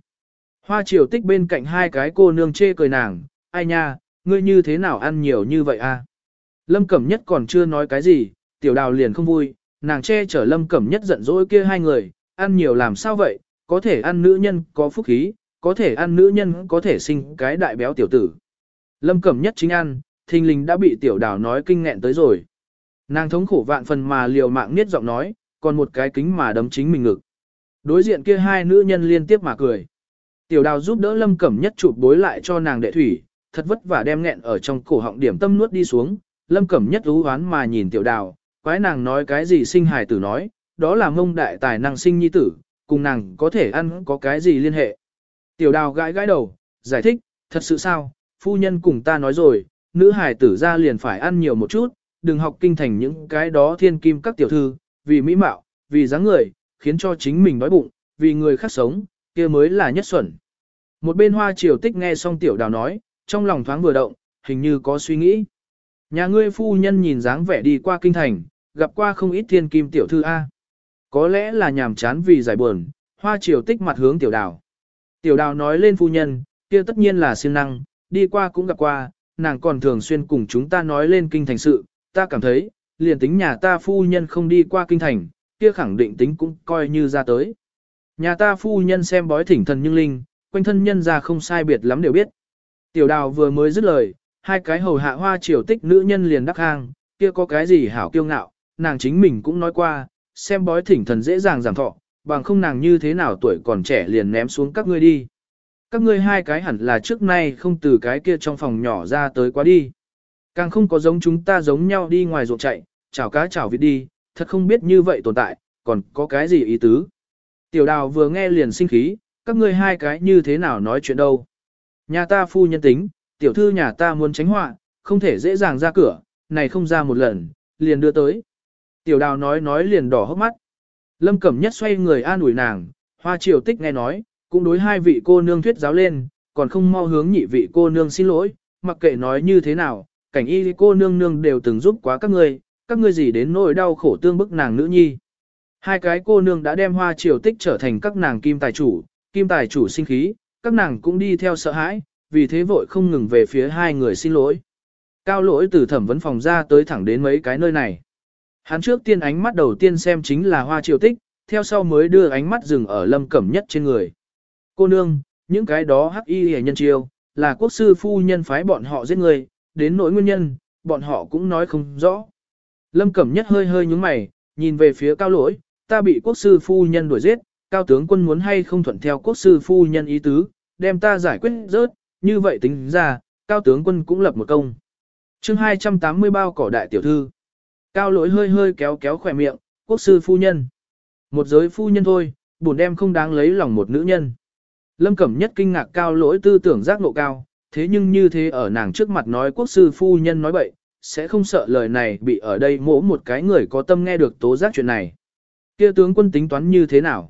Hoa triều tích bên cạnh hai cái cô nương chê cười nàng, ai nha, ngươi như thế nào ăn nhiều như vậy a? Lâm Cẩm Nhất còn chưa nói cái gì, tiểu đào liền không vui, nàng che chở Lâm Cẩm Nhất giận dỗi kia hai người, ăn nhiều làm sao vậy, có thể ăn nữ nhân có phúc khí, có thể ăn nữ nhân có thể sinh cái đại béo tiểu tử. Lâm Cẩm Nhất chính ăn, thình lình đã bị tiểu đào nói kinh nghẹn tới rồi. Nàng thống khổ vạn phần mà liều mạng niết giọng nói, còn một cái kính mà đấm chính mình ngực. Đối diện kia hai nữ nhân liên tiếp mà cười. Tiểu đào giúp đỡ lâm cẩm nhất chụp bối lại cho nàng đệ thủy, thật vất vả đem nghẹn ở trong cổ họng điểm tâm nuốt đi xuống, lâm cẩm nhất ú hoán mà nhìn tiểu đào, quái nàng nói cái gì sinh hài tử nói, đó là mông đại tài năng sinh nhi tử, cùng nàng có thể ăn có cái gì liên hệ. Tiểu đào gãi gãi đầu, giải thích, thật sự sao, phu nhân cùng ta nói rồi, nữ hài tử ra liền phải ăn nhiều một chút, đừng học kinh thành những cái đó thiên kim các tiểu thư, vì mỹ mạo, vì dáng người, khiến cho chính mình đói bụng, vì người khác sống, kia mới là nhất xuẩn. Một bên hoa triều tích nghe xong tiểu đào nói, trong lòng thoáng vừa động, hình như có suy nghĩ. Nhà ngươi phu nhân nhìn dáng vẻ đi qua kinh thành, gặp qua không ít thiên kim tiểu thư A. Có lẽ là nhàm chán vì giải buồn, hoa triều tích mặt hướng tiểu đào. Tiểu đào nói lên phu nhân, kia tất nhiên là siêng năng, đi qua cũng gặp qua, nàng còn thường xuyên cùng chúng ta nói lên kinh thành sự, ta cảm thấy, liền tính nhà ta phu nhân không đi qua kinh thành, kia khẳng định tính cũng coi như ra tới. Nhà ta phu nhân xem bói thỉnh thần nhưng linh, quanh thân nhân ra không sai biệt lắm đều biết. Tiểu đào vừa mới dứt lời, hai cái hầu hạ hoa triều tích nữ nhân liền đắc hang, kia có cái gì hảo kiêu ngạo, nàng chính mình cũng nói qua, xem bói thỉnh thần dễ dàng giảm thọ, bằng không nàng như thế nào tuổi còn trẻ liền ném xuống các ngươi đi. Các ngươi hai cái hẳn là trước nay không từ cái kia trong phòng nhỏ ra tới quá đi. Càng không có giống chúng ta giống nhau đi ngoài ruộng chạy, chảo cá chảo vịt đi, thật không biết như vậy tồn tại, còn có cái gì ý tứ. Tiểu đào vừa nghe liền sinh khí, các ngươi hai cái như thế nào nói chuyện đâu. Nhà ta phu nhân tính, tiểu thư nhà ta muốn tránh họa, không thể dễ dàng ra cửa, này không ra một lần, liền đưa tới. Tiểu đào nói nói liền đỏ hốc mắt. Lâm Cẩm Nhất xoay người an ủi nàng, hoa triều tích nghe nói, cũng đối hai vị cô nương thuyết giáo lên, còn không mau hướng nhị vị cô nương xin lỗi, mặc kệ nói như thế nào, cảnh y cô nương nương đều từng giúp quá các ngươi, các ngươi gì đến nỗi đau khổ tương bức nàng nữ nhi. Hai cái cô nương đã đem hoa triều tích trở thành các nàng kim tài chủ, kim tài chủ sinh khí, các nàng cũng đi theo sợ hãi, vì thế vội không ngừng về phía hai người xin lỗi. Cao lỗi từ thẩm vấn phòng ra tới thẳng đến mấy cái nơi này. Hắn trước tiên ánh mắt đầu tiên xem chính là hoa triều tích, theo sau mới đưa ánh mắt dừng ở lâm cẩm nhất trên người. Cô nương, những cái đó hắc y hề nhân triều, là quốc sư phu nhân phái bọn họ giết người, đến nỗi nguyên nhân, bọn họ cũng nói không rõ. Lâm cẩm nhất hơi hơi nhúng mày, nhìn về phía cao lỗi, ta bị quốc sư phu nhân đuổi giết, cao tướng quân muốn hay không thuận theo quốc sư phu nhân ý tứ, đem ta giải quyết rớt, như vậy tính ra, cao tướng quân cũng lập một công. chương 280 bao cỏ đại tiểu thư. Cao lỗi hơi hơi kéo kéo khỏe miệng, quốc sư phu nhân. Một giới phu nhân thôi, buồn đem không đáng lấy lòng một nữ nhân. Lâm Cẩm nhất kinh ngạc cao lỗi tư tưởng giác ngộ cao, thế nhưng như thế ở nàng trước mặt nói quốc sư phu nhân nói bậy, sẽ không sợ lời này bị ở đây mỗ một cái người có tâm nghe được tố giác chuyện này. kia tướng quân tính toán như thế nào?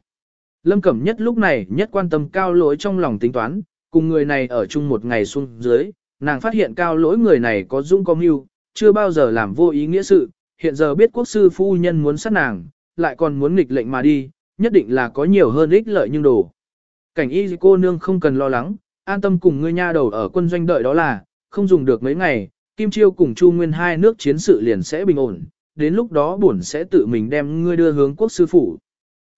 Lâm Cẩm nhất lúc này nhất quan tâm cao lỗi trong lòng tính toán, cùng người này ở chung một ngày xuống dưới, nàng phát hiện cao lỗi người này có dũng có mưu, chưa bao giờ làm vô ý nghĩa sự, hiện giờ biết quốc sư phu nhân muốn sát nàng, lại còn muốn nghịch lệnh mà đi, nhất định là có nhiều hơn ích lợi nhưng đồ. Cảnh y cô nương không cần lo lắng, an tâm cùng ngươi nha đầu ở quân doanh đợi đó là, không dùng được mấy ngày, Kim Chiêu cùng Chu Nguyên hai nước chiến sự liền sẽ bình ổn, đến lúc đó bổn sẽ tự mình đem ngươi đưa hướng quốc sư phủ.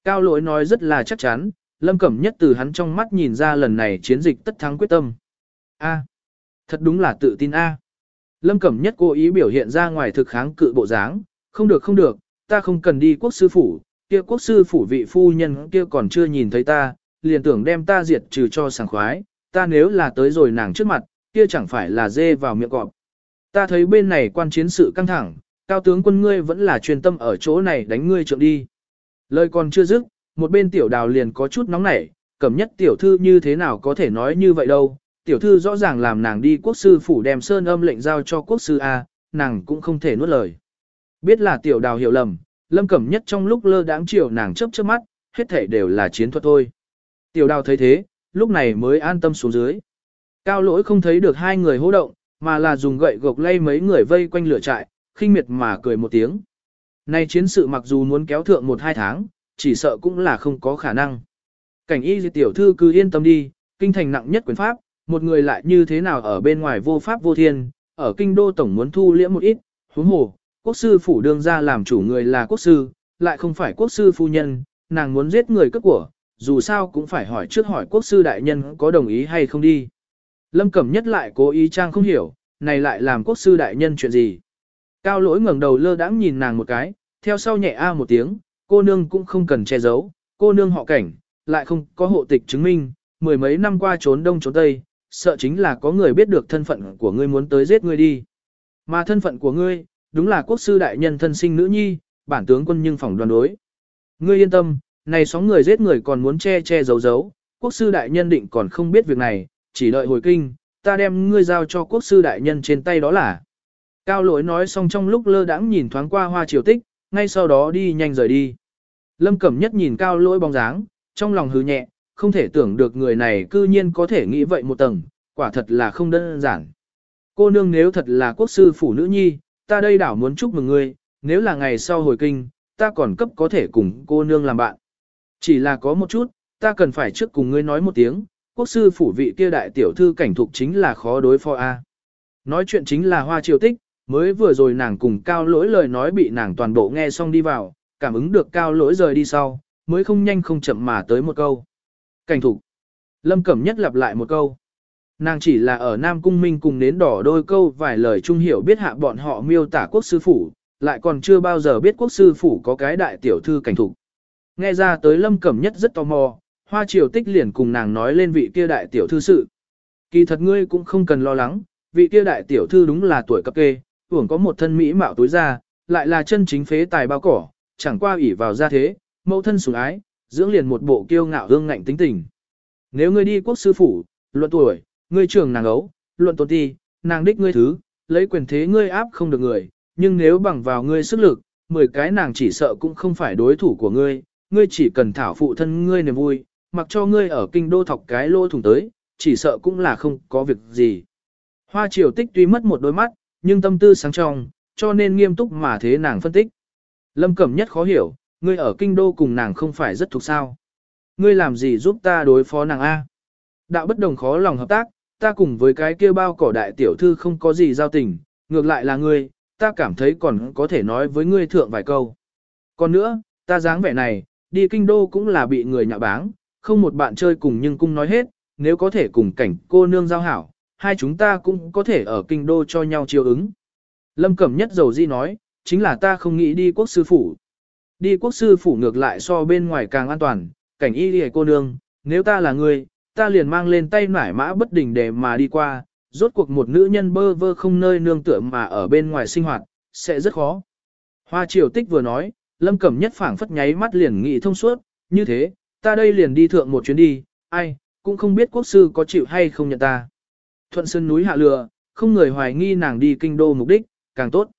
Cao lỗi nói rất là chắc chắn, Lâm Cẩm nhất từ hắn trong mắt nhìn ra lần này chiến dịch tất thắng quyết tâm. A. thật đúng là tự tin A. Lâm Cẩm nhất cố ý biểu hiện ra ngoài thực kháng cự bộ dáng, không được không được, ta không cần đi quốc sư phủ, kia quốc sư phủ vị phu nhân kia còn chưa nhìn thấy ta, liền tưởng đem ta diệt trừ cho sảng khoái, ta nếu là tới rồi nàng trước mặt, kia chẳng phải là dê vào miệng cọp. Ta thấy bên này quan chiến sự căng thẳng, cao tướng quân ngươi vẫn là truyền tâm ở chỗ này đánh ngươi trượng đi. Lời còn chưa dứt, một bên tiểu đào liền có chút nóng nảy, cẩm nhất tiểu thư như thế nào có thể nói như vậy đâu. Tiểu thư rõ ràng làm nàng đi quốc sư phủ đem sơn âm lệnh giao cho quốc sư A, nàng cũng không thể nuốt lời. Biết là tiểu đào hiểu lầm, lâm cẩm nhất trong lúc lơ đãng chiều nàng chấp trước mắt, hết thể đều là chiến thuật thôi. Tiểu đào thấy thế, lúc này mới an tâm xuống dưới. Cao lỗi không thấy được hai người hô động, mà là dùng gậy gộc lay mấy người vây quanh lửa trại, khinh miệt mà cười một tiếng. Nay chiến sự mặc dù muốn kéo thượng một hai tháng, chỉ sợ cũng là không có khả năng. Cảnh y Di tiểu thư cứ yên tâm đi, kinh thành nặng nhất quyền pháp, một người lại như thế nào ở bên ngoài vô pháp vô thiên, ở kinh đô tổng muốn thu liễm một ít, huống hồ, quốc sư phủ đương ra làm chủ người là quốc sư, lại không phải quốc sư phu nhân, nàng muốn giết người cướp của, dù sao cũng phải hỏi trước hỏi quốc sư đại nhân có đồng ý hay không đi. Lâm Cẩm nhất lại cố ý trang không hiểu, này lại làm quốc sư đại nhân chuyện gì. Cao lỗi ngẩng đầu lơ đãng nhìn nàng một cái, theo sau nhẹ a một tiếng, cô nương cũng không cần che giấu, cô nương họ cảnh, lại không có hộ tịch chứng minh, mười mấy năm qua trốn đông trốn tây, sợ chính là có người biết được thân phận của ngươi muốn tới giết ngươi đi. Mà thân phận của ngươi, đúng là quốc sư đại nhân thân sinh nữ nhi, bản tướng quân nhưng phỏng đoàn đối. Ngươi yên tâm, này sóng người giết người còn muốn che che giấu giấu, quốc sư đại nhân định còn không biết việc này, chỉ đợi hồi kinh, ta đem ngươi giao cho quốc sư đại nhân trên tay đó là. Cao lỗi nói xong trong lúc lơ đãng nhìn thoáng qua hoa triều tích, ngay sau đó đi nhanh rời đi. Lâm Cẩm Nhất nhìn cao lỗi bóng dáng, trong lòng hứ nhẹ, không thể tưởng được người này cư nhiên có thể nghĩ vậy một tầng, quả thật là không đơn giản. Cô nương nếu thật là quốc sư phủ nữ nhi, ta đây đảo muốn chúc mừng ngươi, nếu là ngày sau hồi kinh, ta còn cấp có thể cùng cô nương làm bạn. Chỉ là có một chút, ta cần phải trước cùng ngươi nói một tiếng, quốc sư phủ vị kia đại tiểu thư cảnh thục chính là khó đối phó A. Nói chuyện chính là hoa triều tích, mới vừa rồi nàng cùng cao lỗi lời nói bị nàng toàn bộ nghe xong đi vào, cảm ứng được cao lỗi rời đi sau, mới không nhanh không chậm mà tới một câu. Cảnh thục. Lâm Cẩm Nhất lặp lại một câu. Nàng chỉ là ở Nam Cung Minh cùng nến đỏ đôi câu vài lời trung hiểu biết hạ bọn họ miêu tả quốc sư phủ, lại còn chưa bao giờ biết quốc sư phủ có cái đại tiểu thư cảnh thục. Nghe ra tới Lâm Cẩm Nhất rất tò mò, hoa triều tích liền cùng nàng nói lên vị kia đại tiểu thư sự. Kỳ thật ngươi cũng không cần lo lắng, vị kia đại tiểu thư đúng là tuổi cấp kê, tưởng có một thân mỹ mạo tối ra, lại là chân chính phế tài bao cỏ, chẳng qua ủy vào gia thế, mẫu thân sủng ái, dưỡng liền một bộ kiêu ngạo hương ngạnh tính tình. Nếu ngươi đi quốc sư phủ, luận tuổi, ngươi trưởng nàng ấu, luận tôn ti, nàng đích ngươi thứ, lấy quyền thế ngươi áp không được người, nhưng nếu bằng vào ngươi sức lực, 10 cái nàng chỉ sợ cũng không phải đối thủ của ngươi, ngươi chỉ cần thảo phụ thân ngươi niềm vui, mặc cho ngươi ở kinh đô thọc cái lô thủng tới, chỉ sợ cũng là không có việc gì. Hoa triều tích tuy mất một đôi mắt, nhưng tâm tư sáng trong, cho nên nghiêm túc mà thế nàng phân tích. Lâm Cẩm nhất khó hiểu, ngươi ở kinh đô cùng nàng không phải rất thuộc sao. Ngươi làm gì giúp ta đối phó nàng A? Đạo bất đồng khó lòng hợp tác, ta cùng với cái kia bao cỏ đại tiểu thư không có gì giao tình, ngược lại là ngươi, ta cảm thấy còn có thể nói với ngươi thượng vài câu. Còn nữa, ta dáng vẻ này, đi kinh đô cũng là bị người nhạ báng, không một bạn chơi cùng nhưng cung nói hết, nếu có thể cùng cảnh cô nương giao hảo, hai chúng ta cũng có thể ở kinh đô cho nhau chiều ứng. Lâm Cẩm Nhất dầu di nói, chính là ta không nghĩ đi quốc sư phủ. Đi quốc sư phủ ngược lại so bên ngoài càng an toàn, cảnh y đi cô nương, nếu ta là người, ta liền mang lên tay nải mã bất đình để mà đi qua, rốt cuộc một nữ nhân bơ vơ không nơi nương tựa mà ở bên ngoài sinh hoạt, sẽ rất khó. Hoa triều tích vừa nói, lâm cẩm nhất phảng phất nháy mắt liền nghĩ thông suốt, như thế, ta đây liền đi thượng một chuyến đi, ai, cũng không biết quốc sư có chịu hay không nhận ta. Thuận sơn núi hạ lừa, không người hoài nghi nàng đi kinh đô mục đích, càng tốt.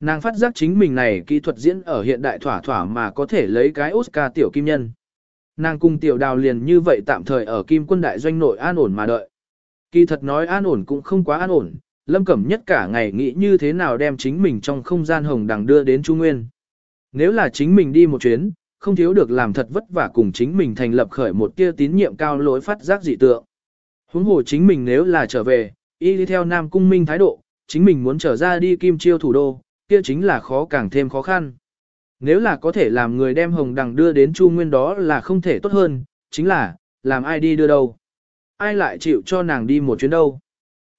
Nàng phát giác chính mình này kỹ thuật diễn ở hiện đại thỏa thỏa mà có thể lấy cái Oscar tiểu kim nhân. Nàng cùng tiểu đào liền như vậy tạm thời ở kim quân đại doanh nội an ổn mà đợi. Kỳ thật nói an ổn cũng không quá an ổn, lâm cẩm nhất cả ngày nghĩ như thế nào đem chính mình trong không gian hồng đằng đưa đến Trung Nguyên. Nếu là chính mình đi một chuyến, không thiếu được làm thật vất vả cùng chính mình thành lập khởi một tia tín nhiệm cao lối phát giác dị tượng. Huống hồ chính mình nếu là trở về, y đi theo Nam Cung Minh thái độ, chính mình muốn trở ra đi kim chiêu thủ đô, kia chính là khó càng thêm khó khăn. Nếu là có thể làm người đem hồng đằng đưa đến Chu Nguyên đó là không thể tốt hơn, chính là, làm ai đi đưa đâu. Ai lại chịu cho nàng đi một chuyến đâu.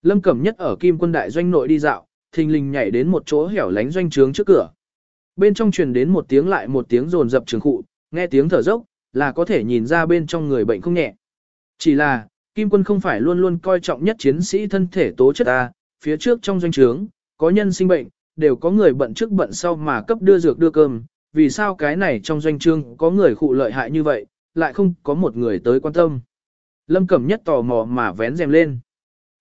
Lâm Cẩm Nhất ở Kim quân đại doanh nội đi dạo, thình lình nhảy đến một chỗ hẻo lánh doanh trướng trước cửa. Bên trong truyền đến một tiếng lại một tiếng rồn dập trường khụ, nghe tiếng thở dốc, là có thể nhìn ra bên trong người bệnh không nhẹ. Chỉ là, Kim quân không phải luôn luôn coi trọng nhất chiến sĩ thân thể tố chất ta, phía trước trong doanh trướng, có nhân sinh bệnh, đều có người bận trước bận sau mà cấp đưa dược đưa cơm, vì sao cái này trong doanh trương có người khụ lợi hại như vậy, lại không có một người tới quan tâm. Lâm Cẩm nhất tò mò mà vén rèm lên.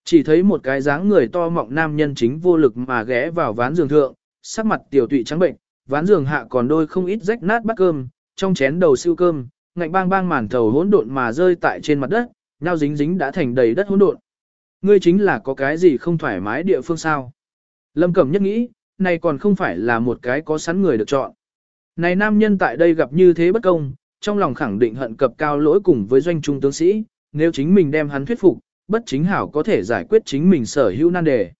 Chỉ thấy một cái dáng người to mọng nam nhân chính vô lực mà ghé vào ván giường thượng, sắc mặt tiểu tụy trắng bệnh, ván giường hạ còn đôi không ít rách nát bát cơm, trong chén đầu siêu cơm, ngạnh bang bang màn thầu hỗn độn mà rơi tại trên mặt đất, nhau dính dính đã thành đầy đất hỗn độn. Ngươi chính là có cái gì không thoải mái địa phương sao? Lâm Cẩm nhất nghĩ, này còn không phải là một cái có sẵn người được chọn. Này nam nhân tại đây gặp như thế bất công, trong lòng khẳng định hận cập cao lỗi cùng với doanh trung tướng sĩ, nếu chính mình đem hắn thuyết phục, bất chính hảo có thể giải quyết chính mình sở hữu nan đề.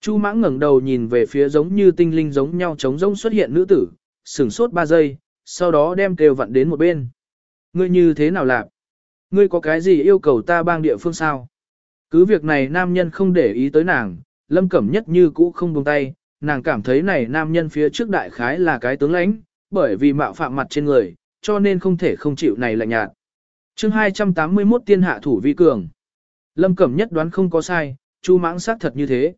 Chu mãng ngẩng đầu nhìn về phía giống như tinh linh giống nhau trống rỗng xuất hiện nữ tử, sửng sốt 3 giây, sau đó đem kêu vặn đến một bên. Ngươi như thế nào làm? Ngươi có cái gì yêu cầu ta bang địa phương sao? Cứ việc này nam nhân không để ý tới nàng, lâm cẩm nhất như cũ không buông tay, nàng cảm thấy này nam nhân phía trước đại khái là cái tướng lãnh, bởi vì mạo phạm mặt trên người, cho nên không thể không chịu này lạnh nhạt. chương 281 tiên hạ thủ vi cường. Lâm Cẩm Nhất đoán không có sai, Chu Mãng xác thật như thế.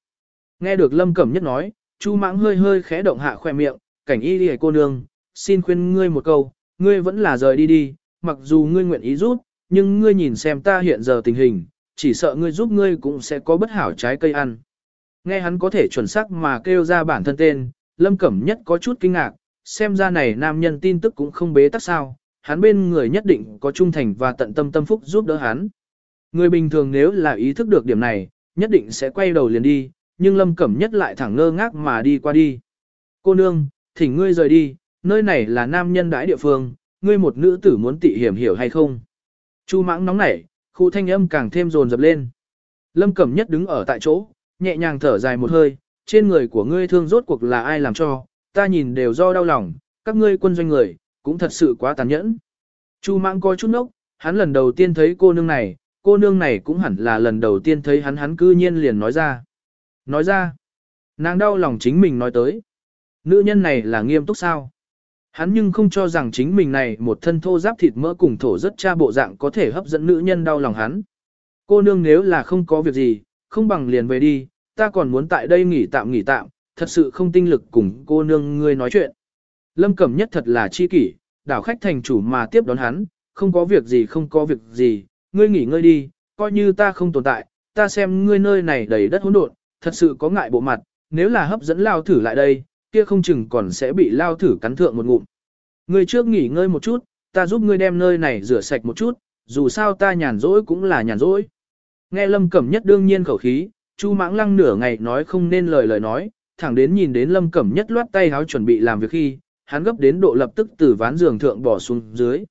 Nghe được Lâm Cẩm Nhất nói, Chu Mãng hơi hơi khẽ động hạ khoe miệng, cảnh y đi cô nương, xin khuyên ngươi một câu, ngươi vẫn là rời đi đi, mặc dù ngươi nguyện ý rút, nhưng ngươi nhìn xem ta hiện giờ tình hình, chỉ sợ ngươi giúp ngươi cũng sẽ có bất hảo trái cây ăn. Nghe hắn có thể chuẩn xác mà kêu ra bản thân tên, Lâm Cẩm Nhất có chút kinh ngạc, xem ra này nam nhân tin tức cũng không bế tắc sao, hắn bên người nhất định có trung thành và tận tâm tâm phúc giúp đỡ hắn. Người bình thường nếu là ý thức được điểm này, nhất định sẽ quay đầu liền đi, nhưng Lâm Cẩm Nhất lại thẳng ngơ ngác mà đi qua đi. Cô nương, thỉnh ngươi rời đi, nơi này là nam nhân đãi địa phương, ngươi một nữ tử muốn tị hiểm hiểu hay không? Chu mãng nóng nảy, khu thanh âm càng thêm rồn dập lên. Lâm Cẩm Nhất đứng ở tại chỗ, nhẹ nhàng thở dài một hơi, trên người của ngươi thương rốt cuộc là ai làm cho, ta nhìn đều do đau lòng, các ngươi quân doanh người, cũng thật sự quá tàn nhẫn. Chu mãng coi chút nốc, hắn lần đầu tiên thấy cô nương này, cô nương này cũng hẳn là lần đầu tiên thấy hắn hắn cư nhiên liền nói ra. Nói ra, nàng đau lòng chính mình nói tới. Nữ nhân này là nghiêm túc sao? Hắn nhưng không cho rằng chính mình này một thân thô giáp thịt mỡ cùng thổ rất cha bộ dạng có thể hấp dẫn nữ nhân đau lòng hắn. Cô nương nếu là không có việc gì, không bằng liền về đi, ta còn muốn tại đây nghỉ tạm nghỉ tạm, thật sự không tinh lực cùng cô nương ngươi nói chuyện. Lâm Cẩm nhất thật là chi kỷ, đảo khách thành chủ mà tiếp đón hắn, không có việc gì không có việc gì, ngươi nghỉ ngơi đi, coi như ta không tồn tại, ta xem ngươi nơi này đầy đất hỗn độn, thật sự có ngại bộ mặt, nếu là hấp dẫn lao thử lại đây, kia không chừng còn sẽ bị lao thử cắn thượng một ngụm. Ngươi trước nghỉ ngơi một chút, ta giúp ngươi đem nơi này rửa sạch một chút, dù sao ta nhàn rỗi cũng là nhàn rỗi. Nghe Lâm Cẩm Nhất đương nhiên khẩu khí, Chu Mãng Lăng nửa ngày nói không nên lời lời nói, thẳng đến nhìn đến Lâm Cẩm Nhất loát tay háo chuẩn bị làm việc khi, hắn gấp đến độ lập tức từ ván giường thượng bỏ xuống dưới.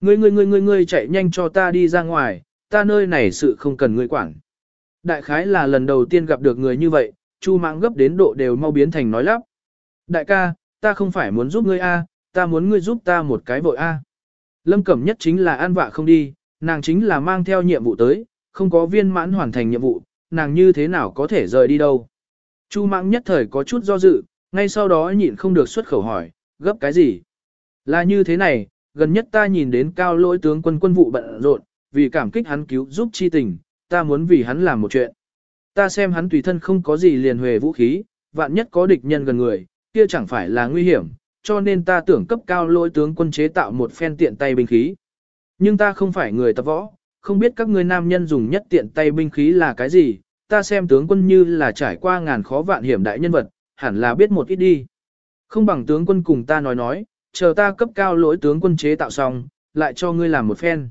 Ngươi ngươi ngươi ngươi ngươi chạy nhanh cho ta đi ra ngoài, ta nơi này sự không cần ngươi quản. Đại khái là lần đầu tiên gặp được người như vậy, Chu Mãng gấp đến độ đều mau biến thành nói lắp. Đại ca, ta không phải muốn giúp ngươi a, ta muốn ngươi giúp ta một cái vội a. Lâm Cẩm Nhất chính là an vạ không đi, nàng chính là mang theo nhiệm vụ tới, không có viên mãn hoàn thành nhiệm vụ, nàng như thế nào có thể rời đi đâu. Chu Mãng nhất thời có chút do dự, ngay sau đó nhịn không được xuất khẩu hỏi, gấp cái gì? Là như thế này, gần nhất ta nhìn đến cao lỗi tướng quân quân vụ bận rộn, vì cảm kích hắn cứu giúp chi tình, ta muốn vì hắn làm một chuyện. Ta xem hắn tùy thân không có gì liền huề vũ khí, vạn nhất có địch nhân gần người, kia chẳng phải là nguy hiểm, cho nên ta tưởng cấp cao lỗi tướng quân chế tạo một phen tiện tay binh khí. Nhưng ta không phải người tập võ, không biết các ngươi nam nhân dùng nhất tiện tay binh khí là cái gì, ta xem tướng quân như là trải qua ngàn khó vạn hiểm đại nhân vật, hẳn là biết một ít đi. Không bằng tướng quân cùng ta nói nói, chờ ta cấp cao lỗi tướng quân chế tạo xong, lại cho ngươi làm một phen.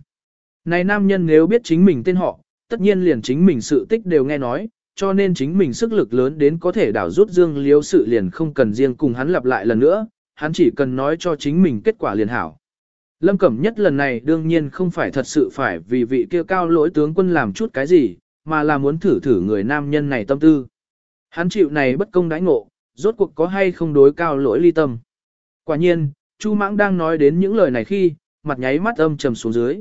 Này nam nhân nếu biết chính mình tên họ, tất nhiên liền chính mình sự tích đều nghe nói, cho nên chính mình sức lực lớn đến có thể đảo rút dương liếu sự liền không cần riêng cùng hắn lặp lại lần nữa, hắn chỉ cần nói cho chính mình kết quả liền hảo. Lâm Cẩm Nhất lần này đương nhiên không phải thật sự phải vì vị kia cao lỗi tướng quân làm chút cái gì, mà là muốn thử thử người nam nhân này tâm tư. Hắn chịu này bất công đãi ngộ, rốt cuộc có hay không đối cao lỗi ly tâm. Quả nhiên, Chu Mãng đang nói đến những lời này khi, mặt nháy mắt âm trầm xuống dưới.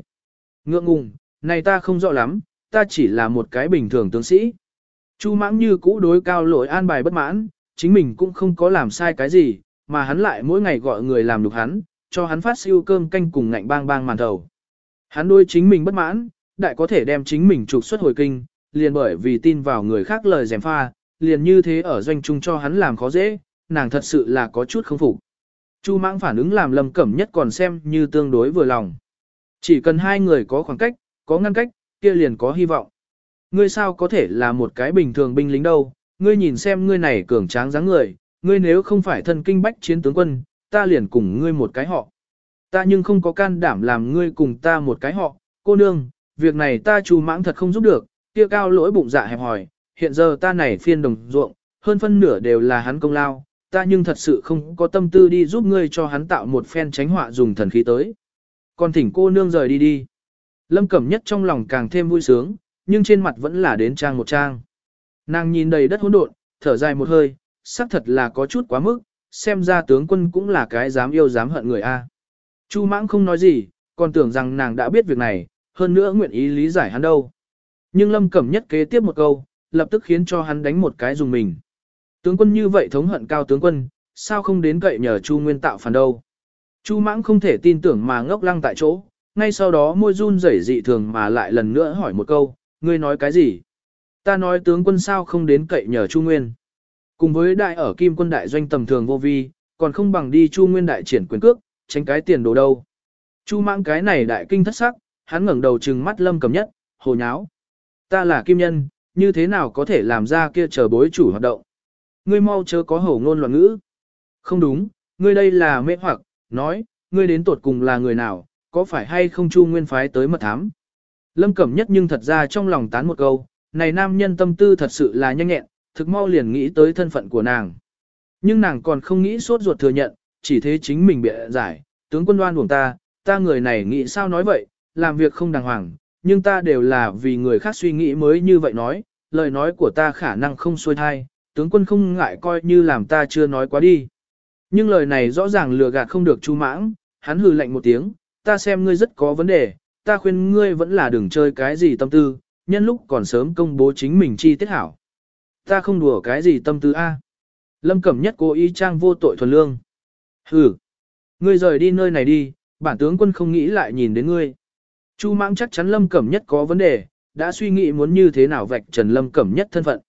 Ngượng ngùng, này ta không rõ lắm, ta chỉ là một cái bình thường tướng sĩ. Chu Mãng như cũ đối cao lỗi an bài bất mãn, chính mình cũng không có làm sai cái gì, mà hắn lại mỗi ngày gọi người làm được hắn, cho hắn phát siêu cơm canh cùng ngạnh bang bang màn thầu. Hắn đối chính mình bất mãn, đại có thể đem chính mình trục xuất hồi kinh, liền bởi vì tin vào người khác lời dèm pha, liền như thế ở doanh trung cho hắn làm khó dễ, nàng thật sự là có chút không phục. Chu mãng phản ứng làm lâm cẩm nhất còn xem như tương đối vừa lòng. Chỉ cần hai người có khoảng cách, có ngăn cách, kia liền có hy vọng. Ngươi sao có thể là một cái bình thường binh lính đâu, ngươi nhìn xem ngươi này cường tráng dáng người, ngươi nếu không phải thân kinh bách chiến tướng quân, ta liền cùng ngươi một cái họ. Ta nhưng không có can đảm làm ngươi cùng ta một cái họ, cô nương, việc này ta chú mãng thật không giúp được, kia cao lỗi bụng dạ hẹp hòi, hiện giờ ta này phiên đồng ruộng, hơn phân nửa đều là hắn công lao, ta nhưng thật sự không có tâm tư đi giúp ngươi cho hắn tạo một phen tránh họa dùng thần khí tới. Còn thỉnh cô nương rời đi đi. Lâm Cẩm Nhất trong lòng càng thêm vui sướng, nhưng trên mặt vẫn là đến trang một trang. Nàng nhìn đầy đất hỗn độn, thở dài một hơi, xác thật là có chút quá mức, xem ra tướng quân cũng là cái dám yêu dám hận người a. Chu mãng không nói gì, còn tưởng rằng nàng đã biết việc này, hơn nữa nguyện ý lý giải hắn đâu. Nhưng lâm cẩm nhất kế tiếp một câu, lập tức khiến cho hắn đánh một cái dùng mình. Tướng quân như vậy thống hận cao tướng quân, sao không đến cậy nhờ Chu Nguyên tạo phản đâu. Chu mãng không thể tin tưởng mà ngốc lăng tại chỗ, ngay sau đó môi run rẩy dị thường mà lại lần nữa hỏi một câu, ngươi nói cái gì? Ta nói tướng quân sao không đến cậy nhờ Chu Nguyên. Cùng với đại ở kim quân đại doanh tầm thường vô vi, còn không bằng đi Chu Nguyên đại triển quyền cước, tránh cái tiền đồ đâu. Chu mãng cái này đại kinh thất sắc, hắn ngẩng đầu trừng mắt lâm cầm nhất, hồ nháo. Ta là kim nhân, như thế nào có thể làm ra kia chờ bối chủ hoạt động. Ngươi mau chớ có hổ ngôn loạn ngữ. Không đúng, ngươi đây là mê hoặc, nói, ngươi đến tột cùng là người nào, có phải hay không chu nguyên phái tới mật thám. Lâm Cẩm Nhất nhưng thật ra trong lòng tán một câu, này nam nhân tâm tư thật sự là nhanh nhẹn, thực mau liền nghĩ tới thân phận của nàng. Nhưng nàng còn không nghĩ sốt ruột thừa nhận, chỉ thế chính mình bị giải, tướng quân đoan buồn ta, ta người này nghĩ sao nói vậy, làm việc không đàng hoàng, nhưng ta đều là vì người khác suy nghĩ mới như vậy nói, lời nói của ta khả năng không xuôi thai, tướng quân không ngại coi như làm ta chưa nói quá đi. Nhưng lời này rõ ràng lừa gạt không được chu mãng, hắn hừ lạnh một tiếng, ta xem ngươi rất có vấn đề, ta khuyên ngươi vẫn là đừng chơi cái gì tâm tư, nhân lúc còn sớm công bố chính mình chi tiết hảo. Ta không đùa cái gì tâm tư A. Lâm Cẩm Nhất cố ý trang vô tội thuần lương. Hừ, ngươi rời đi nơi này đi, bản tướng quân không nghĩ lại nhìn đến ngươi. Chu mãng chắc chắn Lâm Cẩm Nhất có vấn đề, đã suy nghĩ muốn như thế nào vạch trần Lâm Cẩm Nhất thân phận.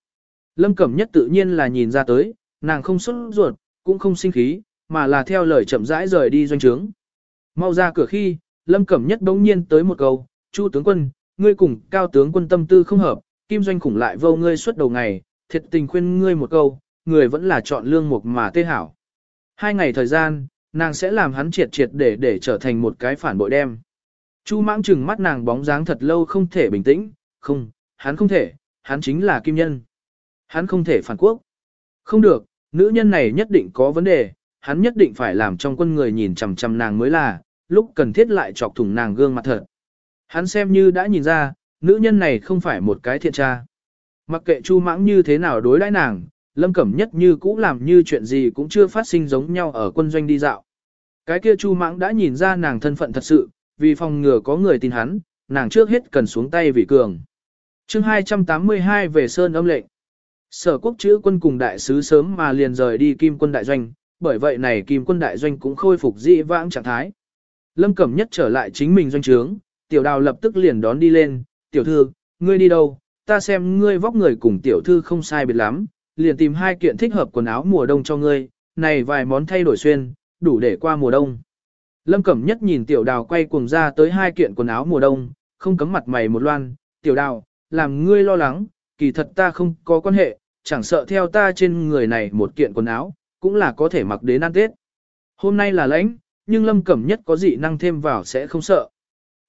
Lâm Cẩm Nhất tự nhiên là nhìn ra tới, nàng không xuất ruột, cũng không sinh khí, mà là theo lời chậm rãi rời đi doanh trướng. Mau ra cửa khi, Lâm Cẩm Nhất bỗng nhiên tới một câu, Chu tướng quân, ngươi cùng cao tướng quân tâm tư không hợp, kim doanh khủng lại vô ngươi suốt đầu ngày, thiệt tình khuyên ngươi một câu, người vẫn là chọn lương mục mà tê hảo. Hai ngày thời gian, nàng sẽ làm hắn triệt triệt để để trở thành một cái phản bội đem. Chu mãng chừng mắt nàng bóng dáng thật lâu không thể bình tĩnh, không, hắn không thể, hắn chính là kim nhân. Hắn không thể phản quốc. Không được, nữ nhân này nhất định có vấn đề, hắn nhất định phải làm trong quân người nhìn chằm chằm nàng mới là, lúc cần thiết lại chọc thủng nàng gương mặt thật. Hắn xem như đã nhìn ra, nữ nhân này không phải một cái thiện tra. Mặc kệ Chu Mãng như thế nào đối đãi nàng, Lâm Cẩm Nhất như cũ làm như chuyện gì cũng chưa phát sinh giống nhau ở quân doanh đi dạo. Cái kia Chu Mãng đã nhìn ra nàng thân phận thật sự, vì phòng ngừa có người tin hắn, nàng trước hết cần xuống tay vì cường. chương 282 về Sơn âm lệnh. Sở quốc chữ quân cùng đại sứ sớm mà liền rời đi kim quân đại doanh, bởi vậy này kim quân đại doanh cũng khôi phục dị vãng trạng thái. Lâm Cẩm Nhất trở lại chính mình doanh trướng, tiểu đào lập tức liền đón đi lên, tiểu thư, ngươi đi đâu, ta xem ngươi vóc người cùng tiểu thư không sai biệt lắm, liền tìm hai kiện thích hợp quần áo mùa đông cho ngươi, này vài món thay đổi xuyên, đủ để qua mùa đông. Lâm Cẩm Nhất nhìn tiểu đào quay cuồng ra tới hai kiện quần áo mùa đông, không cấm mặt mày một loan, tiểu đào, làm ngươi lo lắng, kỳ thật ta không có quan hệ, chẳng sợ theo ta trên người này một kiện quần áo, cũng là có thể mặc đến ăn Tết. Hôm nay là lãnh, nhưng Lâm Cẩm Nhất có dị năng thêm vào sẽ không sợ.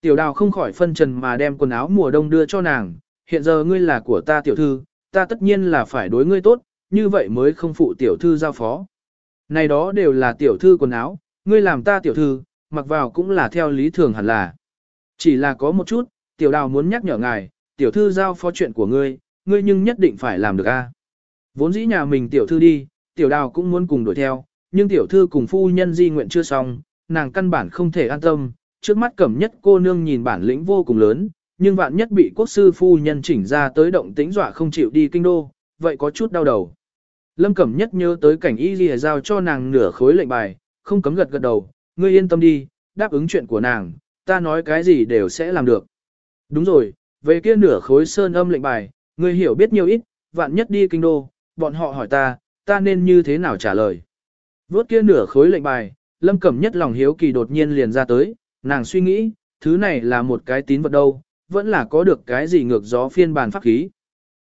Tiểu đào không khỏi phân trần mà đem quần áo mùa đông đưa cho nàng, hiện giờ ngươi là của ta tiểu thư, ta tất nhiên là phải đối ngươi tốt, như vậy mới không phụ tiểu thư giao phó. Này đó đều là tiểu thư quần áo, ngươi làm ta tiểu thư, mặc vào cũng là theo lý thường hẳn là. Chỉ là có một chút, tiểu đào muốn nhắc nhở ngài, tiểu thư giao phó chuyện của ngươi, ngươi nhưng nhất định phải làm được a. Vốn dĩ nhà mình tiểu thư đi, tiểu đào cũng muốn cùng đuổi theo, nhưng tiểu thư cùng phu nhân di nguyện chưa xong, nàng căn bản không thể an tâm, trước mắt cẩm nhất cô nương nhìn bản lĩnh vô cùng lớn, nhưng vạn nhất bị quốc sư phu nhân chỉnh ra tới động tĩnh dọa không chịu đi kinh đô, vậy có chút đau đầu. Lâm Cẩm Nhất nhớ tới cảnh y lìa giao cho nàng nửa khối lệnh bài, không cấm gật gật đầu, ngươi yên tâm đi, đáp ứng chuyện của nàng, ta nói cái gì đều sẽ làm được. Đúng rồi, về kia nửa khối sơn âm lệnh bài, ngươi hiểu biết nhiều ít, vạn nhất đi kinh đô, bọn họ hỏi ta, ta nên như thế nào trả lời. Vốt kia nửa khối lệnh bài, Lâm Cẩm Nhất lòng hiếu kỳ đột nhiên liền ra tới, nàng suy nghĩ, thứ này là một cái tín vật đâu, vẫn là có được cái gì ngược gió phiên bản pháp khí.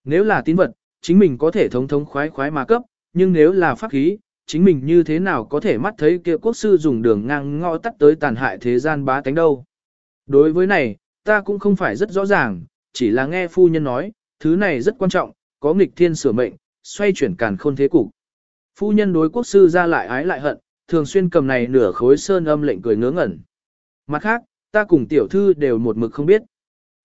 Nếu là tín vật, chính mình có thể thống thống khoái khoái mà cấp, nhưng nếu là pháp khí, chính mình như thế nào có thể mắt thấy kia quốc sư dùng đường ngang ngõ tắt tới tàn hại thế gian bá tánh đâu. Đối với này, ta cũng không phải rất rõ ràng, chỉ là nghe phu nhân nói, thứ này rất quan trọng, có nghịch thiên sửa mệnh, xoay chuyển càn khôn thế cục. Phu nhân đối quốc sư ra lại ái lại hận, thường xuyên cầm này nửa khối sơn âm lệnh cười ngớ ngẩn. Mặt khác, ta cùng tiểu thư đều một mực không biết.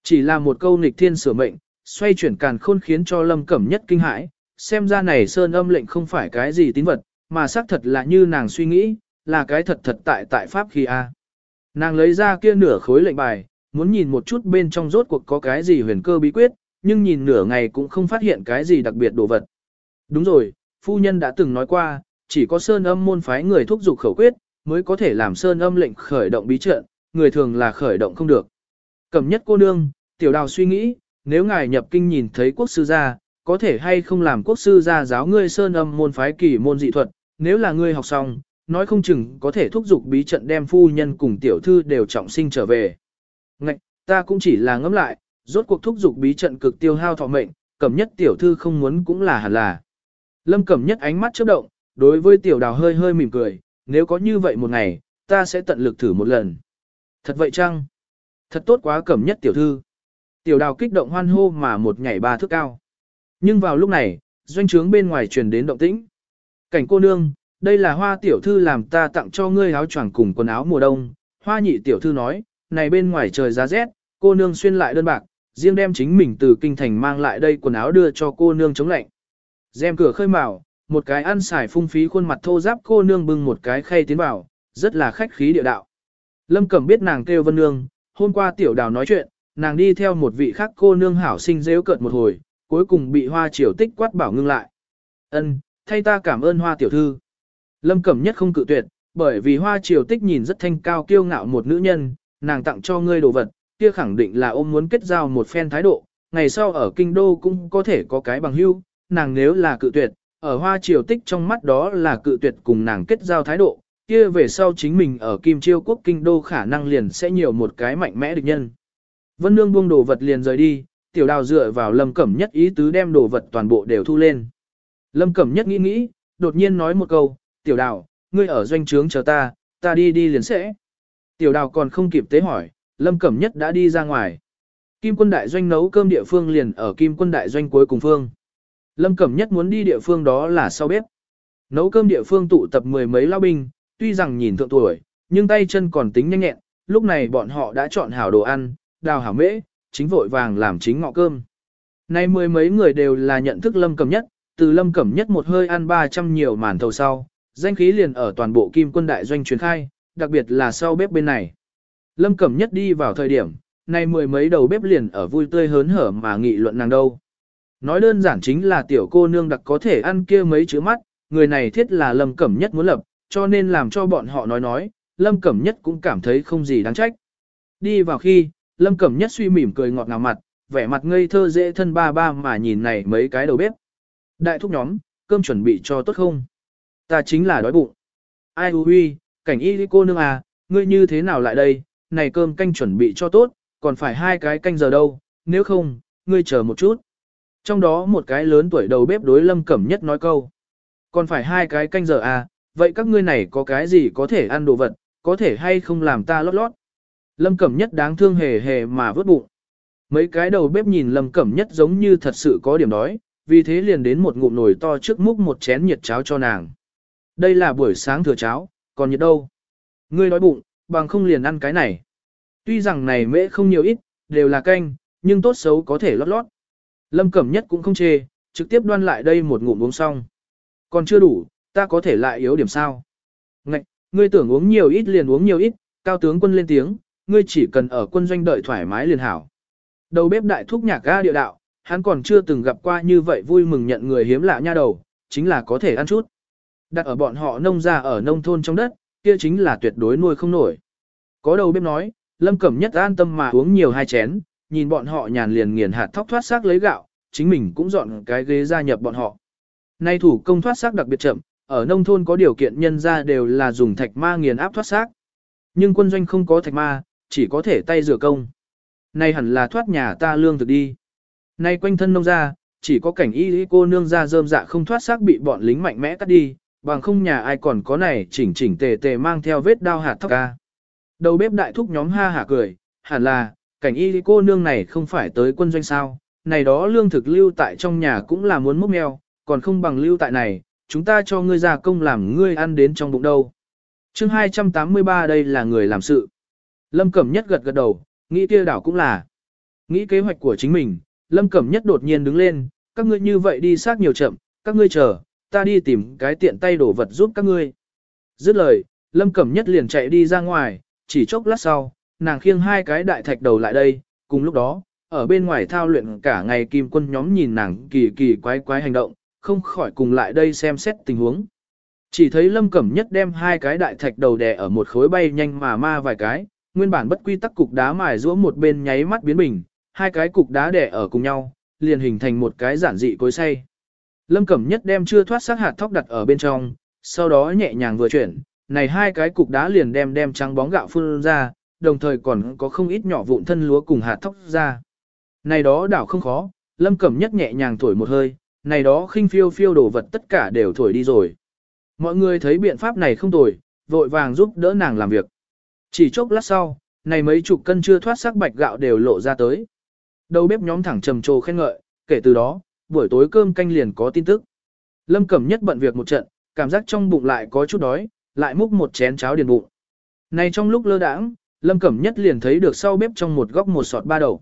Chỉ là một câu nghịch thiên sửa mệnh, xoay chuyển càn khôn khiến cho lâm cẩm nhất kinh hãi, xem ra này sơn âm lệnh không phải cái gì tín vật, mà xác thật là như nàng suy nghĩ, là cái thật thật tại tại pháp khi a. Nàng lấy ra kia nửa khối lệnh bài, muốn nhìn một chút bên trong rốt cuộc có cái gì huyền cơ bí quyết, nhưng nhìn nửa ngày cũng không phát hiện cái gì đặc biệt đồ vật. Đúng rồi, phu nhân đã từng nói qua, chỉ có sơn âm môn phái người thúc giục khẩu quyết, mới có thể làm sơn âm lệnh khởi động bí trận, người thường là khởi động không được. Cẩm nhất cô nương, tiểu đào suy nghĩ, nếu ngài nhập kinh nhìn thấy quốc sư gia, có thể hay không làm quốc sư gia giáo ngươi sơn âm môn phái kỳ môn dị thuật, nếu là ngươi học xong, nói không chừng có thể thúc giục bí trận đem phu nhân cùng tiểu thư đều trọng sinh trở về. Ngạch, ta cũng chỉ là ngẫm lại, rốt cuộc thúc giục bí trận cực tiêu hao thọ mệnh, cẩm nhất tiểu thư không muốn cũng là hẳn là. Lâm cẩm nhất ánh mắt chớp động, đối với tiểu đào hơi hơi mỉm cười, nếu có như vậy một ngày, ta sẽ tận lực thử một lần. Thật vậy chăng? Thật tốt quá cẩm nhất tiểu thư. Tiểu đào kích động hoan hô mà một nhảy ba thước cao. Nhưng vào lúc này, doanh trướng bên ngoài truyền đến động tĩnh. Cảnh cô nương, đây là hoa tiểu thư làm ta tặng cho ngươi áo choàng cùng quần áo mùa đông. Hoa nhị tiểu thư nói, này bên ngoài trời giá rét, cô nương xuyên lại đơn bạc, riêng đem chính mình từ kinh thành mang lại đây quần áo đưa cho cô nương chống lạnh. Dèm cửa khơi mào, một cái ăn xài phung phí khuôn mặt thô giáp cô nương bưng một cái khay tiến vào, rất là khách khí địa đạo. Lâm Cẩm biết nàng kêu Vân Nương, hôm qua tiểu đào nói chuyện, nàng đi theo một vị khác cô nương hảo sinh dễ cợt một hồi, cuối cùng bị hoa triều tích quát bảo ngưng lại. Ân, thay ta cảm ơn hoa tiểu thư. Lâm Cẩm nhất không cự tuyệt, bởi vì hoa triều tích nhìn rất thanh cao kiêu ngạo một nữ nhân, nàng tặng cho ngươi đồ vật, kia khẳng định là ôm muốn kết giao một phen thái độ, ngày sau ở kinh đô cũng có thể có cái bằng hữu, nàng nếu là cự tuyệt, ở hoa triều tích trong mắt đó là cự tuyệt cùng nàng kết giao thái độ, kia về sau chính mình ở Kim Chiêu quốc kinh đô khả năng liền sẽ nhiều một cái mạnh mẽ địch nhân. Vân Nương buông đồ vật liền rời đi, tiểu đào dựa vào Lâm Cẩm Nhất ý tứ đem đồ vật toàn bộ đều thu lên. Lâm Cẩm Nhất nghĩ nghĩ, đột nhiên nói một câu, tiểu đào, ngươi ở doanh trướng chờ ta, ta đi đi liền sẽ. Tiểu đào còn không kịp tế hỏi, Lâm Cẩm Nhất đã đi ra ngoài. Kim quân đại doanh nấu cơm địa phương liền ở Kim quân đại doanh cuối cùng phương. Lâm Cẩm Nhất muốn đi địa phương đó là sau bếp. Nấu cơm địa phương tụ tập mười mấy lao binh, tuy rằng nhìn thượng tuổi, nhưng tay chân còn tính nhanh nhẹn, lúc này bọn họ đã chọn hảo đồ ăn, đào hảo mễ, chính vội vàng làm chính ngọ cơm. Nay mười mấy người đều là nhận thức Lâm Cẩm Nhất, từ Lâm Cẩm Nhất một hơi ăn 300 nhiều màn thầu sau, danh khí liền ở toàn bộ kim quân đại doanh truyền khai, đặc biệt là sau bếp bên này. Lâm Cẩm Nhất đi vào thời điểm, nay mười mấy đầu bếp liền ở vui tươi hớn hở mà nghị luận nàng đâu. Nói đơn giản chính là tiểu cô nương đặc có thể ăn kia mấy chữ mắt, người này thiết là Lâm Cẩm Nhất muốn lập, cho nên làm cho bọn họ nói nói, Lâm Cẩm Nhất cũng cảm thấy không gì đáng trách. Đi vào khi, Lâm Cẩm Nhất suy mỉm cười ngọt ngào mặt, vẻ mặt ngây thơ dễ thân ba ba mà nhìn này mấy cái đầu bếp. Đại thúc nhóm, cơm chuẩn bị cho tốt không? Ta chính là đói bụng. Ai hư huy, cảnh y cô nương à, ngươi như thế nào lại đây, này cơm canh chuẩn bị cho tốt, còn phải hai cái canh giờ đâu, nếu không, ngươi chờ một chút. Trong đó một cái lớn tuổi đầu bếp đối Lâm Cẩm Nhất nói câu. Còn phải hai cái canh giờ à, vậy các ngươi này có cái gì có thể ăn đồ vật, có thể hay không làm ta lót lót. Lâm Cẩm Nhất đáng thương hề hề mà vớt bụng. Mấy cái đầu bếp nhìn Lâm Cẩm Nhất giống như thật sự có điểm đói, vì thế liền đến một ngụm nồi to trước múc một chén nhiệt cháo cho nàng. Đây là buổi sáng thừa cháo, còn nhiệt đâu. Ngươi đói bụng, bằng không liền ăn cái này. Tuy rằng này mễ không nhiều ít, đều là canh, nhưng tốt xấu có thể lót lót. Lâm Cẩm Nhất cũng không chê, trực tiếp đoan lại đây một ngụm uống xong. Còn chưa đủ, ta có thể lại yếu điểm sao? Ngạch, ngươi tưởng uống nhiều ít liền uống nhiều ít, cao tướng quân lên tiếng, ngươi chỉ cần ở quân doanh đợi thoải mái liền hảo. Đầu bếp đại thúc nhạc ga địa đạo, hắn còn chưa từng gặp qua như vậy vui mừng nhận người hiếm lạ nha đầu, chính là có thể ăn chút. Đặt ở bọn họ nông ra ở nông thôn trong đất, kia chính là tuyệt đối nuôi không nổi. Có đầu bếp nói, Lâm Cẩm Nhất an tâm mà uống nhiều hai chén, nhìn bọn họ nhàn liền nghiền hạt thóc thoát xác lấy gạo, chính mình cũng dọn cái ghế gia nhập bọn họ. Nay thủ công thoát xác đặc biệt chậm, ở nông thôn có điều kiện nhân ra đều là dùng thạch ma nghiền áp thoát xác. Nhưng quân doanh không có thạch ma, chỉ có thể tay rửa công. Nay hẳn là thoát nhà ta lương thực đi. Nay quanh thân nông ra, chỉ có cảnh y cô nương ra rơm dạ không thoát xác bị bọn lính mạnh mẽ cắt đi, bằng không nhà ai còn có này chỉnh chỉnh tề tề mang theo vết đao hạt thóc ca. Đầu bếp đại thúc nhóm ha hả cười, hẳn là, cảnh y cô nương này không phải tới quân doanh sao, này đó lương thực lưu tại trong nhà cũng là muốn múc mèo, còn không bằng lưu tại này, chúng ta cho ngươi ra công làm ngươi ăn đến trong bụng đâu. chương 283 đây là người làm sự. Lâm Cẩm Nhất gật gật đầu, nghĩ kia đảo cũng là. Nghĩ kế hoạch của chính mình, Lâm Cẩm Nhất đột nhiên đứng lên, các ngươi như vậy đi sát nhiều chậm, các ngươi chờ, ta đi tìm cái tiện tay đổ vật giúp các ngươi. Dứt lời, Lâm Cẩm Nhất liền chạy đi ra ngoài, chỉ chốc lát sau, nàng khiêng hai cái đại thạch đầu lại đây, cùng lúc đó, ở bên ngoài thao luyện cả ngày kim quân nhóm nhìn nàng kỳ kỳ quái quái hành động, không khỏi cùng lại đây xem xét tình huống. Chỉ thấy Lâm Cẩm Nhất đem hai cái đại thạch đầu đè ở một khối bay nhanh mà ma vài cái, nguyên bản bất quy tắc cục đá mài rũa một bên nháy mắt biến bình, hai cái cục đá đè ở cùng nhau, liền hình thành một cái giản dị cối xay. Lâm Cẩm Nhất đem chưa thoát xác hạt thóc đặt ở bên trong, sau đó nhẹ nhàng vừa chuyển, này hai cái cục đá liền đem đem trắng bóng gạo phun ra, đồng thời còn có không ít nhỏ vụn thân lúa cùng hạt thóc ra. Này đó đảo không khó, Lâm Cẩm Nhất nhẹ nhàng thổi một hơi, này đó khinh phiêu phiêu đồ vật tất cả đều thổi đi rồi. Mọi người thấy biện pháp này không tồi, vội vàng giúp đỡ nàng làm việc. Chỉ chốc lát sau, này mấy chục cân chưa thoát sắc bạch gạo đều lộ ra tới. Đầu bếp nhóm thẳng trầm trồ khen ngợi, kể từ đó, buổi tối cơm canh liền có tin tức. Lâm Cẩm Nhất bận việc một trận, cảm giác trong bụng lại có chút đói, lại múc một chén cháo điền bụng. Này trong lúc lơ đãng, Lâm Cẩm Nhất liền thấy được sau bếp trong một góc một sọt ba đậu.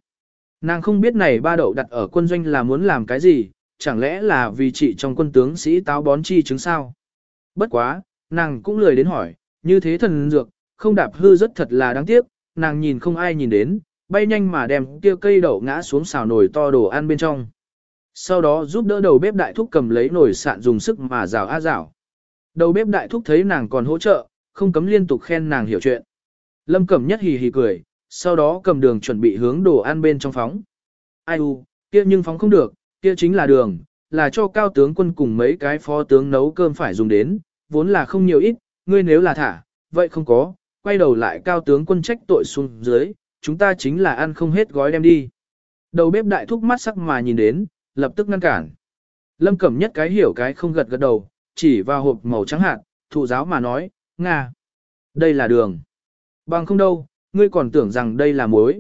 Nàng không biết này ba đậu đặt ở quân doanh là muốn làm cái gì, chẳng lẽ là vì chị trong quân tướng sĩ táo bón chi chứng sao? Bất quá, nàng cũng lười đến hỏi, như thế thần dược, không đạp hư rất thật là đáng tiếc, nàng nhìn không ai nhìn đến, bay nhanh mà đem kia cây đậu ngã xuống xào nồi to đồ ăn bên trong. Sau đó giúp đỡ đầu bếp đại thúc cầm lấy nồi sạn dùng sức mà rào a rào. Đầu bếp đại thúc thấy nàng còn hỗ trợ, không cấm liên tục khen nàng hiểu chuyện. Lâm Cẩm Nhất hì hì cười, sau đó cầm đường chuẩn bị hướng đồ ăn bên trong phóng. Ai u, kia nhưng phóng không được, kia chính là đường, là cho cao tướng quân cùng mấy cái phó tướng nấu cơm phải dùng đến, vốn là không nhiều ít, ngươi nếu là thả, vậy không có, quay đầu lại cao tướng quân trách tội xuống dưới, chúng ta chính là ăn không hết gói đem đi. Đầu bếp đại thúc mắt sắc mà nhìn đến, lập tức ngăn cản. Lâm Cẩm Nhất cái hiểu cái không gật gật đầu, chỉ vào hộp màu trắng hạt, thụ giáo mà nói, Nga, đây là đường. Bằng không đâu, ngươi còn tưởng rằng đây là muối.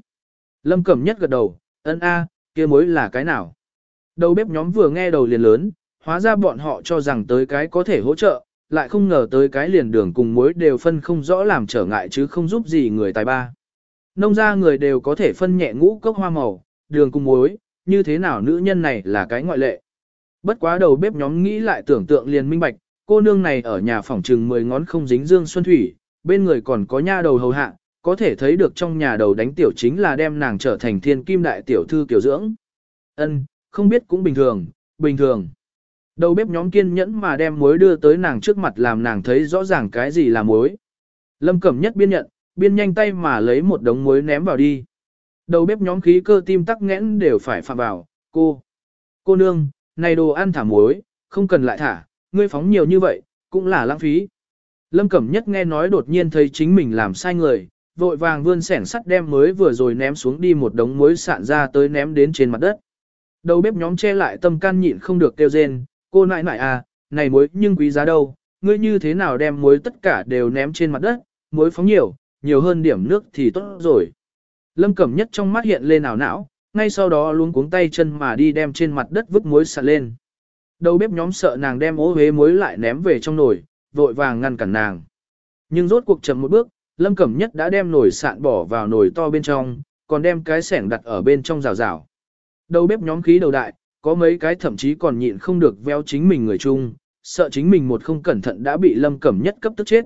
Lâm Cẩm Nhất gật đầu, ân a, kia muối là cái nào? Đầu bếp nhóm vừa nghe đầu liền lớn, hóa ra bọn họ cho rằng tới cái có thể hỗ trợ, lại không ngờ tới cái liền đường cùng muối đều phân không rõ làm trở ngại chứ không giúp gì người tài ba. Nông ra người đều có thể phân nhẹ ngũ cốc hoa màu, đường cùng muối, như thế nào nữ nhân này là cái ngoại lệ. Bất quá đầu bếp nhóm nghĩ lại tưởng tượng liền minh bạch, cô nương này ở nhà phòng trừng 10 ngón không dính dương xuân thủy, bên người còn có nha đầu hầu hạ, có thể thấy được trong nhà đầu đánh tiểu chính là đem nàng trở thành thiên kim đại tiểu thư kiểu dưỡng. Ân, không biết cũng bình thường, bình thường. Đầu bếp nhóm kiên nhẫn mà đem muối đưa tới nàng trước mặt làm nàng thấy rõ ràng cái gì là muối. Lâm Cẩm Nhất biên nhận, biên nhanh tay mà lấy một đống muối ném vào đi. Đầu bếp nhóm khí cơ tim tắc nghẽn đều phải phạm vào, cô. Cô nương, này đồ ăn thả muối, không cần lại thả, ngươi phóng nhiều như vậy, cũng là lãng phí. Lâm Cẩm Nhất nghe nói đột nhiên thấy chính mình làm sai người, vội vàng vươn sẻn sắt đem mới vừa rồi ném xuống đi một đống muối sạn ra tới ném đến trên mặt đất. Đầu bếp nhóm che lại tâm can nhịn không được kêu rên, cô nại nại à, này muối nhưng quý giá đâu, ngươi như thế nào đem muối tất cả đều ném trên mặt đất, muối phóng nhiều, nhiều hơn điểm nước thì tốt rồi. Lâm Cẩm Nhất trong mắt hiện lên ảo não, ngay sau đó luôn cuống tay chân mà đi đem trên mặt đất vứt muối sạn lên. Đầu bếp nhóm sợ nàng đem ố huế muối lại ném về trong nồi, vội vàng ngăn cản nàng. Nhưng rốt cuộc chậm một bước, Lâm Cẩm Nhất đã đem nồi sạn bỏ vào nồi to bên trong, còn đem cái sẻng đặt ở bên trong rào rào. Đầu bếp nhóm khí đầu đại, có mấy cái thậm chí còn nhịn không được veo chính mình người chung, sợ chính mình một không cẩn thận đã bị Lâm Cẩm Nhất cấp tức chết.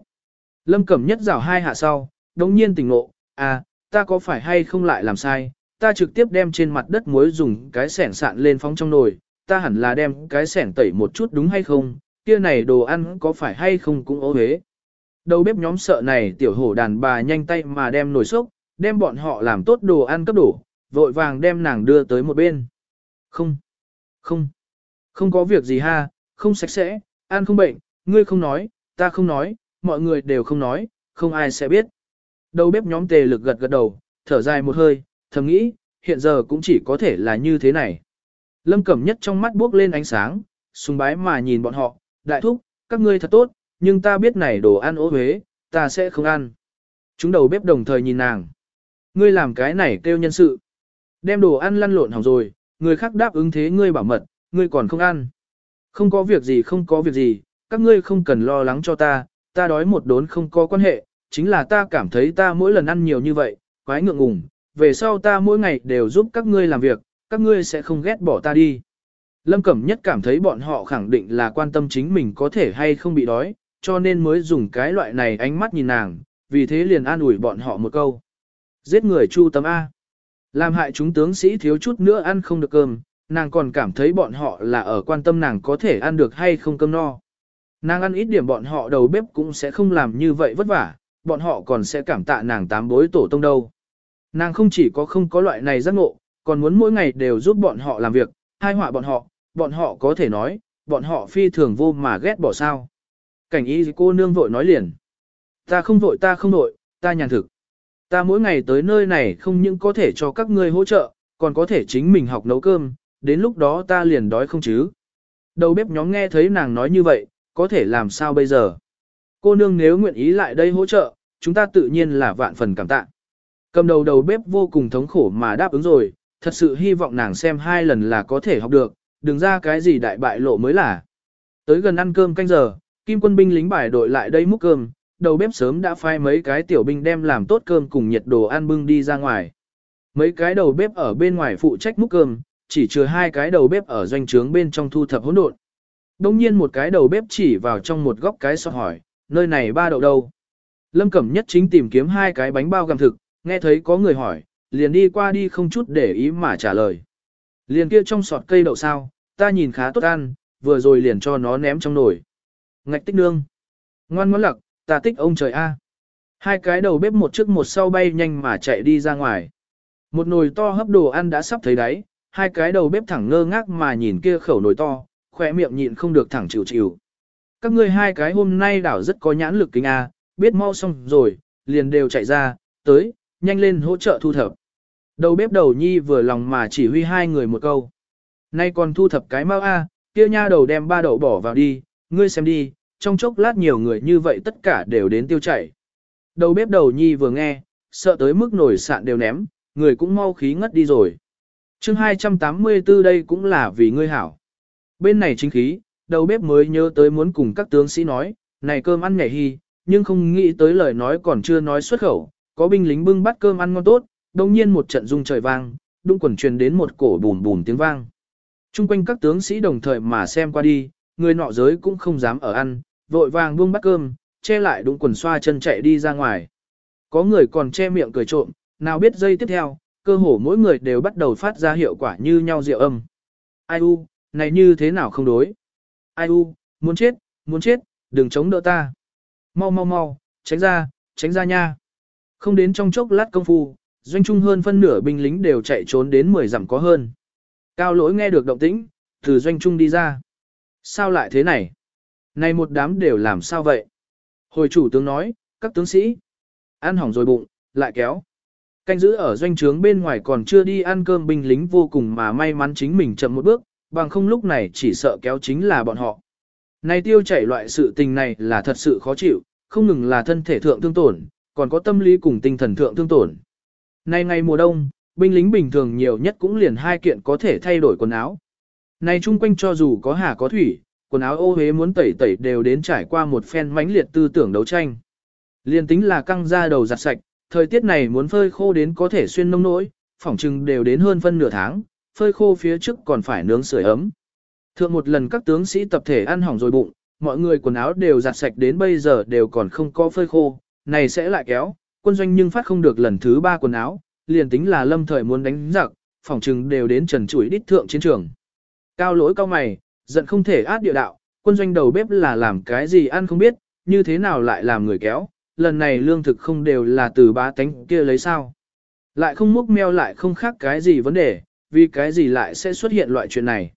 Lâm Cẩm Nhất rào hai hạ sau, đồng nhiên tỉnh ngộ, à, ta có phải hay không lại làm sai, ta trực tiếp đem trên mặt đất muối dùng cái sẻng sạn lên phóng trong nồi, ta hẳn là đem cái sẻng tẩy một chút đúng hay không, kia này đồ ăn có phải hay không cũng ố hế. Đầu bếp nhóm sợ này tiểu hổ đàn bà nhanh tay mà đem nồi sốc, đem bọn họ làm tốt đồ ăn cấp đủ, vội vàng đem nàng đưa tới một bên. Không, không, không có việc gì ha, không sạch sẽ, ăn không bệnh, ngươi không nói, ta không nói, mọi người đều không nói, không ai sẽ biết. Đầu bếp nhóm tề lực gật gật đầu, thở dài một hơi, thầm nghĩ, hiện giờ cũng chỉ có thể là như thế này. Lâm Cẩm Nhất trong mắt bước lên ánh sáng, sùng bái mà nhìn bọn họ, đại thúc, các ngươi thật tốt, nhưng ta biết này đồ ăn ố huế, ta sẽ không ăn. Chúng đầu bếp đồng thời nhìn nàng. Ngươi làm cái này kêu nhân sự. Đem đồ ăn lăn lộn hỏng rồi, người khác đáp ứng thế ngươi bảo mật, ngươi còn không ăn. Không có việc gì không có việc gì, các ngươi không cần lo lắng cho ta, ta đói một đốn không có quan hệ, chính là ta cảm thấy ta mỗi lần ăn nhiều như vậy, quái ngượng ngùng, về sau ta mỗi ngày đều giúp các ngươi làm việc, các ngươi sẽ không ghét bỏ ta đi. Lâm Cẩm Nhất cảm thấy bọn họ khẳng định là quan tâm chính mình có thể hay không bị đói, cho nên mới dùng cái loại này ánh mắt nhìn nàng, vì thế liền an ủi bọn họ một câu. Giết người chu tấm A. Làm hại chúng tướng sĩ thiếu chút nữa ăn không được cơm, nàng còn cảm thấy bọn họ là ở quan tâm nàng có thể ăn được hay không cơm no. Nàng ăn ít điểm bọn họ đầu bếp cũng sẽ không làm như vậy vất vả, bọn họ còn sẽ cảm tạ nàng tám bối tổ tông đâu. Nàng không chỉ có không có loại này giác ngộ, còn muốn mỗi ngày đều giúp bọn họ làm việc, hai họa bọn họ, bọn họ có thể nói, bọn họ phi thường vô mà ghét bỏ sao. Cảnh y cô nương vội nói liền. Ta không vội ta không vội, ta nhàn thực. Ta mỗi ngày tới nơi này không những có thể cho các ngươi hỗ trợ, còn có thể chính mình học nấu cơm, đến lúc đó ta liền đói không chứ. Đầu bếp nhóm nghe thấy nàng nói như vậy, có thể làm sao bây giờ? Cô nương nếu nguyện ý lại đây hỗ trợ, chúng ta tự nhiên là vạn phần cảm tạ. Cầm đầu đầu bếp vô cùng thống khổ mà đáp ứng rồi, thật sự hy vọng nàng xem hai lần là có thể học được, đừng ra cái gì đại bại lộ mới là. Tới gần ăn cơm canh giờ, kim quân binh lính bài đội lại đây múc cơm, đầu bếp sớm đã phai mấy cái tiểu binh đem làm tốt cơm cùng nhiệt đồ ăn bưng đi ra ngoài. Mấy cái đầu bếp ở bên ngoài phụ trách múc cơm, chỉ chừa hai cái đầu bếp ở doanh trướng bên trong thu thập hỗn độn. Đông nhiên một cái đầu bếp chỉ vào trong một góc cái sọt hỏi, nơi này ba đậu đâu? Lâm Cẩm Nhất chính tìm kiếm hai cái bánh bao gặm thực, nghe thấy có người hỏi, liền đi qua đi không chút để ý mà trả lời. Liền kia trong sọt cây đậu sao, ta nhìn khá tốt ăn, vừa rồi liền cho nó ném trong nồi. Ngạch tích nương. Ngoan ngoãn lặc, ta tích ông trời a. Hai cái đầu bếp một trước một sau bay nhanh mà chạy đi ra ngoài. Một nồi to hấp đồ ăn đã sắp thấy đáy, hai cái đầu bếp thẳng ngơ ngác mà nhìn kia khẩu nồi to, khỏe miệng nhịn không được thẳng chịu chịu. Các ngươi hai cái hôm nay đảo rất có nhãn lực kính a, biết mau xong rồi, liền đều chạy ra, tới, nhanh lên hỗ trợ thu thập. Đầu bếp đầu nhi vừa lòng mà chỉ huy hai người một câu. Nay còn thu thập cái mau a, kia nha đầu đem ba đậu bỏ vào đi, ngươi xem đi, trong chốc lát nhiều người như vậy tất cả đều đến tiêu chảy. Đầu bếp đầu nhi vừa nghe, sợ tới mức nổi sạn đều ném, người cũng mau khí ngất đi rồi. chương 284 đây cũng là vì ngươi hảo. Bên này chính khí, đầu bếp mới nhớ tới muốn cùng các tướng sĩ nói, này cơm ăn nhảy hy, nhưng không nghĩ tới lời nói còn chưa nói xuất khẩu, có binh lính bưng bắt cơm ăn ngon tốt, đồng nhiên một trận rung trời vang, đung quần truyền đến một cổ bùn bùn tiếng vang. Trung quanh các tướng sĩ đồng thời mà xem qua đi, người nọ giới cũng không dám ở ăn, vội vàng buông bắt cơm, che lại đũng quần xoa chân chạy đi ra ngoài. Có người còn che miệng cười trộm, nào biết giây tiếp theo, cơ hồ mỗi người đều bắt đầu phát ra hiệu quả như nhau rượu âm. Ai u, này như thế nào không đối? Ai u, muốn chết, muốn chết, đừng chống đỡ ta. Mau mau mau, tránh ra, tránh ra nha. Không đến trong chốc lát công phu, doanh trung hơn phân nửa binh lính đều chạy trốn đến 10 dặm có hơn. Cao lỗi nghe được động tĩnh, từ doanh trung đi ra. Sao lại thế này? Này một đám đều làm sao vậy? Hồi chủ tướng nói, các tướng sĩ, ăn hỏng rồi bụng, lại kéo. Canh giữ ở doanh trướng bên ngoài còn chưa đi ăn cơm binh lính vô cùng mà may mắn chính mình chậm một bước, bằng không lúc này chỉ sợ kéo chính là bọn họ. Này tiêu chảy loại sự tình này là thật sự khó chịu, không ngừng là thân thể thượng thương tổn, còn có tâm lý cùng tinh thần thượng thương tổn nay ngày mùa đông, binh lính bình thường nhiều nhất cũng liền hai kiện có thể thay đổi quần áo. Này chung quanh cho dù có hà có thủy, quần áo ô hế muốn tẩy tẩy đều đến trải qua một phen mãnh liệt tư tưởng đấu tranh. Liên tính là căng ra đầu giặt sạch, thời tiết này muốn phơi khô đến có thể xuyên nông nỗi, phỏng chừng đều đến hơn phân nửa tháng, phơi khô phía trước còn phải nướng sưởi ấm. Thượng một lần các tướng sĩ tập thể ăn hỏng rồi bụng, mọi người quần áo đều giặt sạch đến bây giờ đều còn không có phơi khô, này sẽ lại kéo, quân doanh nhưng phát không được lần thứ ba quần áo, liền tính là lâm thời muốn đánh giặc, phòng trừng đều đến trần chuỗi đích thượng chiến trường. Cao lỗi cao mày, giận không thể át địa đạo, quân doanh đầu bếp là làm cái gì ăn không biết, như thế nào lại làm người kéo, lần này lương thực không đều là từ bá tánh kia lấy sao. Lại không múc meo lại không khác cái gì vấn đề, vì cái gì lại sẽ xuất hiện loại chuyện này.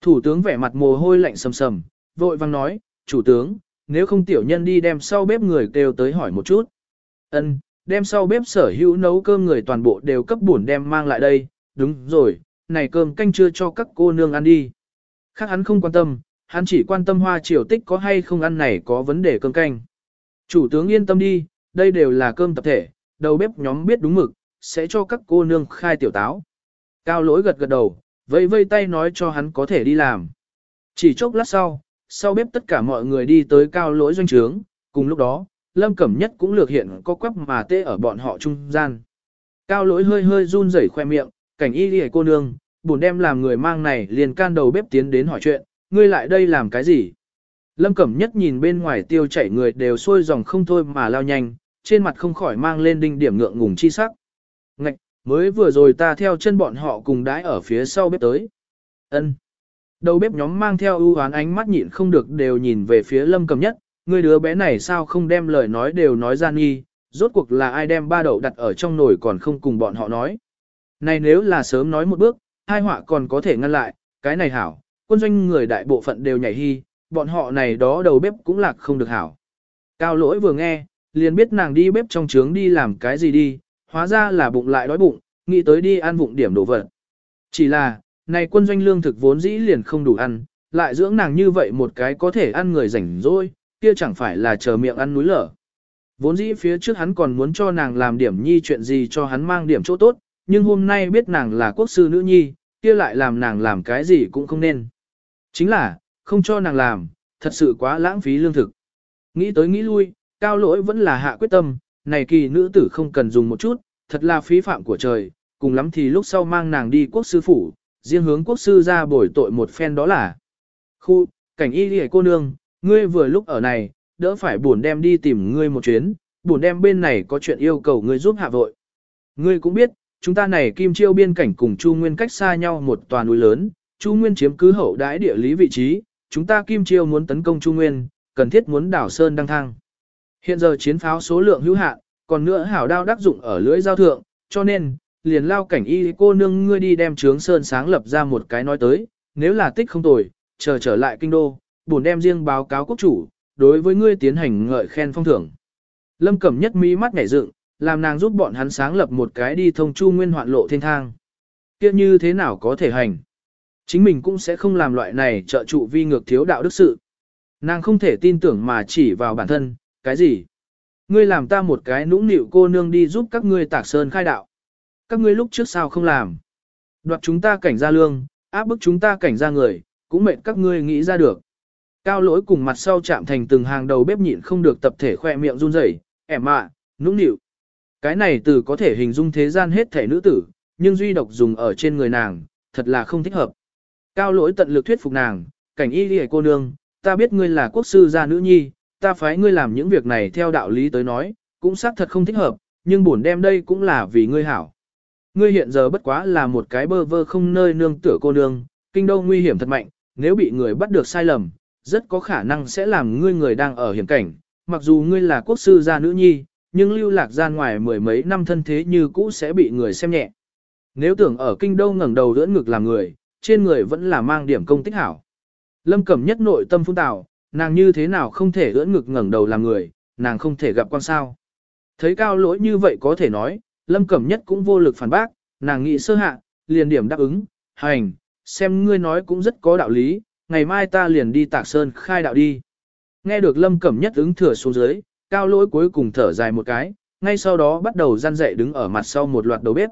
Thủ tướng vẻ mặt mồ hôi lạnh sầm sầm, vội vang nói, chủ tướng, nếu không tiểu nhân đi đem sau bếp người kêu tới hỏi một chút. Ân, đem sau bếp sở hữu nấu cơm người toàn bộ đều cấp bổn đem mang lại đây, đúng rồi, này cơm canh chưa cho các cô nương ăn đi. Khác hắn không quan tâm, hắn chỉ quan tâm hoa triều tích có hay không ăn này có vấn đề cơm canh. Chủ tướng yên tâm đi, đây đều là cơm tập thể, đầu bếp nhóm biết đúng mực, sẽ cho các cô nương khai tiểu táo. Cao lỗi gật gật đầu, vây vây tay nói cho hắn có thể đi làm. Chỉ chốc lát sau, sau bếp tất cả mọi người đi tới cao lỗi doanh trướng, cùng lúc đó, Lâm Cẩm Nhất cũng lược hiện có quắp mà tê ở bọn họ trung gian. Cao lỗi hơi hơi run rẩy khoe miệng, cảnh y đi cô nương, buồn đem làm người mang này liền can đầu bếp tiến đến hỏi chuyện, ngươi lại đây làm cái gì? Lâm Cẩm Nhất nhìn bên ngoài tiêu chảy người đều sôi dòng không thôi mà lao nhanh, trên mặt không khỏi mang lên đinh điểm ngượng ngùng chi sắc. Ngạch, mới vừa rồi ta theo chân bọn họ cùng đái ở phía sau bếp tới. ân Đầu bếp nhóm mang theo ưu hoán ánh mắt nhịn không được đều nhìn về phía Lâm Cẩm Nhất, người đứa bé này sao không đem lời nói đều nói ra nghi, rốt cuộc là ai đem ba đậu đặt ở trong nồi còn không cùng bọn họ nói. Này nếu là sớm nói một bước, hai họa còn có thể ngăn lại, cái này hảo, quân doanh người đại bộ phận đều nhảy hy, bọn họ này đó đầu bếp cũng lạc không được hảo. Cao lỗi vừa nghe, liền biết nàng đi bếp trong trướng đi làm cái gì đi, hóa ra là bụng lại đói bụng, nghĩ tới đi ăn vụng điểm đồ vật. Chỉ là, này quân doanh lương thực vốn dĩ liền không đủ ăn, lại dưỡng nàng như vậy một cái có thể ăn người rảnh rỗi, kia chẳng phải là chờ miệng ăn núi lở. Vốn dĩ phía trước hắn còn muốn cho nàng làm điểm nhi chuyện gì cho hắn mang điểm chỗ tốt, nhưng hôm nay biết nàng là quốc sư nữ nhi, kia lại làm nàng làm cái gì cũng không nên. Chính là, không cho nàng làm, thật sự quá lãng phí lương thực. Nghĩ tới nghĩ lui, cao lỗi vẫn là hạ quyết tâm, này kỳ nữ tử không cần dùng một chút, thật là phí phạm của trời, cùng lắm thì lúc sau mang nàng đi quốc sư phủ, riêng hướng quốc sư ra bồi tội một phen đó là. Khu, cảnh y đi cô nương, ngươi vừa lúc ở này, đỡ phải buồn đem đi tìm ngươi một chuyến, buồn đem bên này có chuyện yêu cầu ngươi giúp hạ vội. Ngươi cũng biết, chúng ta này kim chiêu biên cảnh cùng Chu Nguyên cách xa nhau một tòa núi lớn, Chu Nguyên chiếm cứ hậu đãi địa lý vị trí, chúng ta kim chiêu muốn tấn công Chu Nguyên, cần thiết muốn đảo sơn đăng thang. Hiện giờ chiến pháo số lượng hữu hạn, còn nữa hảo đao đắc dụng ở lưỡi giao thượng, cho nên, liền lao cảnh y cô nương ngươi đi đem trướng sơn sáng lập ra một cái nói tới, nếu là tích không tồi, chờ trở lại kinh đô, bổn đem riêng báo cáo quốc chủ, đối với ngươi tiến hành ngợi khen phong thưởng. Lâm Cẩm nhất mí mắt nhảy dựng, làm nàng giúp bọn hắn sáng lập một cái đi thông chu nguyên hoạn lộ thiên thang. Kia như thế nào có thể hành? Chính mình cũng sẽ không làm loại này trợ trụ vi ngược thiếu đạo đức sự. Nàng không thể tin tưởng mà chỉ vào bản thân, cái gì? Ngươi làm ta một cái nũng nịu cô nương đi giúp các ngươi tạc sơn khai đạo. Các ngươi lúc trước sao không làm? Đoạt chúng ta cảnh ra lương, áp bức chúng ta cảnh ra người, cũng mệnh các ngươi nghĩ ra được. Cao lỗi cùng mặt sau chạm thành từng hàng đầu bếp nhịn không được tập thể khoe miệng run rẩy, ẻm ạ, nũng nịu. Cái này từ có thể hình dung thế gian hết thể nữ tử, nhưng duy độc dùng ở trên người nàng, thật là không thích hợp. Cao lỗi tận lực thuyết phục nàng, cảnh y đi cô nương, ta biết ngươi là quốc sư gia nữ nhi, ta phái ngươi làm những việc này theo đạo lý tới nói, cũng xác thật không thích hợp, nhưng bổn đem đây cũng là vì ngươi hảo. Ngươi hiện giờ bất quá là một cái bơ vơ không nơi nương tựa cô nương, kinh đô nguy hiểm thật mạnh, nếu bị người bắt được sai lầm, rất có khả năng sẽ làm ngươi người đang ở hiểm cảnh, mặc dù ngươi là quốc sư gia nữ nhi, nhưng lưu lạc ra ngoài mười mấy năm thân thế như cũ sẽ bị người xem nhẹ. Nếu tưởng ở kinh đô ngẩng đầu đỡ ngực làm người, trên người vẫn là mang điểm công tích hảo. Lâm Cẩm nhất nội tâm phun tạo, nàng như thế nào không thể ưỡn ngực ngẩng đầu làm người, nàng không thể gặp quan sao. Thấy cao lỗi như vậy có thể nói, Lâm Cẩm nhất cũng vô lực phản bác, nàng nghĩ sơ hạ, liền điểm đáp ứng, hành, xem ngươi nói cũng rất có đạo lý, ngày mai ta liền đi tạc sơn khai đạo đi. Nghe được Lâm Cẩm nhất ứng thừa xuống dưới, cao lỗi cuối cùng thở dài một cái, ngay sau đó bắt đầu gian dậy đứng ở mặt sau một loạt đầu bếp.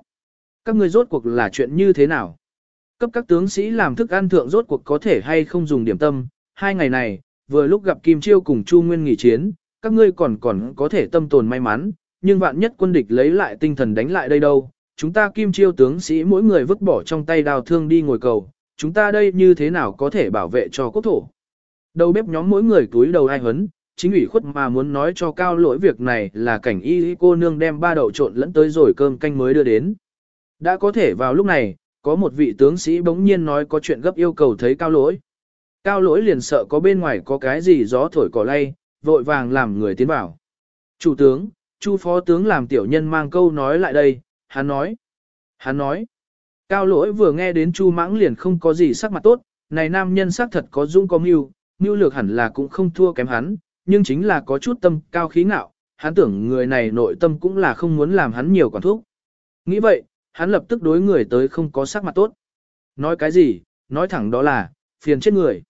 Các ngươi rốt cuộc là chuyện như thế nào? Cấp các tướng sĩ làm thức ăn thượng rốt cuộc có thể hay không dùng điểm tâm, hai ngày này, vừa lúc gặp Kim Chiêu cùng Chu Nguyên nghỉ chiến, các ngươi còn còn có thể tâm tồn may mắn, nhưng vạn nhất quân địch lấy lại tinh thần đánh lại đây đâu, chúng ta Kim Chiêu tướng sĩ mỗi người vứt bỏ trong tay đào thương đi ngồi cầu, chúng ta đây như thế nào có thể bảo vệ cho quốc thổ. Đầu bếp nhóm mỗi người túi đầu ai hấn, chính ủy khuất mà muốn nói cho cao lỗi việc này là cảnh y cô nương đem ba đậu trộn lẫn tới rồi cơm canh mới đưa đến. Đã có thể vào lúc này, có một vị tướng sĩ bỗng nhiên nói có chuyện gấp yêu cầu thấy cao lỗi. Cao lỗi liền sợ có bên ngoài có cái gì gió thổi cỏ lay, vội vàng làm người tiến vào. Chủ tướng, chu phó tướng làm tiểu nhân mang câu nói lại đây, hắn nói. Hắn nói. Cao lỗi vừa nghe đến chu mãng liền không có gì sắc mặt tốt, này nam nhân sắc thật có dũng có mưu, mưu lược hẳn là cũng không thua kém hắn, nhưng chính là có chút tâm cao khí ngạo, hắn tưởng người này nội tâm cũng là không muốn làm hắn nhiều quản thuốc. Nghĩ vậy, hắn lập tức đối người tới không có sắc mặt tốt. Nói cái gì, nói thẳng đó là, phiền chết người.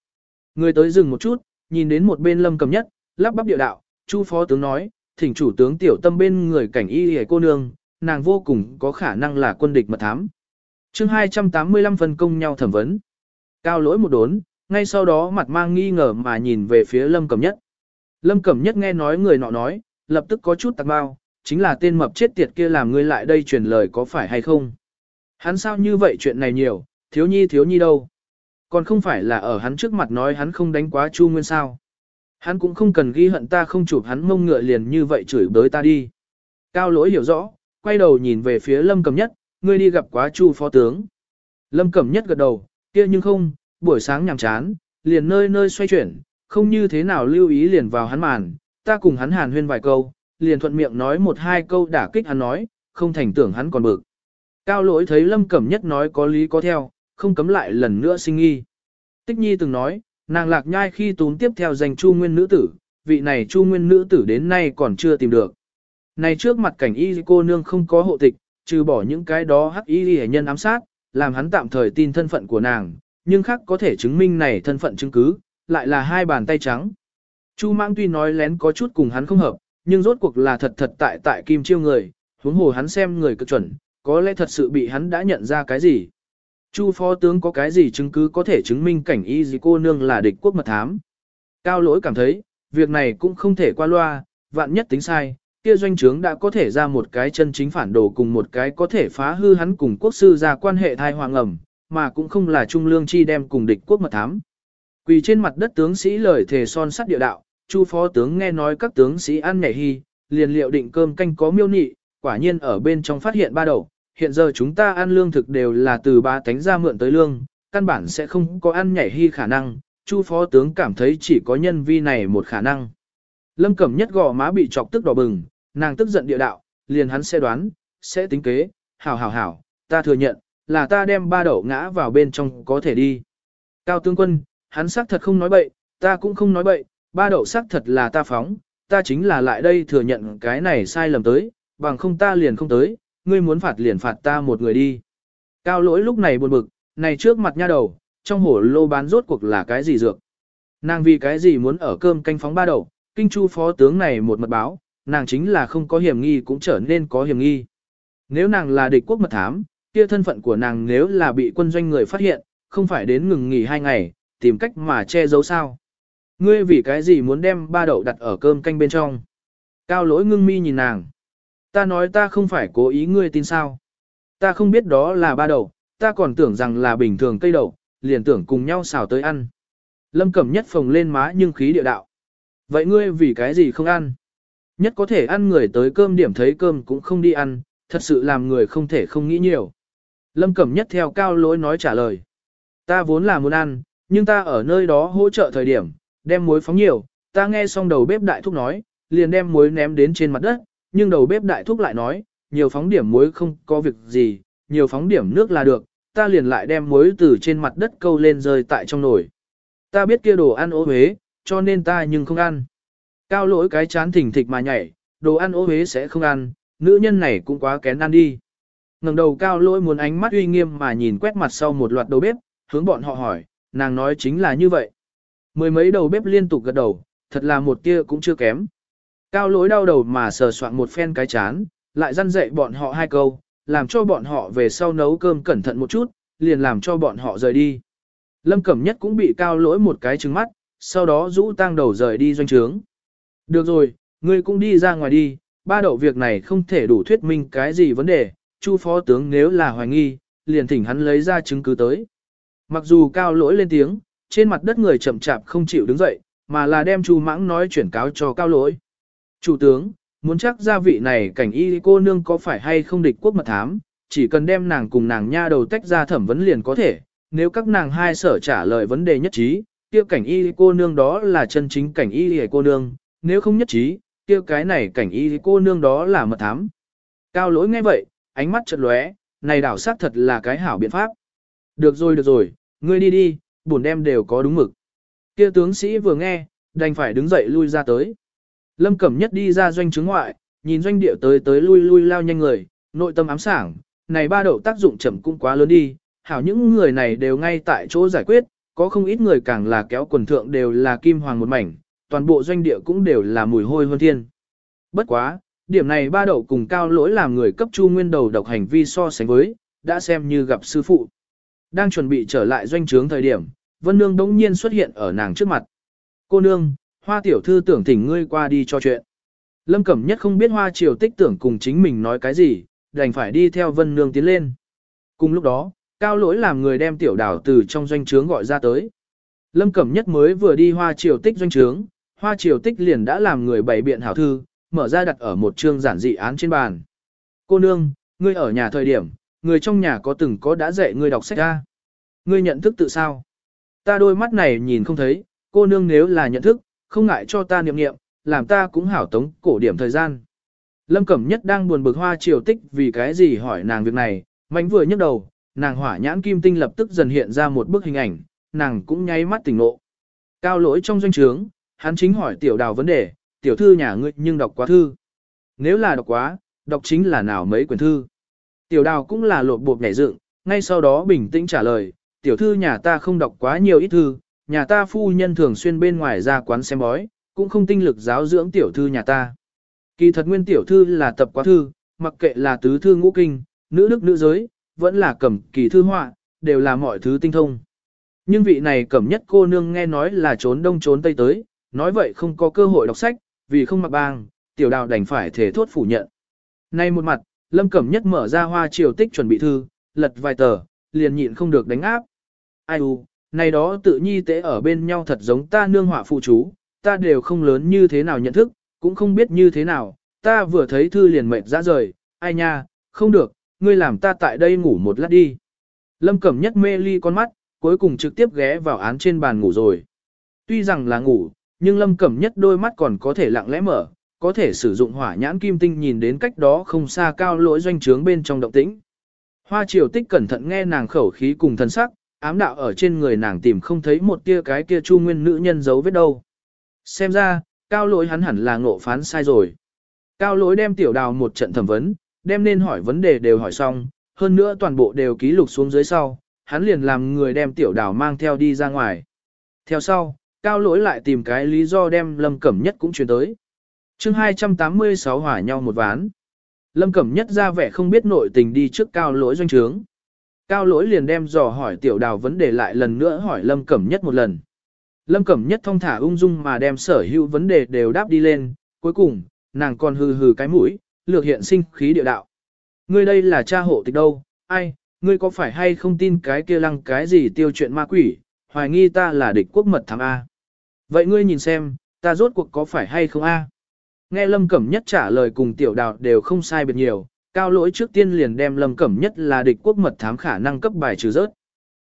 Người tới dừng một chút, nhìn đến một bên lâm cầm nhất, lắp bắp địa đạo, chu phó tướng nói, thỉnh chủ tướng tiểu tâm bên người cảnh y hề cô nương, nàng vô cùng có khả năng là quân địch mật thám chương 285 phân công nhau thẩm vấn. Cao lỗi một đốn, ngay sau đó mặt mang nghi ngờ mà nhìn về phía lâm cẩm nhất. Lâm Cẩm Nhất nghe nói người nọ nói, lập tức có chút tạc bao, chính là tên mập chết tiệt kia làm ngươi lại đây truyền lời có phải hay không. Hắn sao như vậy chuyện này nhiều, thiếu nhi thiếu nhi đâu. Còn không phải là ở hắn trước mặt nói hắn không đánh quá Chu Nguyên sao. Hắn cũng không cần ghi hận ta không chụp hắn mông ngựa liền như vậy chửi bới ta đi. Cao lỗi hiểu rõ, quay đầu nhìn về phía Lâm Cẩm Nhất, ngươi đi gặp quá Chu phó tướng. Lâm Cẩm Nhất gật đầu, kia nhưng không, buổi sáng nhàm chán, liền nơi nơi xoay chuyển, không như thế nào lưu ý liền vào hắn màn, ta cùng hắn hàn huyên vài câu, liền thuận miệng nói một hai câu đả kích hắn nói, không thành tưởng hắn còn bực. Cao lỗi thấy Lâm Cẩm Nhất nói có lý có theo, không cấm lại lần nữa sinh nghi. Tích Nhi từng nói, nàng lạc nhai khi tún tiếp theo danh Chu Nguyên nữ tử, vị này Chu Nguyên nữ tử đến nay còn chưa tìm được. Này trước mặt cảnh y cô nương không có hộ tịch, trừ bỏ những cái đó hắc y hệ nhân ám sát, làm hắn tạm thời tin thân phận của nàng, nhưng khác có thể chứng minh này thân phận chứng cứ, lại là hai bàn tay trắng. Chu Mãng tuy nói lén có chút cùng hắn không hợp, nhưng rốt cuộc là thật thật tại tại kim chiêu người, huống hồ hắn xem người cực chuẩn, có lẽ thật sự bị hắn đã nhận ra cái gì. Chu phó tướng có cái gì chứng cứ có thể chứng minh cảnh y gì cô nương là địch quốc mật thám. Cao lỗi cảm thấy, việc này cũng không thể qua loa, vạn nhất tính sai, kia doanh trướng đã có thể ra một cái chân chính phản đồ cùng một cái có thể phá hư hắn cùng quốc sư ra quan hệ thai hoàng ẩm, mà cũng không là trung lương chi đem cùng địch quốc mật thám. Quỳ trên mặt đất tướng sĩ lời thề son sắt địa đạo, chu phó tướng nghe nói các tướng sĩ ăn nhảy hy, liền liệu định cơm canh có miêu nị, quả nhiên ở bên trong phát hiện ba đầu, hiện giờ chúng ta ăn lương thực đều là từ ba tánh ra mượn tới lương, căn bản sẽ không có ăn nhảy hy khả năng, chu phó tướng cảm thấy chỉ có nhân vi này một khả năng. Lâm Cẩm Nhất gò má bị chọc tức đỏ bừng, nàng tức giận địa đạo, liền hắn sẽ đoán, sẽ tính kế, hảo hảo hảo, ta thừa nhận, là ta đem ba đậu ngã vào bên trong có thể đi. Cao tướng quân, hắn xác thật không nói bậy, ta cũng không nói bậy, ba đậu xác thật là ta phóng, ta chính là lại đây thừa nhận cái này sai lầm tới, bằng không ta liền không tới, ngươi muốn phạt liền phạt ta một người đi. Cao lỗi lúc này buồn bực, này trước mặt nha đầu, trong hổ lô bán rốt cuộc là cái gì dược. Nàng vì cái gì muốn ở cơm canh phóng ba đậu, kinh chu phó tướng này một mật báo, nàng chính là không có hiểm nghi cũng trở nên có hiểm nghi. Nếu nàng là địch quốc mật thám, kia thân phận của nàng nếu là bị quân doanh người phát hiện, không phải đến ngừng nghỉ hai ngày, tìm cách mà che giấu sao. Ngươi vì cái gì muốn đem ba đậu đặt ở cơm canh bên trong? Cao lỗi ngưng mi nhìn nàng. Ta nói ta không phải cố ý ngươi tin sao. Ta không biết đó là ba đậu, ta còn tưởng rằng là bình thường cây đậu, liền tưởng cùng nhau xào tới ăn. Lâm cẩm nhất phồng lên má nhưng khí địa đạo. Vậy ngươi vì cái gì không ăn? Nhất có thể ăn người tới cơm điểm thấy cơm cũng không đi ăn, thật sự làm người không thể không nghĩ nhiều. Lâm Cẩm Nhất theo cao lỗi nói trả lời. Ta vốn là muốn ăn, nhưng ta ở nơi đó hỗ trợ thời điểm, đem muối phóng nhiều, ta nghe xong đầu bếp đại thúc nói, liền đem muối ném đến trên mặt đất, nhưng đầu bếp đại thúc lại nói, nhiều phóng điểm muối không có việc gì, nhiều phóng điểm nước là được, ta liền lại đem muối từ trên mặt đất câu lên rơi tại trong nồi. Ta biết kia đồ ăn ố huế, cho nên ta nhưng không ăn. Cao lỗi cái chán thỉnh thịch mà nhảy, đồ ăn ô huế sẽ không ăn, nữ nhân này cũng quá kén ăn đi. ngẩng đầu cao lỗi muốn ánh mắt uy nghiêm mà nhìn quét mặt sau một loạt đầu bếp, hướng bọn họ hỏi, nàng nói chính là như vậy. Mười mấy đầu bếp liên tục gật đầu, thật là một tia cũng chưa kém. Cao lỗi đau đầu mà sờ soạn một phen cái chán, lại răn dạy bọn họ hai câu, làm cho bọn họ về sau nấu cơm cẩn thận một chút, liền làm cho bọn họ rời đi. Lâm Cẩm Nhất cũng bị cao lỗi một cái trứng mắt, sau đó rũ tang đầu rời đi doanh trướng. Được rồi, ngươi cũng đi ra ngoài đi, ba đậu việc này không thể đủ thuyết minh cái gì vấn đề, Chu phó tướng nếu là hoài nghi, liền thỉnh hắn lấy ra chứng cứ tới. Mặc dù cao lỗi lên tiếng, trên mặt đất người chậm chạp không chịu đứng dậy, mà là đem Chu mãng nói chuyển cáo cho cao lỗi. Chủ tướng, muốn chắc gia vị này cảnh y cô nương có phải hay không địch quốc mật thám, chỉ cần đem nàng cùng nàng nha đầu tách ra thẩm vấn liền có thể, nếu các nàng hai sở trả lời vấn đề nhất trí, kia cảnh y cô nương đó là chân chính cảnh y cô nương, nếu không nhất trí, kia cái này cảnh y cô nương đó là mật thám. Cao lỗi nghe vậy, ánh mắt chật lóe, này đảo sát thật là cái hảo biện pháp. Được rồi được rồi, ngươi đi đi, bổn đem đều có đúng mực. Kia tướng sĩ vừa nghe, đành phải đứng dậy lui ra tới. Lâm Cẩm Nhất đi ra doanh chứng ngoại, nhìn doanh địa tới tới lui lui lao nhanh người, nội tâm ám sảng, này ba đậu tác dụng chậm cũng quá lớn đi, hảo những người này đều ngay tại chỗ giải quyết, có không ít người càng là kéo quần thượng đều là kim hoàng một mảnh, toàn bộ doanh địa cũng đều là mùi hôi hơn thiên. Bất quá, điểm này ba đậu cùng cao lỗi làm người cấp chu nguyên đầu độc hành vi so sánh với, đã xem như gặp sư phụ. Đang chuẩn bị trở lại doanh trướng thời điểm, Vân Nương đống nhiên xuất hiện ở nàng trước mặt. Cô nương, hoa tiểu thư tưởng thỉnh ngươi qua đi cho chuyện. Lâm Cẩm Nhất không biết hoa triều tích tưởng cùng chính mình nói cái gì, đành phải đi theo Vân Nương tiến lên. Cùng lúc đó, cao lỗi làm người đem tiểu đảo từ trong doanh trướng gọi ra tới. Lâm Cẩm Nhất mới vừa đi hoa triều tích doanh trướng, hoa triều tích liền đã làm người bày biện hảo thư, mở ra đặt ở một chương giản dị án trên bàn. Cô nương, ngươi ở nhà thời điểm, người trong nhà có từng có đã dạy ngươi đọc sách ra. Ngươi nhận thức tự sao? Ta đôi mắt này nhìn không thấy, cô nương nếu là nhận thức, không ngại cho ta niệm niệm, làm ta cũng hảo tống cổ điểm thời gian. Lâm Cẩm Nhất đang buồn bực hoa triều tích vì cái gì hỏi nàng việc này, Mạnh vừa nhấc đầu, nàng hỏa nhãn kim tinh lập tức dần hiện ra một bức hình ảnh, nàng cũng nháy mắt tỉnh ngộ. Cao lỗi trong doanh trướng, hắn chính hỏi tiểu đào vấn đề, tiểu thư nhà ngươi nhưng đọc quá thư. Nếu là đọc quá, đọc chính là nào mấy quyển thư. Tiểu đào cũng là lột bột nhảy dựng, ngay sau đó bình tĩnh trả lời, tiểu thư nhà ta không đọc quá nhiều ít thư, nhà ta phu nhân thường xuyên bên ngoài ra quán xem bói, cũng không tinh lực giáo dưỡng tiểu thư nhà ta. Kỳ thật nguyên tiểu thư là tập quá thư, mặc kệ là tứ thư ngũ kinh, nữ đức nữ giới, vẫn là cầm kỳ thư họa, đều là mọi thứ tinh thông. Nhưng vị này cẩm nhất cô nương nghe nói là trốn đông trốn tây tới, nói vậy không có cơ hội đọc sách, vì không mặc bang, tiểu đào đành phải thể thốt phủ nhận. Nay một mặt, lâm cẩm nhất mở ra hoa triều tích chuẩn bị thư, lật vài tờ, liền nhịn không được đánh áp. Ai u, này đó tự nhi tế ở bên nhau thật giống ta nương họa phụ chú, ta đều không lớn như thế nào nhận thức, cũng không biết như thế nào, ta vừa thấy thư liền mệt ra rời, ai nha, không được, ngươi làm ta tại đây ngủ một lát đi. Lâm Cẩm Nhất mê ly con mắt, cuối cùng trực tiếp ghé vào án trên bàn ngủ rồi. Tuy rằng là ngủ, nhưng Lâm Cẩm Nhất đôi mắt còn có thể lặng lẽ mở, có thể sử dụng hỏa nhãn kim tinh nhìn đến cách đó không xa cao lỗi doanh trướng bên trong động tĩnh. Hoa triều tích cẩn thận nghe nàng khẩu khí cùng thân sắc, ám đạo ở trên người nàng tìm không thấy một tia cái kia chu nguyên nữ nhân giấu vết đâu. Xem ra, cao lỗi hắn hẳn là ngộ phán sai rồi. Cao lỗi đem tiểu đào một trận thẩm vấn, đem nên hỏi vấn đề đều hỏi xong, hơn nữa toàn bộ đều ký lục xuống dưới sau, hắn liền làm người đem tiểu đào mang theo đi ra ngoài. Theo sau, cao lỗi lại tìm cái lý do đem lâm cẩm nhất cũng chuyển tới. chương 286 hỏa nhau một ván. Lâm cẩm nhất ra vẻ không biết nội tình đi trước cao lỗi doanh trướng. Cao lỗi liền đem dò hỏi tiểu đào vấn đề lại lần nữa hỏi lâm cẩm nhất một lần. Lâm cẩm nhất thông thả ung dung mà đem sở hữu vấn đề đều đáp đi lên, cuối cùng, nàng còn hừ hừ cái mũi, lược hiện sinh khí địa đạo. Ngươi đây là cha hộ tịch đâu, ai, ngươi có phải hay không tin cái kia lăng cái gì tiêu chuyện ma quỷ, hoài nghi ta là địch quốc mật thám A. Vậy ngươi nhìn xem, ta rốt cuộc có phải hay không A. Nghe Lâm Cẩm Nhất trả lời cùng tiểu đào đều không sai biệt nhiều, cao lỗi trước tiên liền đem Lâm Cẩm Nhất là địch quốc mật thám khả năng cấp bài trừ rớt.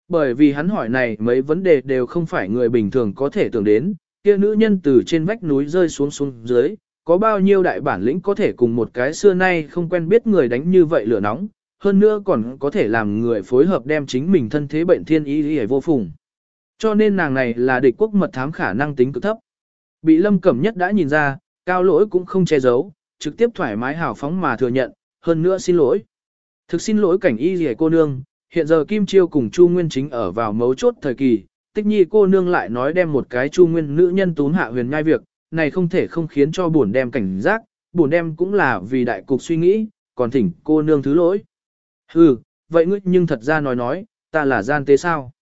Bởi vì hắn hỏi này mấy vấn đề đều không phải người bình thường có thể tưởng đến, kia nữ nhân từ trên vách núi rơi xuống xuống dưới, có bao nhiêu đại bản lĩnh có thể cùng một cái xưa nay không quen biết người đánh như vậy lửa nóng, hơn nữa còn có thể làm người phối hợp đem chính mình thân thế bệnh thiên ý hề vô phùng. Cho nên nàng này là địch quốc mật thám khả năng tính cực thấp. Bị lâm cẩm nhất đã nhìn ra, cao lỗi cũng không che giấu, trực tiếp thoải mái hào phóng mà thừa nhận, hơn nữa xin lỗi. Thực xin lỗi cảnh y rỉa cô nương, hiện giờ Kim Chiêu cùng Chu Nguyên chính ở vào mấu chốt thời kỳ, tích nhi cô nương lại nói đem một cái Chu Nguyên nữ nhân tún hạ huyền ngai việc, này không thể không khiến cho buồn đem cảnh giác, buồn đem cũng là vì đại cục suy nghĩ, còn thỉnh cô nương thứ lỗi. Hừ, vậy ngươi nhưng thật ra nói nói, ta là gian tế sao?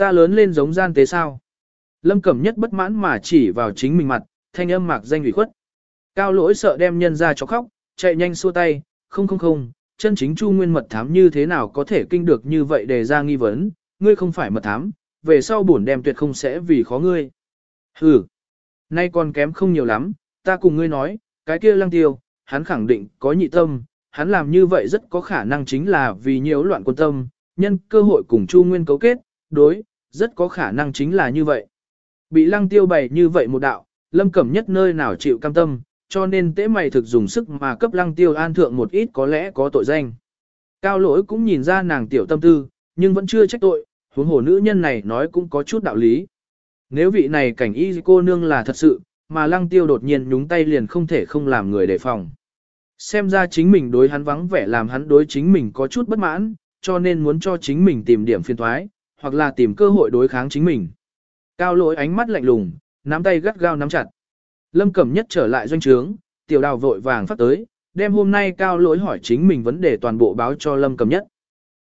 Ta lớn lên giống gian tế sao? Lâm Cẩm Nhất bất mãn mà chỉ vào chính mình mặt, thanh âm mạc danh ủy khuất. Cao lỗi sợ đem nhân ra cho khóc, chạy nhanh xua tay, không không không, chân chính Chu Nguyên mật thám như thế nào có thể kinh được như vậy để ra nghi vấn, ngươi không phải mật thám, về sau bổn đem tuyệt không sẽ vì khó ngươi. Hừ, nay còn kém không nhiều lắm, ta cùng ngươi nói, cái kia lăng tiêu, hắn khẳng định có nhị tâm, hắn làm như vậy rất có khả năng chính là vì nhiễu loạn quân tâm, nhân cơ hội cùng Chu Nguyên cấu kết, đối, rất có khả năng chính là như vậy. Bị lăng tiêu bày như vậy một đạo, lâm cẩm nhất nơi nào chịu cam tâm, cho nên tế mày thực dùng sức mà cấp lăng tiêu an thượng một ít có lẽ có tội danh. Cao lỗi cũng nhìn ra nàng tiểu tâm tư, nhưng vẫn chưa trách tội, huống hồ nữ nhân này nói cũng có chút đạo lý. Nếu vị này cảnh y cô nương là thật sự, mà lăng tiêu đột nhiên nhúng tay liền không thể không làm người đề phòng. Xem ra chính mình đối hắn vắng vẻ làm hắn đối chính mình có chút bất mãn, cho nên muốn cho chính mình tìm điểm phiên thoái, hoặc là tìm cơ hội đối kháng chính mình. Cao lỗi ánh mắt lạnh lùng, nắm tay gắt gao nắm chặt. Lâm Cẩm Nhất trở lại doanh trướng, tiểu đào vội vàng phát tới, đem hôm nay cao lỗi hỏi chính mình vấn đề toàn bộ báo cho Lâm Cẩm Nhất.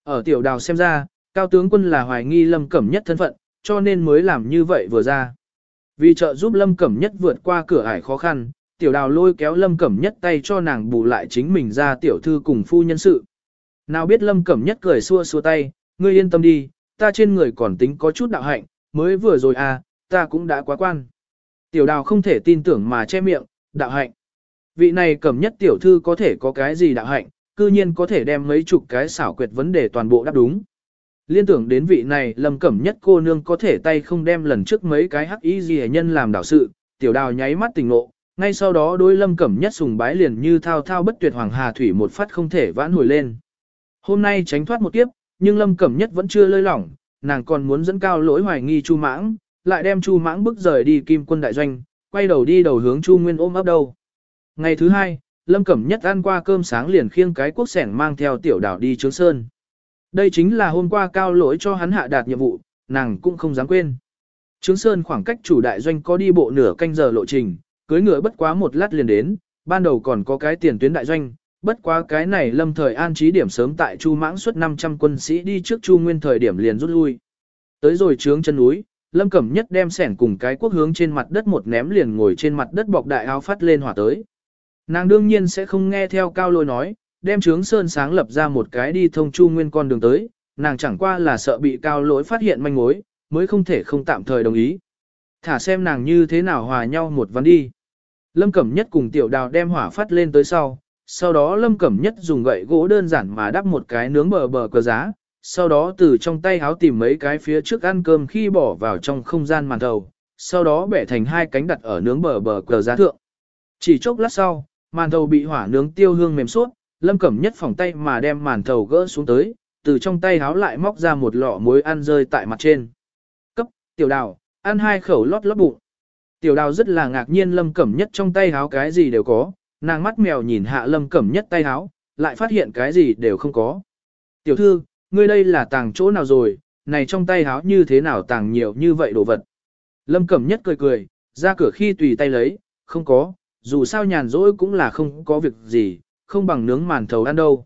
Ở tiểu đào xem ra, cao tướng quân là hoài nghi Lâm Cẩm Nhất thân phận, cho nên mới làm như vậy vừa ra. Vì trợ giúp Lâm Cẩm Nhất vượt qua cửa ải khó khăn, tiểu đào lôi kéo Lâm Cẩm Nhất tay cho nàng bù lại chính mình ra tiểu thư cùng phu nhân sự. Nào biết Lâm Cẩm Nhất cười xua xua tay, ngươi yên tâm đi, ta trên người còn tính có chút đạo hạnh, mới vừa rồi à, ta cũng đã quá quan. Tiểu đào không thể tin tưởng mà che miệng, đạo hạnh. Vị này cầm Nhất tiểu thư có thể có cái gì đạo hạnh, cư nhiên có thể đem mấy chục cái xảo quyệt vấn đề toàn bộ đáp đúng. Liên tưởng đến vị này Lâm Cẩm Nhất cô nương có thể tay không đem lần trước mấy cái hắc y gì nhân làm đảo sự, tiểu đào nháy mắt tình ngộ, ngay sau đó đôi lâm cẩm nhất sùng bái liền như thao thao bất tuyệt hoàng hà thủy một phát không thể vãn hồi lên. Hôm nay tránh thoát một kiếp, nhưng Lâm Cẩm Nhất vẫn chưa lơi lỏng, nàng còn muốn dẫn cao lỗi hoài nghi Chu Mãng, lại đem Chu Mãng bức rời đi Kim Quân đại doanh, quay đầu đi đầu hướng Chu Nguyên ôm ấp đầu. Ngày thứ hai, Lâm Cẩm Nhất ăn qua cơm sáng liền khiêng cái quốc sẻn mang theo tiểu đảo đi Trướng Sơn. Đây chính là hôm qua cao lỗi cho hắn hạ đạt nhiệm vụ, nàng cũng không dám quên. Trướng Sơn khoảng cách chủ đại doanh có đi bộ nửa canh giờ lộ trình, cưới ngựa bất quá một lát liền đến, ban đầu còn có cái tiền tuyến đại doanh, bất quá cái này lâm thời an trí điểm sớm tại Chu Mãng suốt 500 quân sĩ đi trước Chu Nguyên thời điểm liền rút lui. Tới rồi trướng chân núi, Lâm Cẩm Nhất đem sẻn cùng cái quốc hướng trên mặt đất một ném liền ngồi trên mặt đất bọc đại áo phát lên hỏa tới. Nàng đương nhiên sẽ không nghe theo cao lôi nói, đem trướng sơn sáng lập ra một cái đi thông Chu Nguyên con đường tới, nàng chẳng qua là sợ bị cao lỗi phát hiện manh mối, mới không thể không tạm thời đồng ý. Thả xem nàng như thế nào hòa nhau một vấn đi. Lâm Cẩm Nhất cùng tiểu đào đem hỏa phát lên tới sau, sau đó Lâm Cẩm Nhất dùng gậy gỗ đơn giản mà đắp một cái nướng bờ bờ cờ giá, sau đó từ trong tay háo tìm mấy cái phía trước ăn cơm khi bỏ vào trong không gian màn thầu, sau đó bẻ thành hai cánh đặt ở nướng bờ bờ cờ giá thượng. Chỉ chốc lát sau, màn thầu bị hỏa nướng tiêu hương mềm suốt, Lâm Cẩm Nhất phòng tay mà đem màn thầu gỡ xuống tới, từ trong tay háo lại móc ra một lọ muối ăn rơi tại mặt trên. Cấp, tiểu đào, ăn hai khẩu lót lót bụng. Tiểu đào rất là ngạc nhiên Lâm Cẩm Nhất trong tay háo cái gì đều có, nàng mắt mèo nhìn hạ Lâm Cẩm Nhất tay háo, lại phát hiện cái gì đều không có. Tiểu thư, ngươi đây là tàng chỗ nào rồi, này trong tay háo như thế nào tàng nhiều như vậy đồ vật. Lâm Cẩm Nhất cười cười, ra cửa khi tùy tay lấy, không có, dù sao nhàn rỗi cũng là không có việc gì, không bằng nướng màn thầu ăn đâu.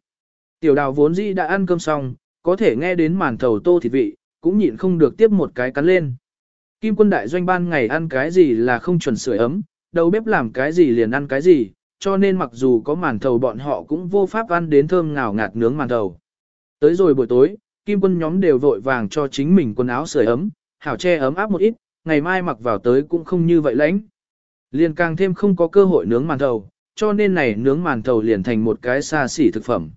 Tiểu đào vốn dĩ đã ăn cơm xong, có thể nghe đến màn thầu tô thịt vị, cũng nhịn không được tiếp một cái cắn lên. Kim quân đại doanh ban ngày ăn cái gì là không chuẩn sưởi ấm, đầu bếp làm cái gì liền ăn cái gì, cho nên mặc dù có màn thầu bọn họ cũng vô pháp ăn đến thơm ngào ngạt nướng màn thầu. Tới rồi buổi tối, kim quân nhóm đều vội vàng cho chính mình quần áo sưởi ấm, hảo che ấm áp một ít, ngày mai mặc vào tới cũng không như vậy lãnh. Liền càng thêm không có cơ hội nướng màn thầu, cho nên này nướng màn thầu liền thành một cái xa xỉ thực phẩm.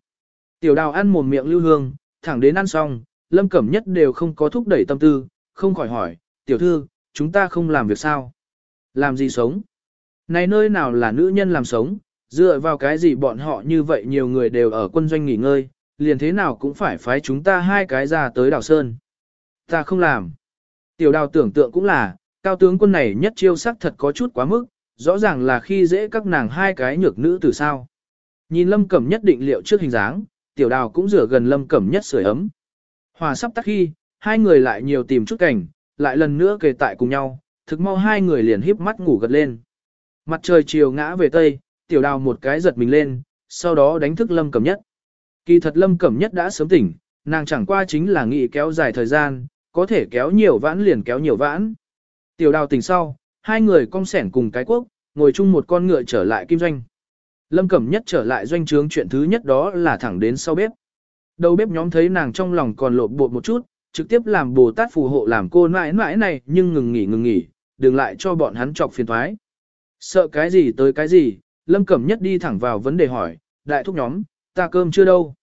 Tiểu đào ăn mồm miệng lưu hương, thẳng đến ăn xong, lâm cẩm nhất đều không có thúc đẩy tâm tư, không khỏi hỏi, tiểu thư, chúng ta không làm việc sao? Làm gì sống? Này nơi nào là nữ nhân làm sống, dựa vào cái gì bọn họ như vậy nhiều người đều ở quân doanh nghỉ ngơi, liền thế nào cũng phải phái chúng ta hai cái ra tới đảo sơn. Ta không làm. Tiểu đào tưởng tượng cũng là, cao tướng quân này nhất chiêu sắc thật có chút quá mức, rõ ràng là khi dễ các nàng hai cái nhược nữ từ sao. Nhìn lâm cẩm nhất định liệu trước hình dáng, tiểu đào cũng rửa gần lâm cẩm nhất sưởi ấm. Hòa sắp tắt khi, hai người lại nhiều tìm chút cảnh, lại lần nữa kề tại cùng nhau, thực mau hai người liền híp mắt ngủ gật lên. Mặt trời chiều ngã về tây, tiểu đào một cái giật mình lên, sau đó đánh thức lâm cẩm nhất. Kỳ thật lâm cẩm nhất đã sớm tỉnh, nàng chẳng qua chính là nghĩ kéo dài thời gian, có thể kéo nhiều vãn liền kéo nhiều vãn. Tiểu đào tỉnh sau, hai người cong sẻn cùng cái quốc, ngồi chung một con ngựa trở lại kim doanh. Lâm Cẩm Nhất trở lại doanh trướng chuyện thứ nhất đó là thẳng đến sau bếp. Đầu bếp nhóm thấy nàng trong lòng còn lộn bột một chút, trực tiếp làm Bồ Tát phù hộ làm cô mãi mãi này nhưng ngừng nghỉ ngừng nghỉ, đừng lại cho bọn hắn chọc phiền thoái. Sợ cái gì tới cái gì, Lâm Cẩm Nhất đi thẳng vào vấn đề hỏi, đại thúc nhóm, ta cơm chưa đâu.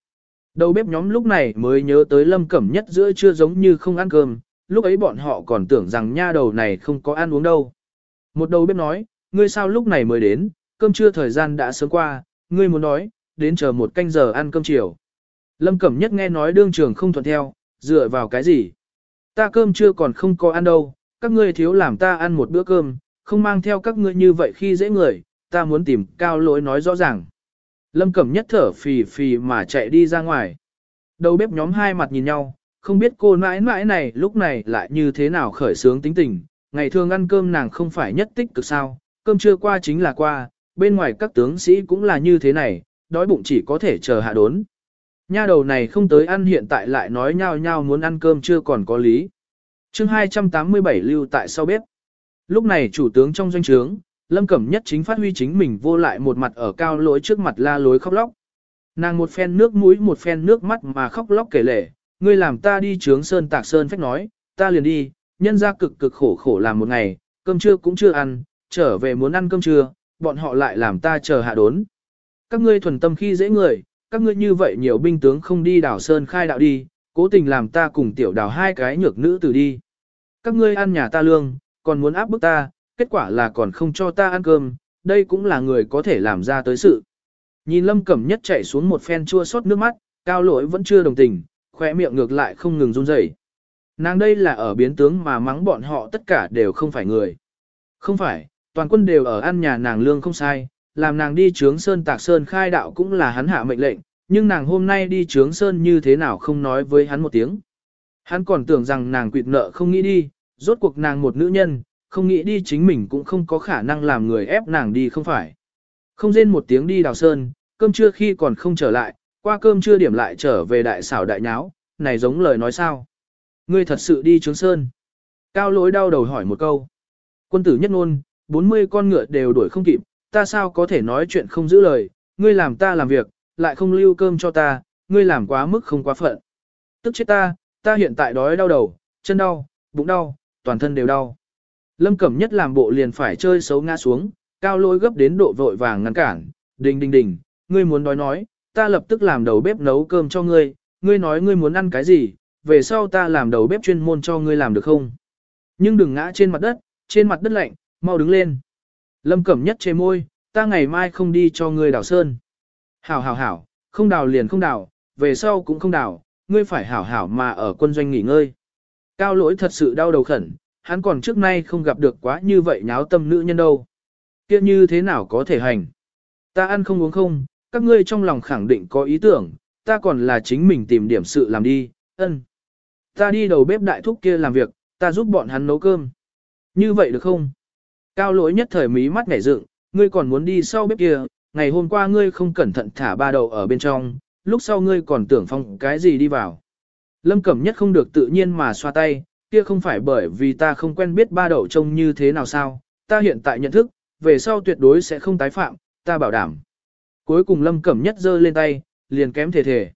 Đầu bếp nhóm lúc này mới nhớ tới Lâm Cẩm Nhất giữa chưa giống như không ăn cơm, lúc ấy bọn họ còn tưởng rằng nha đầu này không có ăn uống đâu. Một đầu bếp nói, ngươi sao lúc này mới đến, cơm trưa thời gian đã sớm qua, ngươi muốn nói, đến chờ một canh giờ ăn cơm chiều. Lâm Cẩm Nhất nghe nói đương trường không thuận theo, dựa vào cái gì? Ta cơm trưa còn không có ăn đâu, các ngươi thiếu làm ta ăn một bữa cơm, không mang theo các ngươi như vậy khi dễ người, ta muốn tìm cao lỗi nói rõ ràng. Lâm Cẩm Nhất thở phì phì mà chạy đi ra ngoài. Đầu bếp nhóm hai mặt nhìn nhau, không biết cô mãi mãi này lúc này lại như thế nào khởi sướng tính tình. Ngày thường ăn cơm nàng không phải nhất tích cực sao, cơm trưa qua chính là qua, bên ngoài các tướng sĩ cũng là như thế này, đói bụng chỉ có thể chờ hạ đốn. Nha đầu này không tới ăn hiện tại lại nói nhau nhau muốn ăn cơm chưa còn có lý. chương 287 lưu tại sau bếp. Lúc này chủ tướng trong doanh trướng, Lâm Cẩm Nhất chính phát huy chính mình vô lại một mặt ở cao lối trước mặt la lối khóc lóc. Nàng một phen nước mũi một phen nước mắt mà khóc lóc kể lể, ngươi làm ta đi trướng sơn tạc sơn phách nói, ta liền đi, nhân ra cực cực khổ khổ làm một ngày, cơm trưa cũng chưa ăn, trở về muốn ăn cơm trưa, bọn họ lại làm ta chờ hạ đốn. Các ngươi thuần tâm khi dễ người, các ngươi như vậy nhiều binh tướng không đi đảo sơn khai đạo đi, cố tình làm ta cùng tiểu đảo hai cái nhược nữ tử đi. Các ngươi ăn nhà ta lương, còn muốn áp bức ta, kết quả là còn không cho ta ăn cơm, đây cũng là người có thể làm ra tới sự. Nhìn lâm cẩm nhất chạy xuống một phen chua xót nước mắt, cao lỗi vẫn chưa đồng tình, khỏe miệng ngược lại không ngừng run rẩy. Nàng đây là ở biến tướng mà mắng bọn họ tất cả đều không phải người. Không phải, toàn quân đều ở ăn nhà nàng lương không sai, làm nàng đi trướng sơn tạc sơn khai đạo cũng là hắn hạ mệnh lệnh, nhưng nàng hôm nay đi trướng sơn như thế nào không nói với hắn một tiếng. Hắn còn tưởng rằng nàng quỵt nợ không nghĩ đi, rốt cuộc nàng một nữ nhân, không nghĩ đi chính mình cũng không có khả năng làm người ép nàng đi không phải. Không rên một tiếng đi đào sơn, cơm trưa khi còn không trở lại, qua cơm trưa điểm lại trở về đại xảo đại nháo, này giống lời nói sao. Ngươi thật sự đi trướng sơn. Cao lối đau đầu hỏi một câu. Quân tử nhất ngôn, 40 con ngựa đều đuổi không kịp, ta sao có thể nói chuyện không giữ lời, ngươi làm ta làm việc, lại không lưu cơm cho ta, ngươi làm quá mức không quá phận. Tức chết ta, ta hiện tại đói đau đầu, chân đau, bụng đau, toàn thân đều đau. Lâm Cẩm Nhất làm bộ liền phải chơi xấu ngã xuống, cao lôi gấp đến độ vội vàng ngăn cản, đình đình đình, ngươi muốn nói nói, ta lập tức làm đầu bếp nấu cơm cho ngươi, ngươi nói ngươi muốn ăn cái gì, về sau ta làm đầu bếp chuyên môn cho ngươi làm được không? Nhưng đừng ngã trên mặt đất, trên mặt đất lạnh, mau đứng lên. Lâm Cẩm Nhất chê môi, ta ngày mai không đi cho ngươi đào sơn. Hảo hảo hảo, không đào liền không đào, về sau cũng không đào, ngươi phải hảo hảo mà ở quân doanh nghỉ ngơi. Cao lỗi thật sự đau đầu khẩn, hắn còn trước nay không gặp được quá như vậy nháo tâm nữ nhân đâu. Kia như thế nào có thể hành? Ta ăn không uống không, các ngươi trong lòng khẳng định có ý tưởng, ta còn là chính mình tìm điểm sự làm đi, ân. Ta đi đầu bếp đại thúc kia làm việc, ta giúp bọn hắn nấu cơm. Như vậy được không? Cao lỗi nhất thời mí mắt ngảy dựng, ngươi còn muốn đi sau bếp kia, ngày hôm qua ngươi không cẩn thận thả ba đầu ở bên trong, lúc sau ngươi còn tưởng phong cái gì đi vào. Lâm Cẩm Nhất không được tự nhiên mà xoa tay, kia không phải bởi vì ta không quen biết ba đậu trông như thế nào sao, ta hiện tại nhận thức, về sau tuyệt đối sẽ không tái phạm, ta bảo đảm. Cuối cùng Lâm Cẩm Nhất giơ lên tay, liền kém thể thể.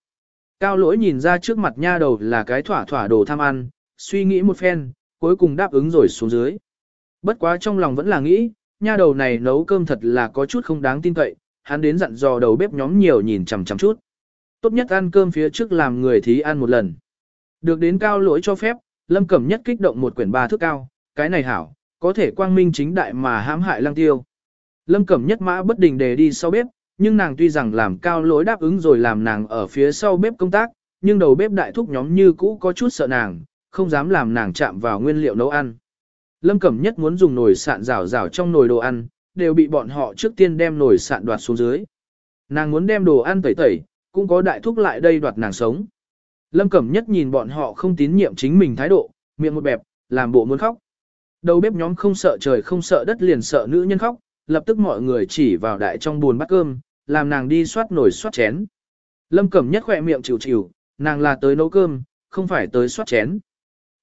Cao lỗi nhìn ra trước mặt nha đầu là cái thỏa thỏa đồ tham ăn, suy nghĩ một phen, cuối cùng đáp ứng rồi xuống dưới. Bất quá trong lòng vẫn là nghĩ, nha đầu này nấu cơm thật là có chút không đáng tin cậy, hắn đến dặn dò đầu bếp nhóm nhiều nhìn chằm chằm chút. Tốt nhất ăn cơm phía trước làm người thí ăn một lần. Được đến cao lỗi cho phép, Lâm Cẩm Nhất kích động một quyển ba thước cao, cái này hảo, có thể quang minh chính đại mà hãm hại lăng tiêu. Lâm Cẩm Nhất mã bất đình để đi sau bếp, nhưng nàng tuy rằng làm cao lỗi đáp ứng rồi làm nàng ở phía sau bếp công tác, nhưng đầu bếp đại thúc nhóm như cũ có chút sợ nàng, không dám làm nàng chạm vào nguyên liệu nấu ăn. Lâm Cẩm Nhất muốn dùng nồi sạn rào rào trong nồi đồ ăn, đều bị bọn họ trước tiên đem nồi sạn đoạt xuống dưới. Nàng muốn đem đồ ăn tẩy tẩy, cũng có đại thúc lại đây đoạt nàng sống. Lâm Cẩm Nhất nhìn bọn họ không tín nhiệm chính mình thái độ, miệng một bẹp, làm bộ muốn khóc. Đầu bếp nhóm không sợ trời không sợ đất liền sợ nữ nhân khóc, lập tức mọi người chỉ vào đại trong buồn bát cơm, làm nàng đi soát nổi soát chén. Lâm Cẩm Nhất khỏe miệng chịu chịu, nàng là tới nấu cơm, không phải tới soát chén.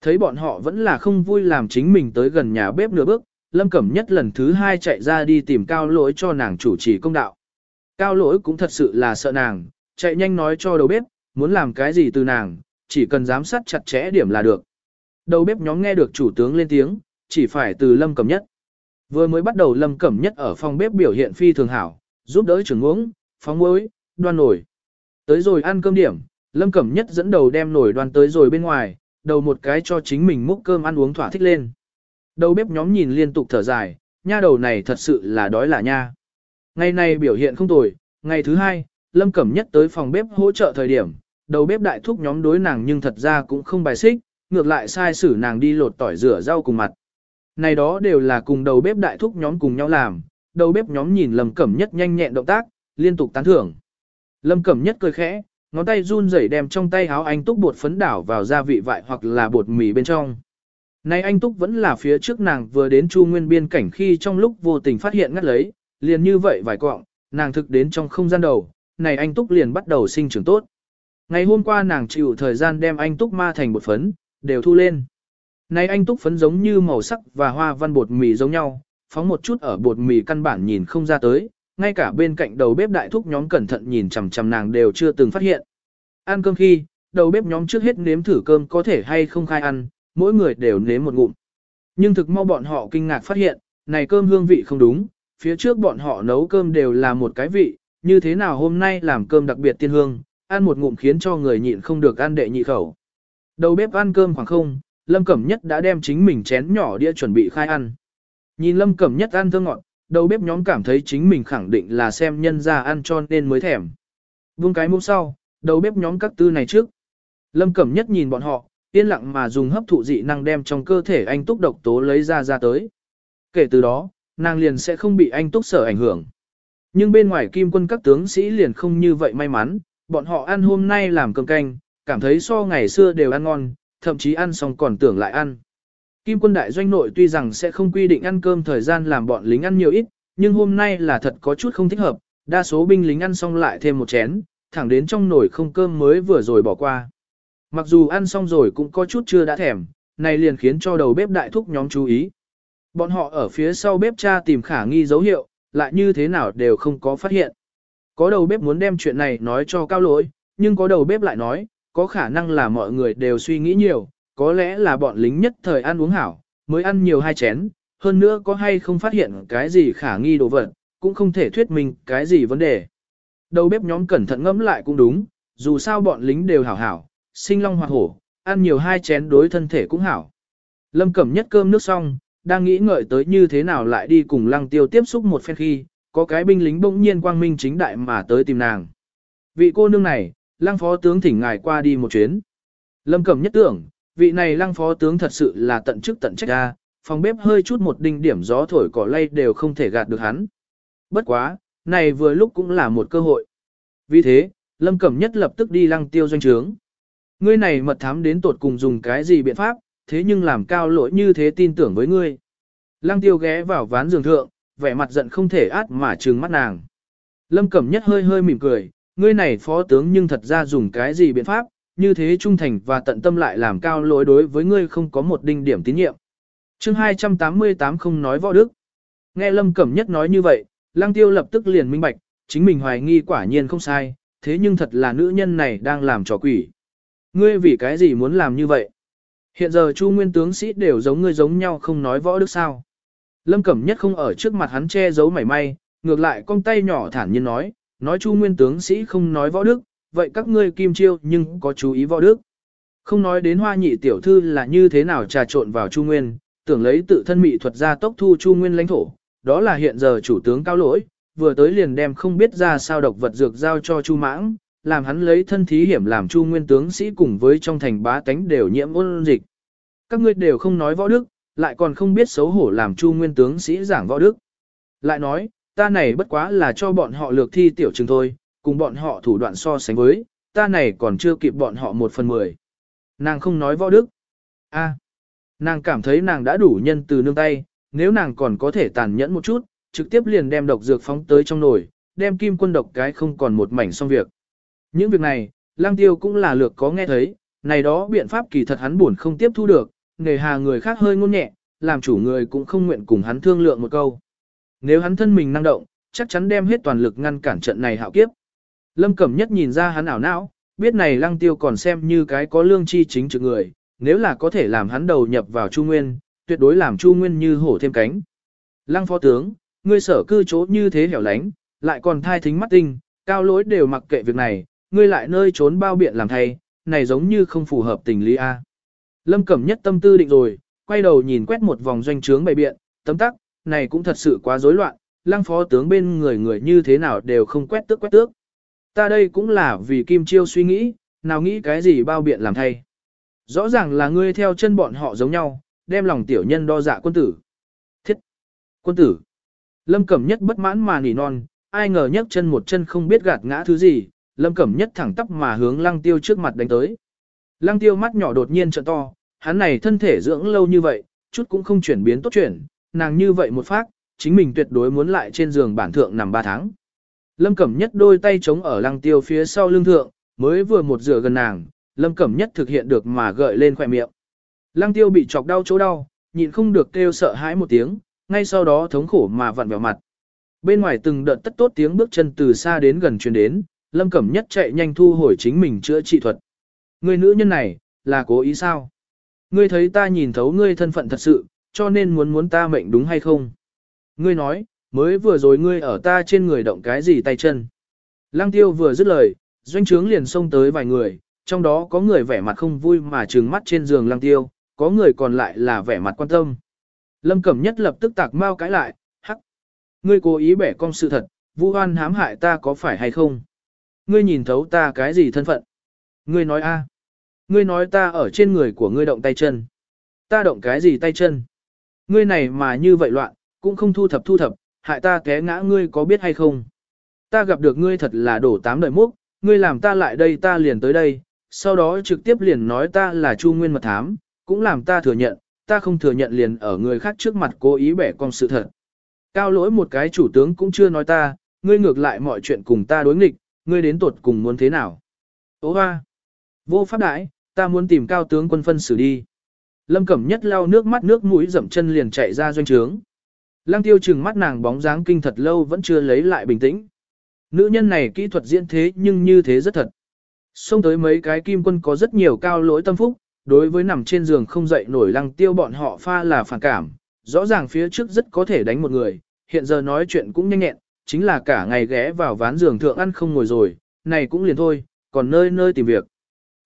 Thấy bọn họ vẫn là không vui làm chính mình tới gần nhà bếp nửa bước, Lâm Cẩm Nhất lần thứ hai chạy ra đi tìm cao lỗi cho nàng chủ trì công đạo. Cao lỗi cũng thật sự là sợ nàng, chạy nhanh nói cho đầu bếp, muốn làm cái gì từ nàng, chỉ cần giám sát chặt chẽ điểm là được. Đầu bếp nhóm nghe được chủ tướng lên tiếng, chỉ phải từ Lâm Cẩm Nhất. Vừa mới bắt đầu Lâm Cẩm Nhất ở phòng bếp biểu hiện phi thường hảo, giúp đỡ trưởng uống, phóng muối, đoan nổi. Tới rồi ăn cơm điểm, Lâm Cẩm Nhất dẫn đầu đem nổi đoan tới rồi bên ngoài, đầu một cái cho chính mình múc cơm ăn uống thỏa thích lên. Đầu bếp nhóm nhìn liên tục thở dài, nha đầu này thật sự là đói là nha. Ngày này biểu hiện không tồi, ngày thứ hai, Lâm Cẩm Nhất tới phòng bếp hỗ trợ thời điểm, đầu bếp đại thúc nhóm đối nàng nhưng thật ra cũng không bài xích, ngược lại sai xử nàng đi lột tỏi rửa rau cùng mặt. Này đó đều là cùng đầu bếp đại thúc nhóm cùng nhau làm, đầu bếp nhóm nhìn Lâm Cẩm Nhất nhanh nhẹn động tác, liên tục tán thưởng. Lâm Cẩm Nhất cười khẽ, ngón tay run rẩy đem trong tay háo anh túc bột phấn đảo vào gia vị vại hoặc là bột mì bên trong. Này anh túc vẫn là phía trước nàng vừa đến Chu Nguyên biên cảnh khi trong lúc vô tình phát hiện ngắt lấy, liền như vậy vài quọng, nàng thực đến trong không gian đầu, này anh túc liền bắt đầu sinh trưởng tốt. Ngày hôm qua nàng chịu thời gian đem anh túc ma thành bột phấn, đều thu lên. Này anh túc phấn giống như màu sắc và hoa văn bột mì giống nhau, phóng một chút ở bột mì căn bản nhìn không ra tới, ngay cả bên cạnh đầu bếp đại thúc nhóm cẩn thận nhìn chằm chằm nàng đều chưa từng phát hiện. Ăn cơm khi, đầu bếp nhóm trước hết nếm thử cơm có thể hay không khai ăn, mỗi người đều nếm một ngụm. Nhưng thực mau bọn họ kinh ngạc phát hiện, này cơm hương vị không đúng, phía trước bọn họ nấu cơm đều là một cái vị, như thế nào hôm nay làm cơm đặc biệt tiên hương, ăn một ngụm khiến cho người nhịn không được ăn đệ nhị khẩu. Đầu bếp ăn cơm khoảng không, Lâm Cẩm Nhất đã đem chính mình chén nhỏ đĩa chuẩn bị khai ăn. Nhìn Lâm Cẩm Nhất ăn thơm ngọt, đầu bếp nhóm cảm thấy chính mình khẳng định là xem nhân ra ăn cho nên mới thèm. Vương cái muỗng sau, đầu bếp nhóm các tư này trước. Lâm Cẩm Nhất nhìn bọn họ, yên lặng mà dùng hấp thụ dị năng đem trong cơ thể anh túc độc tố lấy ra ra tới. Kể từ đó, nàng liền sẽ không bị anh túc sở ảnh hưởng. Nhưng bên ngoài kim quân các tướng sĩ liền không như vậy may mắn, bọn họ ăn hôm nay làm cơm canh, cảm thấy so ngày xưa đều ăn ngon, thậm chí ăn xong còn tưởng lại ăn. Kim quân đại doanh nội tuy rằng sẽ không quy định ăn cơm thời gian làm bọn lính ăn nhiều ít, nhưng hôm nay là thật có chút không thích hợp, đa số binh lính ăn xong lại thêm một chén, thẳng đến trong nồi không cơm mới vừa rồi bỏ qua. Mặc dù ăn xong rồi cũng có chút chưa đã thèm, này liền khiến cho đầu bếp đại thúc nhóm chú ý. Bọn họ ở phía sau bếp cha tìm khả nghi dấu hiệu, lại như thế nào đều không có phát hiện. Có đầu bếp muốn đem chuyện này nói cho cao lỗi, nhưng có đầu bếp lại nói, có khả năng là mọi người đều suy nghĩ nhiều, có lẽ là bọn lính nhất thời ăn uống hảo, mới ăn nhiều hai chén, hơn nữa có hay không phát hiện cái gì khả nghi đồ vật, cũng không thể thuyết minh cái gì vấn đề. Đầu bếp nhóm cẩn thận ngẫm lại cũng đúng, dù sao bọn lính đều hảo hảo, sinh long hoặc hổ, ăn nhiều hai chén đối thân thể cũng hảo. Lâm Cẩm nhất cơm nước xong, đang nghĩ ngợi tới như thế nào lại đi cùng lăng tiêu tiếp xúc một phen khi, có cái binh lính bỗng nhiên quang minh chính đại mà tới tìm nàng. Vị cô nương này, lăng phó tướng thỉnh ngài qua đi một chuyến. Lâm Cẩm nhất tưởng, vị này lăng phó tướng thật sự là tận chức tận trách ra, phòng bếp hơi chút một đinh điểm gió thổi cỏ lay đều không thể gạt được hắn. Bất quá, này vừa lúc cũng là một cơ hội. Vì thế, Lâm Cẩm nhất lập tức đi lăng tiêu doanh trướng. Ngươi này mật thám đến tột cùng dùng cái gì biện pháp, thế nhưng làm cao lỗi như thế tin tưởng với ngươi. Lăng tiêu ghé vào ván giường thượng, vẻ mặt giận không thể át mà trừng mắt nàng. Lâm Cẩm Nhất hơi hơi mỉm cười, ngươi này phó tướng nhưng thật ra dùng cái gì biện pháp, như thế trung thành và tận tâm lại làm cao lỗi đối với ngươi không có một đinh điểm tín nhiệm. chương 288 không nói võ đức. Nghe Lâm Cẩm Nhất nói như vậy, Lăng Tiêu lập tức liền minh bạch, chính mình hoài nghi quả nhiên không sai, thế nhưng thật là nữ nhân này đang làm trò quỷ. Ngươi vì cái gì muốn làm như vậy? Hiện giờ Chu Nguyên tướng sĩ đều giống ngươi giống nhau không nói võ đức sao. Lâm Cẩm Nhất không ở trước mặt hắn che giấu mảy may, ngược lại con tay nhỏ thản nhiên nói, nói Chu Nguyên tướng sĩ không nói võ đức, vậy các ngươi kim chiêu nhưng có chú ý võ đức. Không nói đến hoa nhị tiểu thư là như thế nào trà trộn vào Chu Nguyên, tưởng lấy tự thân mị thuật ra tốc thu Chu Nguyên lãnh thổ, đó là hiện giờ chủ tướng cao lỗi, vừa tới liền đem không biết ra sao độc vật dược giao cho Chu Mãng, làm hắn lấy thân thí hiểm làm Chu Nguyên tướng sĩ cùng với trong thành bá tánh đều nhiễm ôn dịch. Các ngươi đều không nói võ đức, lại còn không biết xấu hổ làm Chu Nguyên tướng sĩ giảng võ đức. Lại nói, ta này bất quá là cho bọn họ lược thi tiểu trường thôi, cùng bọn họ thủ đoạn so sánh với, ta này còn chưa kịp bọn họ một phần mười. Nàng không nói võ đức. a nàng cảm thấy nàng đã đủ nhân từ nương tay, nếu nàng còn có thể tàn nhẫn một chút, trực tiếp liền đem độc dược phóng tới trong nồi, đem kim quân độc cái không còn một mảnh xong việc. Những việc này, lang tiêu cũng là lược có nghe thấy, này đó biện pháp kỳ thật hắn buồn không tiếp thu được, nề hà người khác hơi ngôn nhẹ, làm chủ người cũng không nguyện cùng hắn thương lượng một câu. Nếu hắn thân mình năng động, chắc chắn đem hết toàn lực ngăn cản trận này hạo kiếp. Lâm Cẩm Nhất nhìn ra hắn ảo não, biết này lăng tiêu còn xem như cái có lương chi chính trực người, nếu là có thể làm hắn đầu nhập vào Chu Nguyên, tuyệt đối làm Chu Nguyên như hổ thêm cánh. Lăng phó tướng, ngươi sở cư chỗ như thế hẻo lánh, lại còn thai thính mắt tinh, cao lỗi đều mặc kệ việc này, ngươi lại nơi trốn bao biện làm thay, này giống như không phù hợp tình lý A. Lâm Cẩm Nhất tâm tư định rồi, quay đầu nhìn quét một vòng doanh trướng bày biện, tấm tắc, này cũng thật sự quá rối loạn, lăng phó tướng bên người người như thế nào đều không quét tước quét tước. Ta đây cũng là vì Kim Chiêu suy nghĩ, nào nghĩ cái gì bao biện làm thay. Rõ ràng là ngươi theo chân bọn họ giống nhau, đem lòng tiểu nhân đo dạ quân tử. Thiết! Quân tử! Lâm Cẩm Nhất bất mãn mà nỉ non, ai ngờ nhấc chân một chân không biết gạt ngã thứ gì, Lâm Cẩm Nhất thẳng tắp mà hướng Lăng Tiêu trước mặt đánh tới. Lăng Tiêu mắt nhỏ đột nhiên trợ to, hắn này thân thể dưỡng lâu như vậy, chút cũng không chuyển biến tốt chuyển, nàng như vậy một phát, chính mình tuyệt đối muốn lại trên giường bản thượng nằm 3 tháng. Lâm Cẩm Nhất đôi tay chống ở Lăng Tiêu phía sau lưng thượng, mới vừa một rửa gần nàng, Lâm Cẩm Nhất thực hiện được mà gợi lên khỏe miệng. Lăng Tiêu bị chọc đau chỗ đau, nhịn không được kêu sợ hãi một tiếng, ngay sau đó thống khổ mà vặn vẹo mặt. Bên ngoài từng đợt tất tốt tiếng bước chân từ xa đến gần truyền đến, Lâm Cẩm Nhất chạy nhanh thu hồi chính mình chữa trị thuật. Người nữ nhân này, là cố ý sao? Ngươi thấy ta nhìn thấu ngươi thân phận thật sự, cho nên muốn muốn ta mệnh đúng hay không? Ngươi nói, mới vừa rồi ngươi ở ta trên người động cái gì tay chân? Lăng tiêu vừa dứt lời, doanh trướng liền xông tới vài người, trong đó có người vẻ mặt không vui mà trừng mắt trên giường lăng tiêu, có người còn lại là vẻ mặt quan tâm. Lâm Cẩm Nhất lập tức tạc mau cãi lại, hắc. Ngươi cố ý bẻ cong sự thật, vu oan hãm hại ta có phải hay không? Ngươi nhìn thấu ta cái gì thân phận? Ngươi nói a? Ngươi nói ta ở trên người của ngươi động tay chân. Ta động cái gì tay chân? Ngươi này mà như vậy loạn, cũng không thu thập thu thập, hại ta té ngã ngươi có biết hay không? Ta gặp được ngươi thật là đổ tám đời múc, ngươi làm ta lại đây ta liền tới đây, sau đó trực tiếp liền nói ta là Chu Nguyên mật thám, cũng làm ta thừa nhận, ta không thừa nhận liền ở người khác trước mặt cố ý bẻ con sự thật. Cao lỗi một cái chủ tướng cũng chưa nói ta, ngươi ngược lại mọi chuyện cùng ta đối nghịch, ngươi đến tuột cùng muốn thế nào. Ô hoa! Vô pháp đại, ta muốn tìm cao tướng quân phân xử đi. Lâm Cẩm Nhất lau nước mắt nước mũi dậm chân liền chạy ra doanh trướng. Lăng tiêu chừng mắt nàng bóng dáng kinh thật lâu vẫn chưa lấy lại bình tĩnh. Nữ nhân này kỹ thuật diễn thế nhưng như thế rất thật. Xông tới mấy cái kim quân có rất nhiều cao lỗi tâm phúc, đối với nằm trên giường không dậy nổi lăng tiêu bọn họ pha là phản cảm, rõ ràng phía trước rất có thể đánh một người, hiện giờ nói chuyện cũng nhanh nhẹn, chính là cả ngày ghé vào ván giường thượng ăn không ngồi rồi, này cũng liền thôi, còn nơi nơi tìm việc.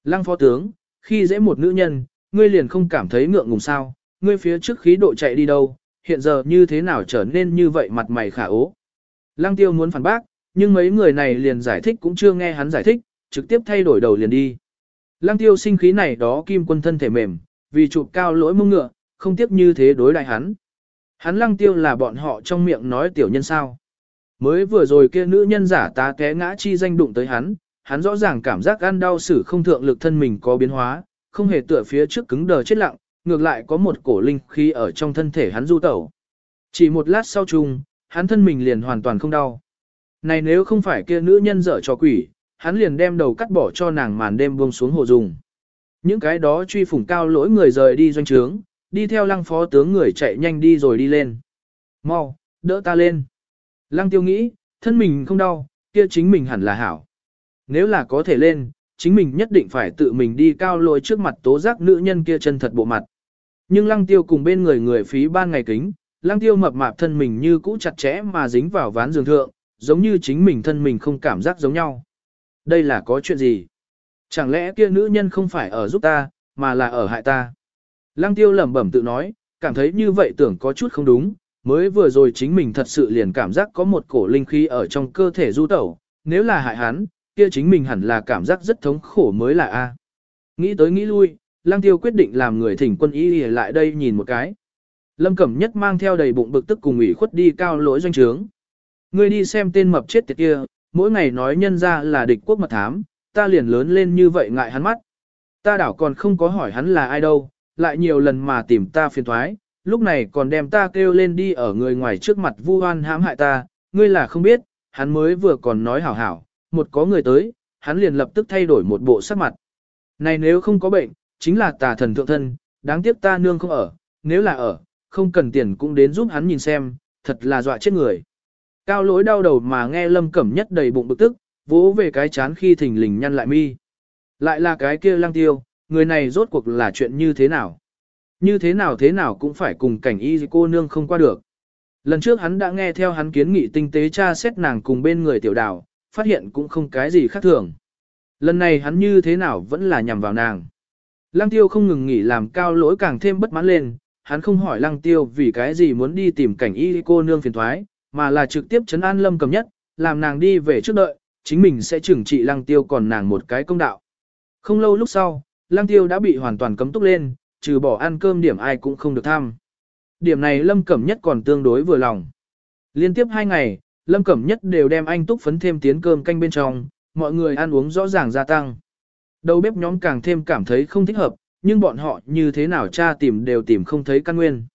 Lăng phó tướng, khi dễ một nữ nhân, ngươi liền không cảm thấy ngượng ngùng sao, ngươi phía trước khí độ chạy đi đâu, hiện giờ như thế nào trở nên như vậy mặt mày khả ố. Lăng tiêu muốn phản bác, nhưng mấy người này liền giải thích cũng chưa nghe hắn giải thích, trực tiếp thay đổi đầu liền đi. Lăng tiêu sinh khí này đó kim quân thân thể mềm, vì chụp cao lỗi mông ngựa, không tiếp như thế đối đại hắn. Hắn lăng tiêu là bọn họ trong miệng nói tiểu nhân sao. Mới vừa rồi kia nữ nhân giả tá té ngã chi danh đụng tới hắn, hắn rõ ràng cảm giác ăn đau sử không thượng lực thân mình có biến hóa, không hề tựa phía trước cứng đờ chết lặng, ngược lại có một cổ linh khí ở trong thân thể hắn du tẩu. Chỉ một lát sau chung, hắn thân mình liền hoàn toàn không đau. Này nếu không phải kia nữ nhân dở cho quỷ, hắn liền đem đầu cắt bỏ cho nàng màn đêm buông xuống hồ dùng. Những cái đó truy phủng cao lỗi người rời đi doanh trướng, đi theo lăng phó tướng người chạy nhanh đi rồi đi lên. Mau, đỡ ta lên. Lăng tiêu nghĩ, thân mình không đau, kia chính mình hẳn là hảo. Nếu là có thể lên, chính mình nhất định phải tự mình đi cao lôi trước mặt tố giác nữ nhân kia chân thật bộ mặt. Nhưng lăng tiêu cùng bên người người phí ban ngày kính, lăng tiêu mập mạp thân mình như cũ chặt chẽ mà dính vào ván giường thượng, giống như chính mình thân mình không cảm giác giống nhau. Đây là có chuyện gì? Chẳng lẽ kia nữ nhân không phải ở giúp ta, mà là ở hại ta? Lăng tiêu lẩm bẩm tự nói, cảm thấy như vậy tưởng có chút không đúng, mới vừa rồi chính mình thật sự liền cảm giác có một cổ linh khí ở trong cơ thể du tẩu, nếu là hại hắn, kia chính mình hẳn là cảm giác rất thống khổ mới là A. Nghĩ tới nghĩ lui, Lăng Tiêu quyết định làm người thỉnh quân y lại đây nhìn một cái. Lâm Cẩm Nhất mang theo đầy bụng bực tức cùng ủy khuất đi cao lỗi doanh trướng. Ngươi đi xem tên mập chết tiệt kia, mỗi ngày nói nhân ra là địch quốc mật thám, ta liền lớn lên như vậy ngại hắn mắt. Ta đảo còn không có hỏi hắn là ai đâu, lại nhiều lần mà tìm ta phiền thoái, lúc này còn đem ta kêu lên đi ở người ngoài trước mặt vu oan hãm hại ta, ngươi là không biết, hắn mới vừa còn nói hảo hảo, một có người tới, hắn liền lập tức thay đổi một bộ sắc mặt. Này nếu không có bệnh, chính là tà thần thượng thân, đáng tiếc ta nương không ở, nếu là ở, không cần tiền cũng đến giúp hắn nhìn xem, thật là dọa chết người. Cao lỗi đau đầu mà nghe lâm cẩm nhất đầy bụng bực tức, vỗ về cái chán khi thình lình nhăn lại mi. Lại là cái kia lang tiêu, người này rốt cuộc là chuyện như thế nào? Như thế nào thế nào cũng phải cùng cảnh y cô nương không qua được. Lần trước hắn đã nghe theo hắn kiến nghị tinh tế tra xét nàng cùng bên người tiểu đào, phát hiện cũng không cái gì khác thường. Lần này hắn như thế nào vẫn là nhằm vào nàng. Lăng tiêu không ngừng nghỉ làm cao lỗi càng thêm bất mãn lên, hắn không hỏi lăng tiêu vì cái gì muốn đi tìm cảnh y cô nương phiền thoái, mà là trực tiếp chấn an lâm cầm nhất, làm nàng đi về trước đợi, chính mình sẽ trừng trị lăng tiêu còn nàng một cái công đạo. Không lâu lúc sau, lăng tiêu đã bị hoàn toàn cấm túc lên, trừ bỏ ăn cơm điểm ai cũng không được tham. Điểm này lâm cẩm nhất còn tương đối vừa lòng. Liên tiếp hai ngày, lâm cẩm nhất đều đem anh túc phấn thêm tiến cơm canh bên trong, mọi người ăn uống rõ ràng gia tăng. Đầu bếp nhóm càng thêm cảm thấy không thích hợp, nhưng bọn họ như thế nào tra tìm đều tìm không thấy căn nguyên.